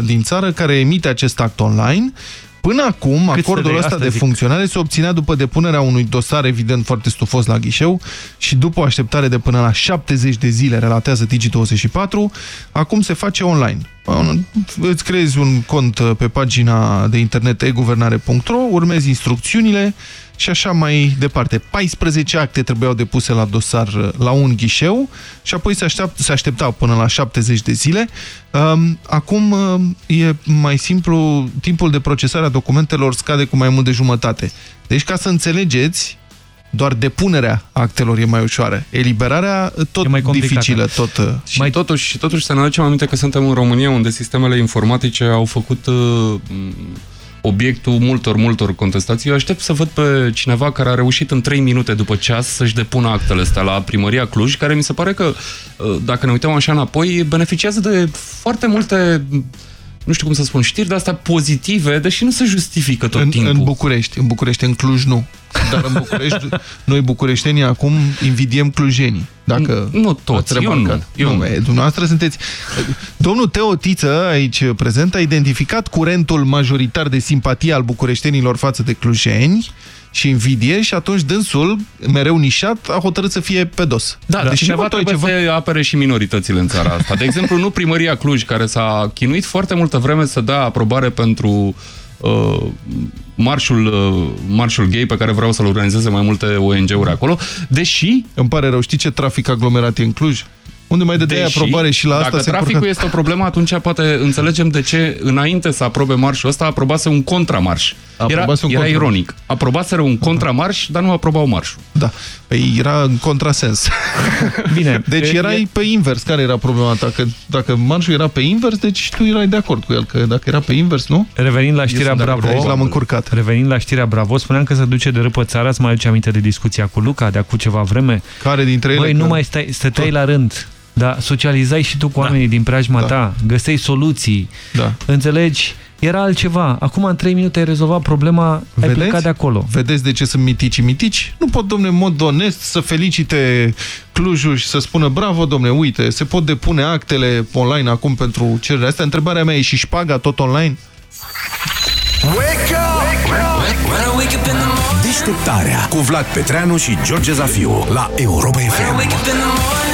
din țară care emite acest act online. Până acum, Cât acordul de- ăsta asta de zic. funcționare se obținea după depunerea unui dosar evident foarte stufos la ghișeu și după o așteptare de până la 70 de zile, relatează Digi24, acum se face online. Îți creezi un cont pe pagina de internet eguvernare.ro, urmezi instrucțiunile și așa mai departe. 14 acte trebuiau depuse la dosar la un ghișeu și apoi se, aștept, se aștepta până la 70 de zile. Um, Acum um, e mai simplu, timpul de procesare a documentelor scade cu mai mult de jumătate. Deci ca să înțelegeți, doar depunerea actelor e mai ușoară. Eliberarea tot mai dificilă, tot... uh, Și mai totuși, totuși să ne aducem aminte că suntem în România unde sistemele informatice au făcut uh, obiectul multor, multor contestații. Eu aștept să văd pe cineva care a reușit în 3 minute după ceas să-și depună actele astea la primăria Cluj, care mi se pare că, uh, dacă ne uităm așa înapoi, beneficiază de foarte multe nu știu cum să spun, știri de astea pozitive, deși nu se justifică tot în, timpul. În București, în București, în Cluj nu. Dar în București, noi bucureștenii acum invidiem clujenii. Dacă nu toți, ați eu remarcat. nu, eu nu. nu. E, dumneavoastră sunteți... Domnul Teo Tiță, aici prezent, a identificat curentul majoritar de simpatie al bucureștenilor față de clujeni și invidie și atunci dânsul, mereu nișat, a hotărât să fie pe dos. Da, deci cineva trebuie ceva... să apere și minoritățile în țara asta. De exemplu, nu primăria Cluj, care s-a chinuit foarte multă vreme să dea aprobare pentru uh, marșul, uh, marșul gay pe care vreau să-l organizeze mai multe ONG-uri acolo, deși... Îmi pare rău, știi ce trafic aglomerat e în Cluj? Unde mai dădeai Deși, aprobare și la asta Dacă se traficul încurcă- este o problemă, atunci poate înțelegem de ce înainte să aprobe marșul ăsta, aprobase un contramarș. Era, Aprobase un era contra- ironic. Aprobaseră un contramarș, dar nu aprobau marșul. Da. Păi era în contrasens. Bine. Deci E- erai pe invers. Care era problema ta? Că dacă marșul era pe invers, deci tu erai de acord cu el. Că dacă era pe invers, nu? Revenind la știrea sunt de acord, Bravo, aici l-am încurcat. Revenind la știrea Bravo, spuneam că se duce de râpă țara, să mai aduce aminte de discuția cu Luca de acum ceva vreme. Care dintre ele? Băi, Că- nu mai stai, stăteai la rând. Da, socializai și tu cu oamenii din preajma Da. ta, găseai soluții, Da. înțelegi? Era altceva. Acum în 3 minute ai rezolvat problema, ai plecat de acolo. Vedeți de ce sunt mitici-mitici? Nu pot, domne, în mod onest să felicite Clujul și să spună bravo, domne, uite, se pot depune actele online acum pentru cererea asta. Întrebarea mea e și șpaga tot online? Wake up! Deșteptarea cu Vlad Petreanu și George Zafiu la Europa FM.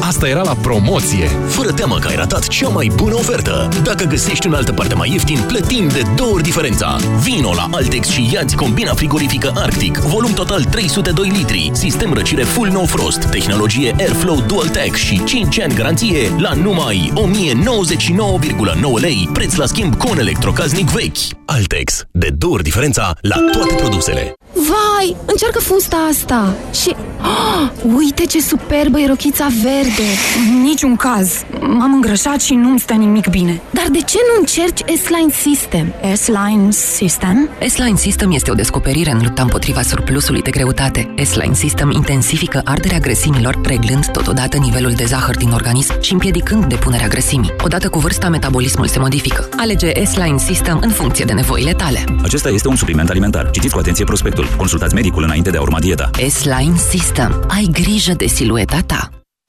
Asta era la promoție! Fără teamă că ai ratat cea mai bună ofertă. Dacă găsești în altă parte mai ieftin, plătim de două ori diferența. Vino la Altex și ia combina frigorifică Arctic, volum total 302 litri, sistem răcire full no frost, tehnologie Airflow Dual Tech și 5 ani garanție la numai 1099,9 lei, preț la schimb cu un electrocaznic vechi. Altex, de două ori diferența la toate produsele. Vai, încearcă fusta asta și... Oh, uite ce superbă e rochița verde! Niciun caz. M-am îngrășat și nu-mi stă nimic bine. Dar de ce nu încerci S-Line System? S-Line System? S-Line System este o descoperire în lupta împotriva surplusului de greutate. S-Line System intensifică arderea grăsimilor, reglând totodată nivelul de zahăr din organism și împiedicând depunerea grăsimii. Odată cu vârsta, metabolismul se modifică. Alege S-Line System în funcție de nevoile tale. Acesta este un supliment alimentar. Citiți cu atenție prospectul. Consultați medicul înainte de a urma dieta. S-Line System. Ai grijă de silueta ta.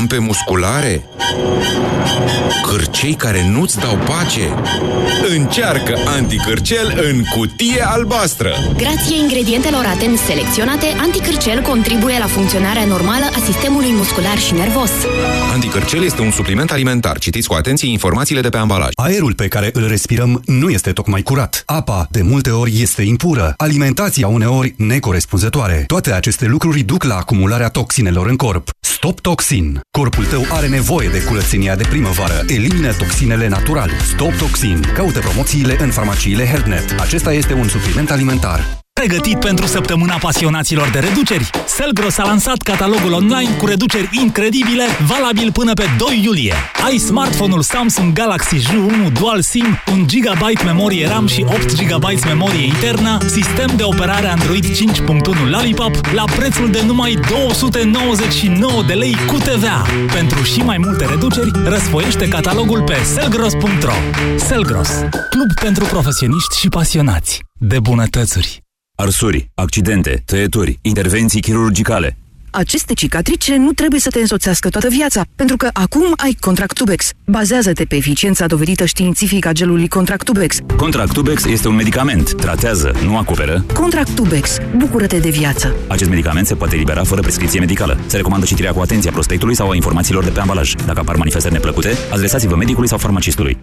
Crampe musculare? Cârcei care nu-ți dau pace? Încearcă anticârcel în cutie albastră! Grație ingredientelor atent selecționate, anticârcel contribuie la funcționarea normală a sistemului muscular și nervos. Anticârcel este un supliment alimentar. Citiți cu atenție informațiile de pe ambalaj. Aerul pe care îl respirăm nu este tocmai curat. Apa, de multe ori, este impură. Alimentația, uneori, necorespunzătoare. Toate aceste lucruri duc la acumularea toxinelor în corp. Stop Toxin. Corpul tău are nevoie de curățenia de primăvară. Elimină toxinele natural. Stop Toxin. Caută promoțiile în farmaciile HealthNet. Acesta este un supliment alimentar. Pregătit pentru săptămâna pasionaților de reduceri? Selgros a lansat catalogul online cu reduceri incredibile, valabil până pe 2 iulie. Ai smartphone-ul Samsung Galaxy J1 Dual SIM, 1 GB memorie RAM și 8 GB memorie internă, sistem de operare Android 5.1 Lollipop la prețul de numai 299 de lei cu TVA. Pentru și mai multe reduceri, răsfoiește catalogul pe selgros.ro. Selgros, club pentru profesioniști și pasionați de bunătățuri. Arsuri, accidente, tăieturi, intervenții chirurgicale. Aceste cicatrice nu trebuie să te însoțească toată viața, pentru că acum ai Contractubex. Bazează-te pe eficiența dovedită științifică a gelului Contractubex. Contractubex este un medicament. Tratează, nu acoperă. Contractubex. Bucură-te de viață. Acest medicament se poate elibera fără prescripție medicală. Se recomandă citirea cu atenție a prospectului sau a informațiilor de pe ambalaj. Dacă apar manifestări neplăcute, adresați-vă medicului sau farmacistului.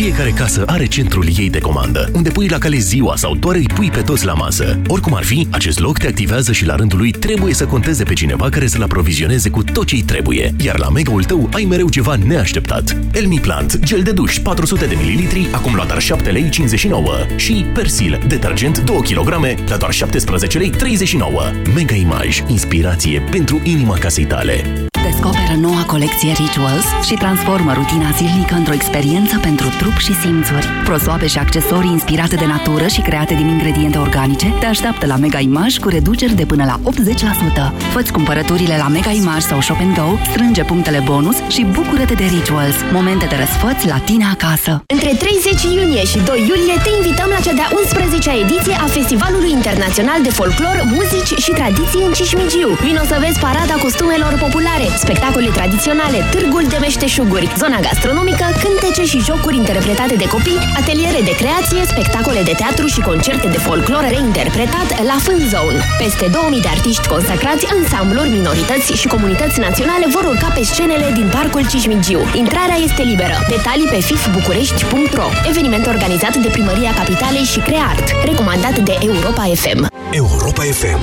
Fiecare casă are centrul ei de comandă, unde pui la cale ziua sau doar îi pui pe toți la masă. Oricum ar fi, acest loc te activează și la rândul lui trebuie să conteze pe cineva care să-l aprovizioneze cu tot ce-i trebuie. Iar la mega-ul tău ai mereu ceva neașteptat. Elmi Plant, gel de duș 400 de ml, acum la doar 7 lei 59. Și Persil, detergent 2 kg, la doar 17 lei 39. Mega Image, inspirație pentru inima casei tale. Descoperă noua colecție Rituals și transformă rutina zilnică într-o experiență pentru trup și simțuri. Prosoape și accesorii inspirate de natură și create din ingrediente organice te așteaptă la Mega Image cu reduceri de până la 80%. Fă-ți cumpărăturile la Mega Image sau Shop Go, strânge punctele bonus și bucură-te de Rituals, momente de răsfăț la tine acasă. Între 30 iunie și 2 iulie te invităm la cea de-a 11-a ediție a Festivalului Internațional de Folclor, Muzici și Tradiții în Cismigiu. Vino să vezi parada costumelor populare, spectacole tradiționale, târgul de meșteșuguri, zona gastronomică, cântece și jocuri interpretate de copii, ateliere de creație, spectacole de teatru și concerte de folclor reinterpretat la Fun Zone. Peste 2000 de artiști consacrați, ansambluri, minorități și comunități naționale vor urca pe scenele din Parcul Cismigiu. Intrarea este liberă. Detalii pe fifbucurești.ro Eveniment organizat de Primăria Capitalei și Creart. Recomandat de Europa FM. Europa FM.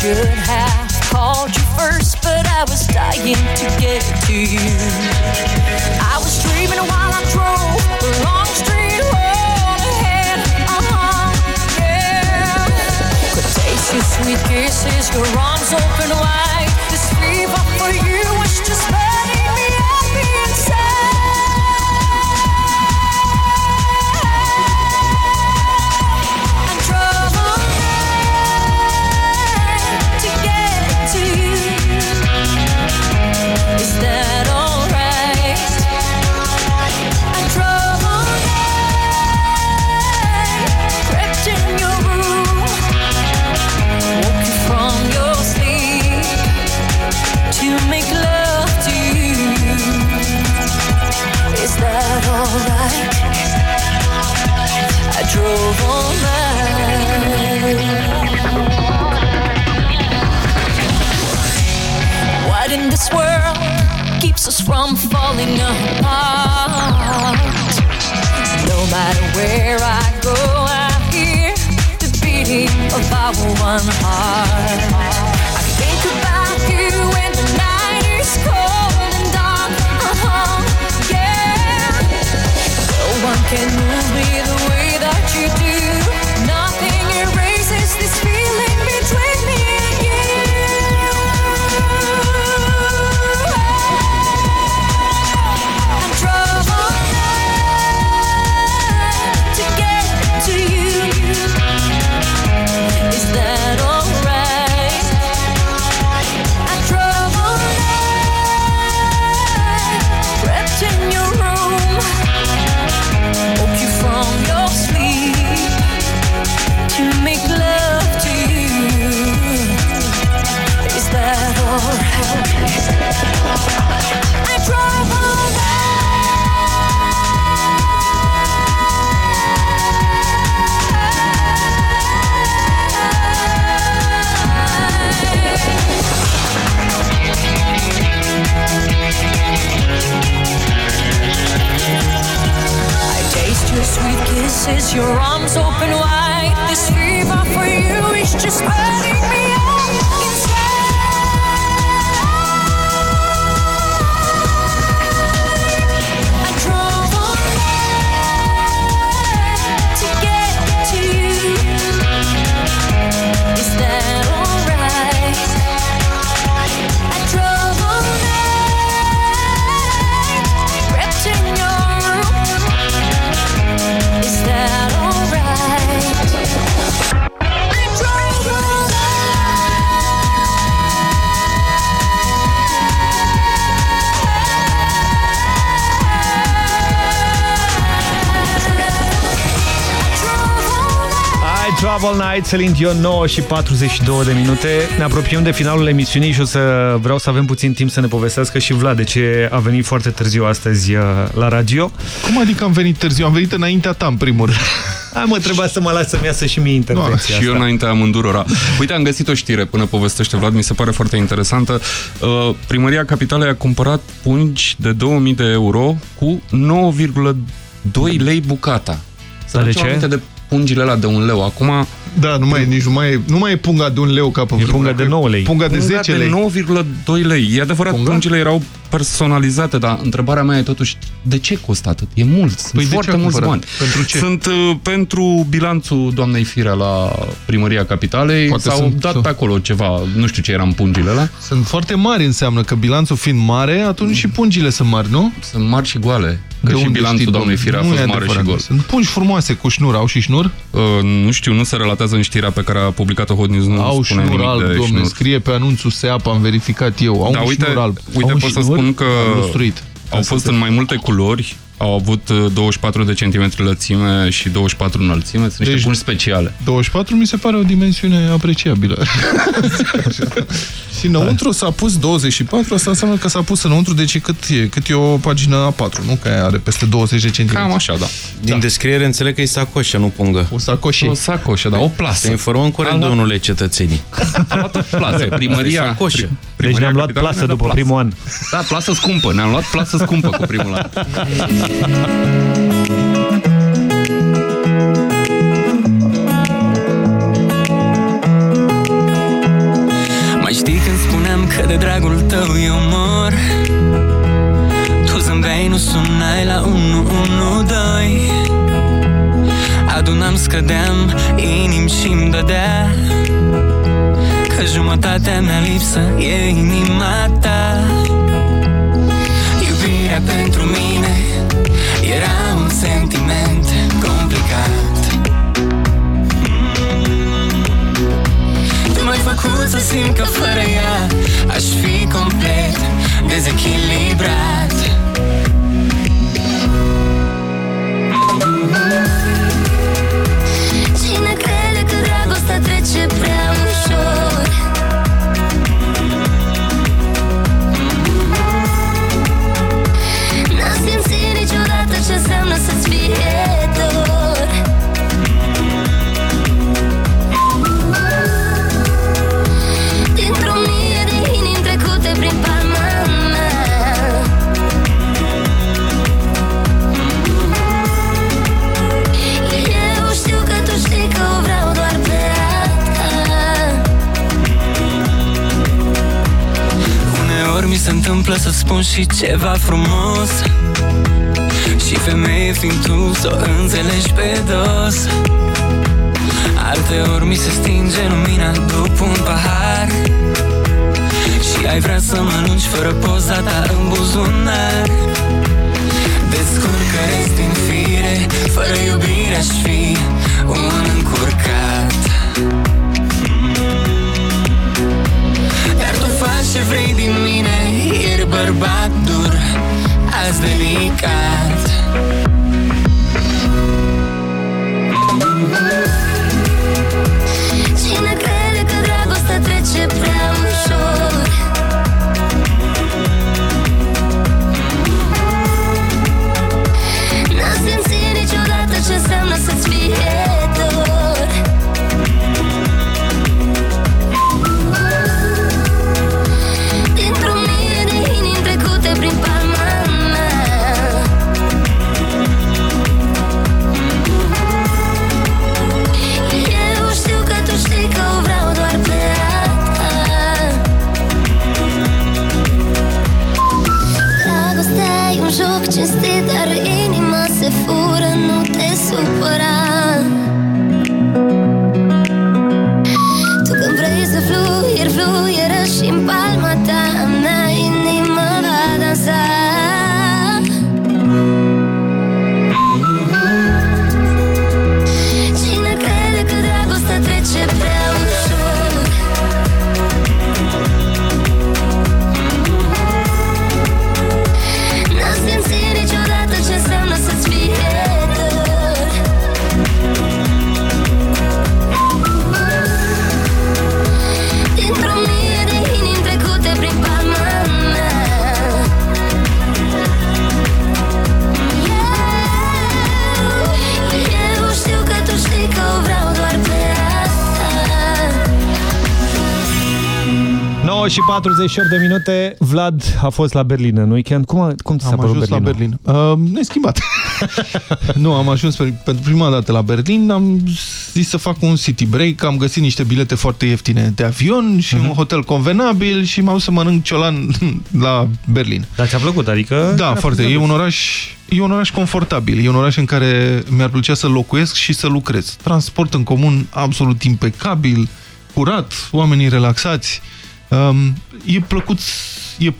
should have called you first, but I was dying to get to you. I was dreaming while I drove the long street road ahead. Uh-huh, yeah. Could taste your sweet kisses, your arms open wide. This fever for you was just burning What in this world keeps us from falling apart? No matter where I go, I hear the beating of our one heart. I think about you. Can move me the way that you do. Nothing erases this feeling your sweet kisses, your arms open wide. This fever for you is just burning me Travel Night, Celine Dion, 9 și 42 de minute. Ne apropiem de finalul emisiunii și o să vreau să avem puțin timp să ne povestească și Vlad de ce a venit foarte târziu astăzi uh, la radio. Cum adică am venit târziu? Am venit înaintea ta, în primul rând. Hai mă, trebuia să mă las să-mi iasă și mie intervenția Și eu asta. înaintea amândurora. Uite, am găsit o știre până povestește Vlad, mi se pare foarte interesantă. Uh, Primăria Capitalei a cumpărat pungi de 2000 de euro cu 9,2 lei bucata. Să Dar de aducem ce? aminte de pungile alea de un leu. Acum... Da, nu mai, e, nici nu mai, e, nu mai e punga de un leu ca pe vremuri. punga de 9 lei. Punga de Punga 10 lei. de 9,2 lei. E adevărat, Punga? pungile erau personalizate, dar întrebarea mea e totuși, de ce costă atât? E mult, sunt Păi de ce foarte a mulți cumpărat? bani. Pentru ce? Sunt uh, pentru bilanțul doamnei Firea la Primăria Capitalei, Poate s-au sunt- dat pe acolo ceva, nu știu ce era în pungile alea. Sunt foarte mari, înseamnă că bilanțul fiind mare, atunci și pungile sunt mari, nu? Sunt mari și goale. Că De și unde bilanțul știi, doamnei Firea a Nu e fost mare și adevărat. gol. Sunt pungi frumoase cu șnur, au și șnur? Uh, nu știu, nu se relatează în știrea pe care a publicat-o Hot News, nu au spune șnur nimic alb, de domne, șnur. scrie pe anunțul SEAP, am verificat eu. Au Da, un uite, șnur alb. uite Au un pot să șnur spun că lustruit. au fost în mai multe culori, au avut uh, 24 de centimetri lățime și 24 înălțime, sunt niște Deci- pungi speciale. 24 mi se pare o dimensiune apreciabilă. și înăuntru s-a pus 24, asta înseamnă că s-a pus înăuntru, deci cât e? Cât e o pagină A4, nu? Că aia are peste 20 de centimetri. Cam așa, da. Din descriere înțeleg că e sacoșă, nu pungă. O sacoșă. O sacoșă, da, o plasă. Să informăm corect, Am luat- domnule cetățenii. Am luat o plasă, primăria... Sacoșă. Deci ne-am luat Capitalei plasă ne-a dat după plasă. primul an. Da, plasă scumpă, ne-am luat plasă scumpă cu primul an. de dragul tău eu mor Tu zâmbeai, nu sunai la 112 Adunam, scădeam, inim și-mi dădea Că jumătatea mea lipsă e inima ta făcut să simt că fără ea Aș fi complet dezechilibrat întâmplă să spun și ceva frumos? Și femeie fiind tu să o înțelegi pe dos. Alte ori mi se stinge lumina după un pahar. Și ai vrea să mănânci fără poza ta în buzunar? Descurcă din fire Fără iubire aș fi un încurcat. Dar tu faci ce vrei din mine Ieri bărbat dur Azi delicat. Cine crede că dragostea trece prea 9 și 48 de minute. Vlad a fost la Berlin în weekend. Cum, a, cum ți s-a Am părut ajuns Berlinul? la Berlin. Uh, neschimbat. nu, am ajuns pe, pentru prima dată la Berlin, am zis să fac un city break, am găsit niște bilete foarte ieftine de avion și Mhm. un hotel convenabil și m-am dus să mănânc ciolan la Berlin. Dar ți-a plăcut, adică... Da, foarte. E un oraș E un oraș confortabil, e un oraș în care mi-ar plăcea să locuiesc și să lucrez. Transport în comun absolut impecabil, curat, oamenii relaxați. Um, e plăcut, e,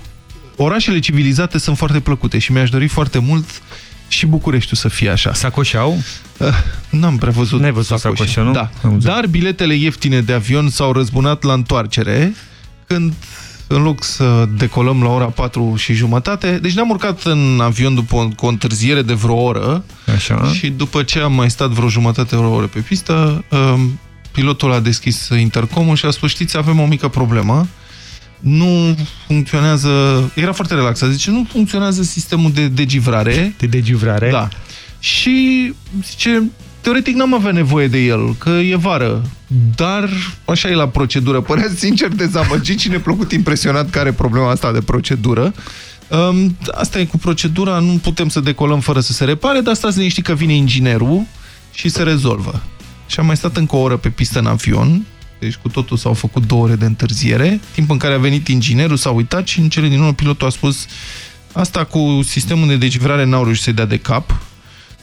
orașele civilizate sunt foarte plăcute și mi-aș dori foarte mult și Bucureștiul să fie așa. Sacoșeau? Uh, N-am prea văzut N-ai văzut sacoșe. sacoșe, nu? Da. Dar biletele ieftine de avion s-au răzbunat la întoarcere când în loc să decolăm la ora 4 și jumătate, deci ne-am urcat în avion după o, cu o întârziere de vreo oră Așa. și după ce am mai stat vreo jumătate, vreo oră pe pistă, um, pilotul a deschis intercomul și a spus, știți, avem o mică problemă, nu funcționează, era foarte relaxat, zice, nu funcționează sistemul de degivrare. De degivrare? Da. Și zice, teoretic n-am avea nevoie de el, că e vară, dar așa e la procedură. Părea sincer dezamăgit și neplăcut impresionat că are problema asta de procedură. Um, asta e cu procedura, nu putem să decolăm fără să se repare, dar stați liniștit că vine inginerul și se rezolvă. Și am mai stat încă o oră pe pistă în avion, deci cu totul s-au făcut două ore de întârziere, timp în care a venit inginerul, s-a uitat și în cele din urmă pilotul a spus asta cu sistemul de degivrare n-au reușit să-i dea de cap,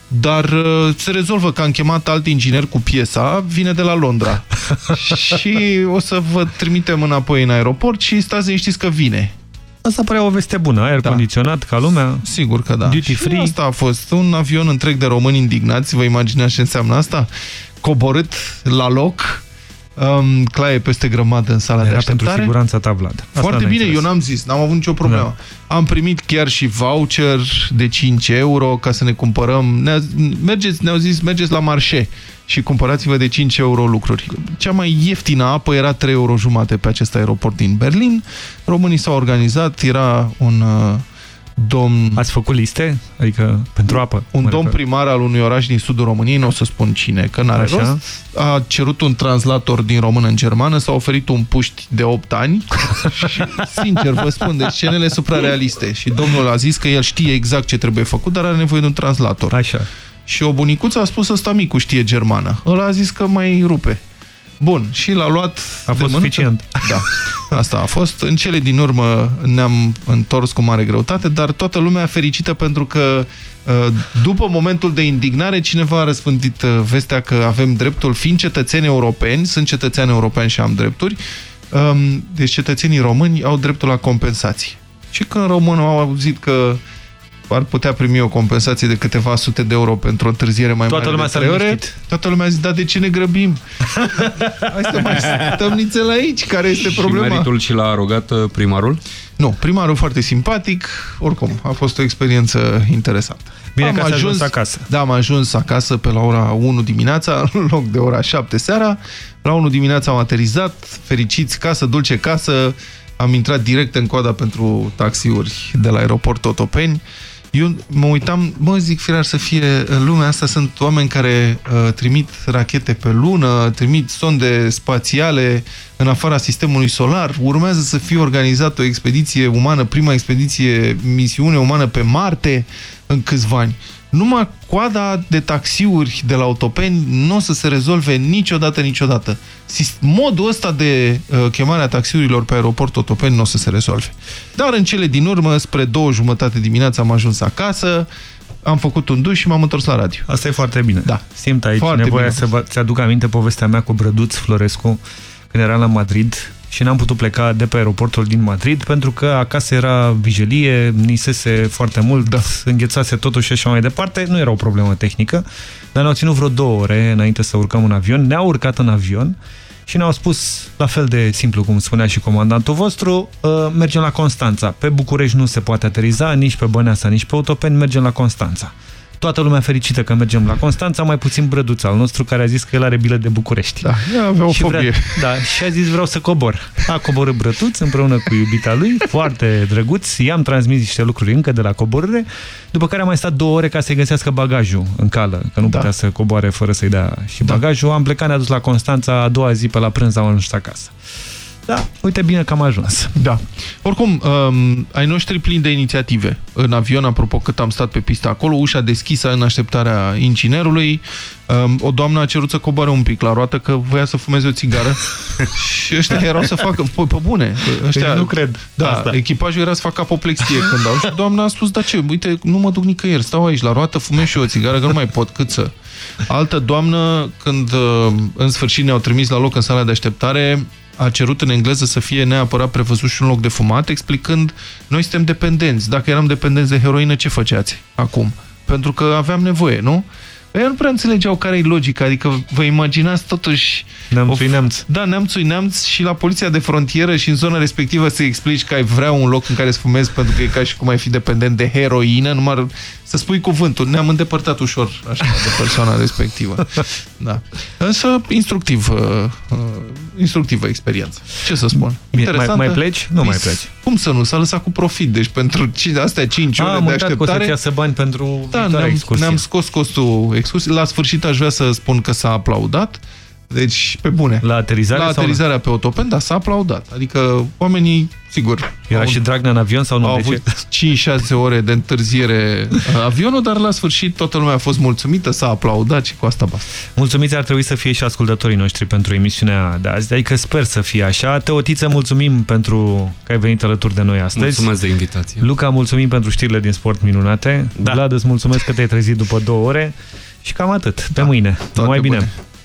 dar uh, se rezolvă că am chemat alt inginer cu piesa, vine de la Londra. și o să vă trimitem înapoi în aeroport și stați liniștiți că vine. Asta părea o veste bună, aer da. condiționat ca lumea. Sigur că da. Duty și free. asta a fost un avion întreg de români indignați, vă imaginați ce înseamnă asta? Coborât la loc, um, claie peste grămadă în sala Era de așteptare. pentru siguranța ta, Vlad. Asta Foarte n-ai bine, înțeles. eu n-am zis, n-am avut nicio problemă. Da. Am primit chiar și voucher de 5 euro ca să ne cumpărăm. Ne mergeți, ne-au zis, mergeți la marșe și cumpărați-vă de 5 euro lucruri. Cea mai ieftină apă era 3 euro jumate pe acest aeroport din Berlin. Românii s-au organizat, era un uh, domn... Ați făcut liste? Adică pentru apă? Un mă domn refer. primar al unui oraș din sudul României, nu o să spun cine, că n-are Așa. rost, a cerut un translator din română în germană, s-a oferit un puști de 8 ani și, sincer, vă spun, deci scenele suprarealiste. Și domnul a zis că el știe exact ce trebuie făcut, dar are nevoie de un translator. Așa. Și o bunicuță a spus ăsta micu știe germană. Ăla a zis că mai rupe. Bun, și l-a luat A fost suficient. Da, asta a fost. În cele din urmă ne-am întors cu mare greutate, dar toată lumea fericită pentru că uh, după momentul de indignare, cineva a răspândit uh, vestea că avem dreptul, fiind cetățeni europeni, sunt cetățeni europeni și am drepturi, um, deci cetățenii români au dreptul la compensații. Și când românul au auzit că ar putea primi o compensație de câteva sute de euro pentru o întârziere mai Toată mare lumea de s-a trei ore, liniștit. toată lumea a zis, da, de ce ne grăbim? Hai să mai stăm nițel aici, care este Și problema? meritul și l-a arogat uh, primarul? Nu, primarul foarte simpatic, oricum, a fost o experiență interesantă. Bine că ați ajuns acasă. Da, am ajuns acasă pe la ora 1 dimineața, în loc de ora 7 seara. La 1 dimineața am aterizat, fericiți, casă, dulce casă, am intrat direct în coada pentru taxiuri de la aeroport Otopeni. Eu mă uitam, mă zic, firar să fie în lumea asta, sunt oameni care uh, trimit rachete pe lună, trimit sonde spațiale în afara sistemului solar, urmează să fie organizată o expediție umană, prima expediție, misiune umană pe Marte în câțiva ani. Numai coada de taxiuri de la autopeni nu o să se rezolve niciodată, niciodată. Sis- Modul ăsta de uh, chemare a taxiurilor pe aeroport autopeni nu o să se rezolve. Dar în cele din urmă, spre două jumătate dimineața am ajuns acasă, am făcut un duș și m-am întors la radio. Asta e foarte bine. Da. Simt aici Foarte nevoia bine. să vă ți aduc aminte povestea mea cu Brăduț Florescu când eram la Madrid și n-am putut pleca de pe aeroportul din Madrid pentru că acasă era vijelie, nisese foarte mult, da. înghețase totul și așa mai departe. Nu era o problemă tehnică, dar ne-au ținut vreo două ore înainte să urcăm în avion. Ne-au urcat în avion și ne-au spus, la fel de simplu cum spunea și comandantul vostru, uh, mergem la Constanța. Pe București nu se poate ateriza, nici pe Băneasa, nici pe Autopeni, mergem la Constanța. Toată lumea fericită că mergem la Constanța, mai puțin Brăduț al nostru, care a zis că el are bilet de București. Da, ea avea o și fobie. da, și a zis vreau să cobor. A coborât Brătuț împreună cu iubita lui, foarte drăguț. I-am transmis niște lucruri încă de la coborâre, după care a mai stat două ore ca să-i găsească bagajul în cală, că nu da. putea să coboare fără să-i dea și bagajul. Am plecat, ne-a dus la Constanța, a doua zi pe la prânz am ajuns acasă. Da, uite bine că am ajuns. Da. Oricum, um, ai noștri plini de inițiative. În avion, apropo, cât am stat pe pista acolo, ușa deschisă în așteptarea incinerului, um, o doamnă a cerut să coboare un pic la roată că voia să fumeze o țigară și ăștia erau să facă, pe, pe bune, ăștia, Deci nu cred Da, asta. echipajul era să facă apoplexie când au și doamna a spus, da ce, uite, nu mă duc nicăieri, stau aici la roată, fumez și eu o țigară, că nu mai pot, cât să... Altă doamnă, când uh, în sfârșit ne-au trimis la loc în sala de așteptare, a cerut în engleză să fie neapărat prevăzut și un loc de fumat, explicând, noi suntem dependenți. Dacă eram dependenți de heroină, ce făceați acum? Pentru că aveam nevoie, nu? Ei nu prea înțelegeau care e logica, adică vă imaginați totuși... Neamțui neamț. Da, neamțui neamț și la poliția de frontieră și în zona respectivă să explici că ai vrea un loc în care să fumezi pentru că e ca și cum ai fi dependent de heroină, numai să spui cuvântul. Ne-am îndepărtat ușor așa de persoana respectivă. Da. Însă, instructiv, uh, uh, instructivă experiență. Ce să spun? Bine, mai, Interesantă. mai pleci? Nu Vis- mai pleci. Cum să nu? S-a lăsat cu profit. Deci pentru ci- astea 5 ore A, am de uitat că o să-ți așteptare... iasă bani pentru Da, viitoarea ne-am excursie. ne scos costul excursiei. La sfârșit aș vrea să spun că s-a aplaudat. Deci, pe bune. La aterizare La sau aterizarea pe autopen, dar s-a aplaudat. Adică oamenii, sigur... Era au, și Dragnea în avion sau nu? Au De ce? avut 5-6 ore de întârziere uh, avionul, dar la sfârșit toată lumea a fost mulțumită, s-a aplaudat și cu asta basta. Mulțumiți ar trebui să fie și ascultătorii noștri pentru emisiunea de azi, adică sper să fie așa. Teotiță, mulțumim pentru că ai venit alături de noi astăzi. Mulțumesc de invitație. Luca, mulțumim pentru știrile din sport minunate. Da. Vlad, îți mulțumesc că te-ai trezit după două ore. Și cam atât. Pe mâine. Numai bine. bune.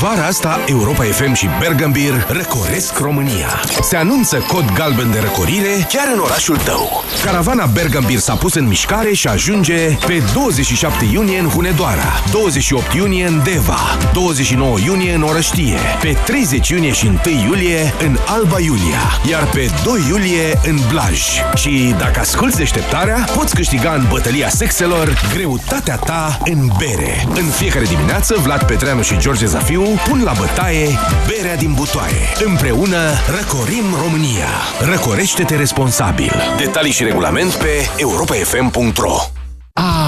Vara asta, Europa FM și Bergambir răcoresc România. Se anunță cod galben de răcorire chiar în orașul tău. Caravana Bergambir s-a pus în mișcare și ajunge pe 27 iunie în Hunedoara, 28 iunie în Deva, 29 iunie în Orăștie, pe 30 iunie și 1 iulie în Alba Iulia, iar pe 2 iulie în Blaj. Și dacă asculti deșteptarea, poți câștiga în bătălia sexelor greutatea ta în bere. În fiecare dimineață, Vlad Petreanu și George Zafiu pun la bătaie berea din butoaie. Împreună răcorim România. Răcorește-te responsabil. Detalii și regulament pe europafm.ro Ah,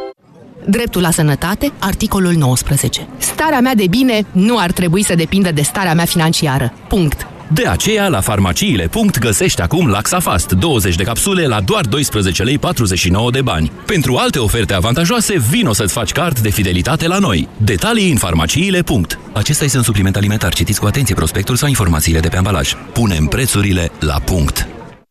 Dreptul la sănătate, articolul 19. Starea mea de bine nu ar trebui să depindă de starea mea financiară. Punct. De aceea, la farmaciile. găsești acum Laxafast, 20 de capsule la doar 12 lei 49 de bani. Pentru alte oferte avantajoase, vino să-ți faci card de fidelitate la noi. Detalii în farmaciile. Acesta este un supliment alimentar. Citiți cu atenție prospectul sau informațiile de pe ambalaj. Punem prețurile la punct.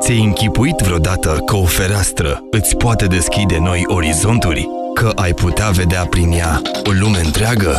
Ți-ai închipuit vreodată că o fereastră îți poate deschide noi orizonturi? Că ai putea vedea prin ea o lume întreagă?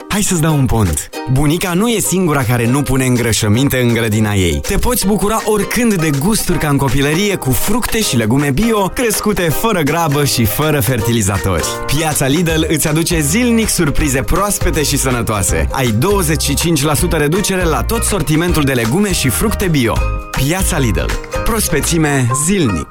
hai să-ți dau un pont. Bunica nu e singura care nu pune îngrășăminte în grădina ei. Te poți bucura oricând de gusturi ca în copilărie cu fructe și legume bio, crescute fără grabă și fără fertilizatori. Piața Lidl îți aduce zilnic surprize proaspete și sănătoase. Ai 25% reducere la tot sortimentul de legume și fructe bio. Piața Lidl. Prospețime zilnic.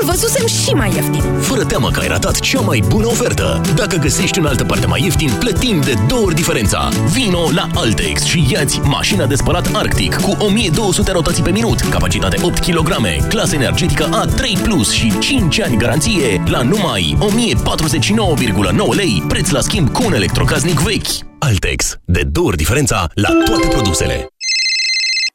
Îl văzusem și mai ieftin. Fără teamă că ai ratat cea mai bună ofertă. Dacă găsești în altă parte mai ieftin, plătim de două ori diferența. Vino la Altex și iați mașina de spălat Arctic cu 1200 rotații pe minut, capacitate 8 kg, clasă energetică A3+, Plus și 5 ani garanție la numai 1049,9 lei, preț la schimb cu un electrocasnic vechi. Altex. De două ori diferența la toate produsele.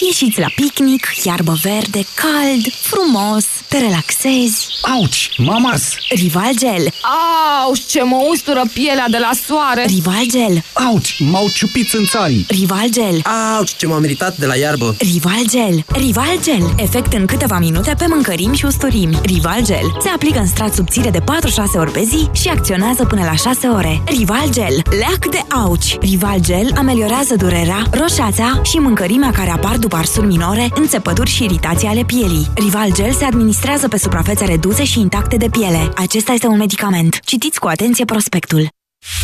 Ieșiți la picnic, iarbă verde, cald, frumos, te relaxezi. Auci, mamas! Rival Gel. Auci, ce mă ustură pielea de la soare! Rival Gel. Auci, m-au ciupit țânțarii! Rival Gel. Auci, ce m-am meritat de la iarbă! Rival Gel. Rival Gel. Efect în câteva minute pe mâncărimi și usturimi. Rival Gel. Se aplică în strat subțire de 4-6 ori pe zi și acționează până la 6 ore. Rival Gel. Leac de auci. Rival Gel ameliorează durerea, roșața și mâncărimea care apar după arsuri minore, înțepături și iritații ale pielii. Rival Gel se administrează pe suprafețe reduse și intacte de piele. Acesta este un medicament. Citiți cu atenție prospectul.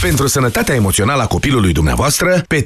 Pentru sănătatea emoțională a copilului dumneavoastră, pe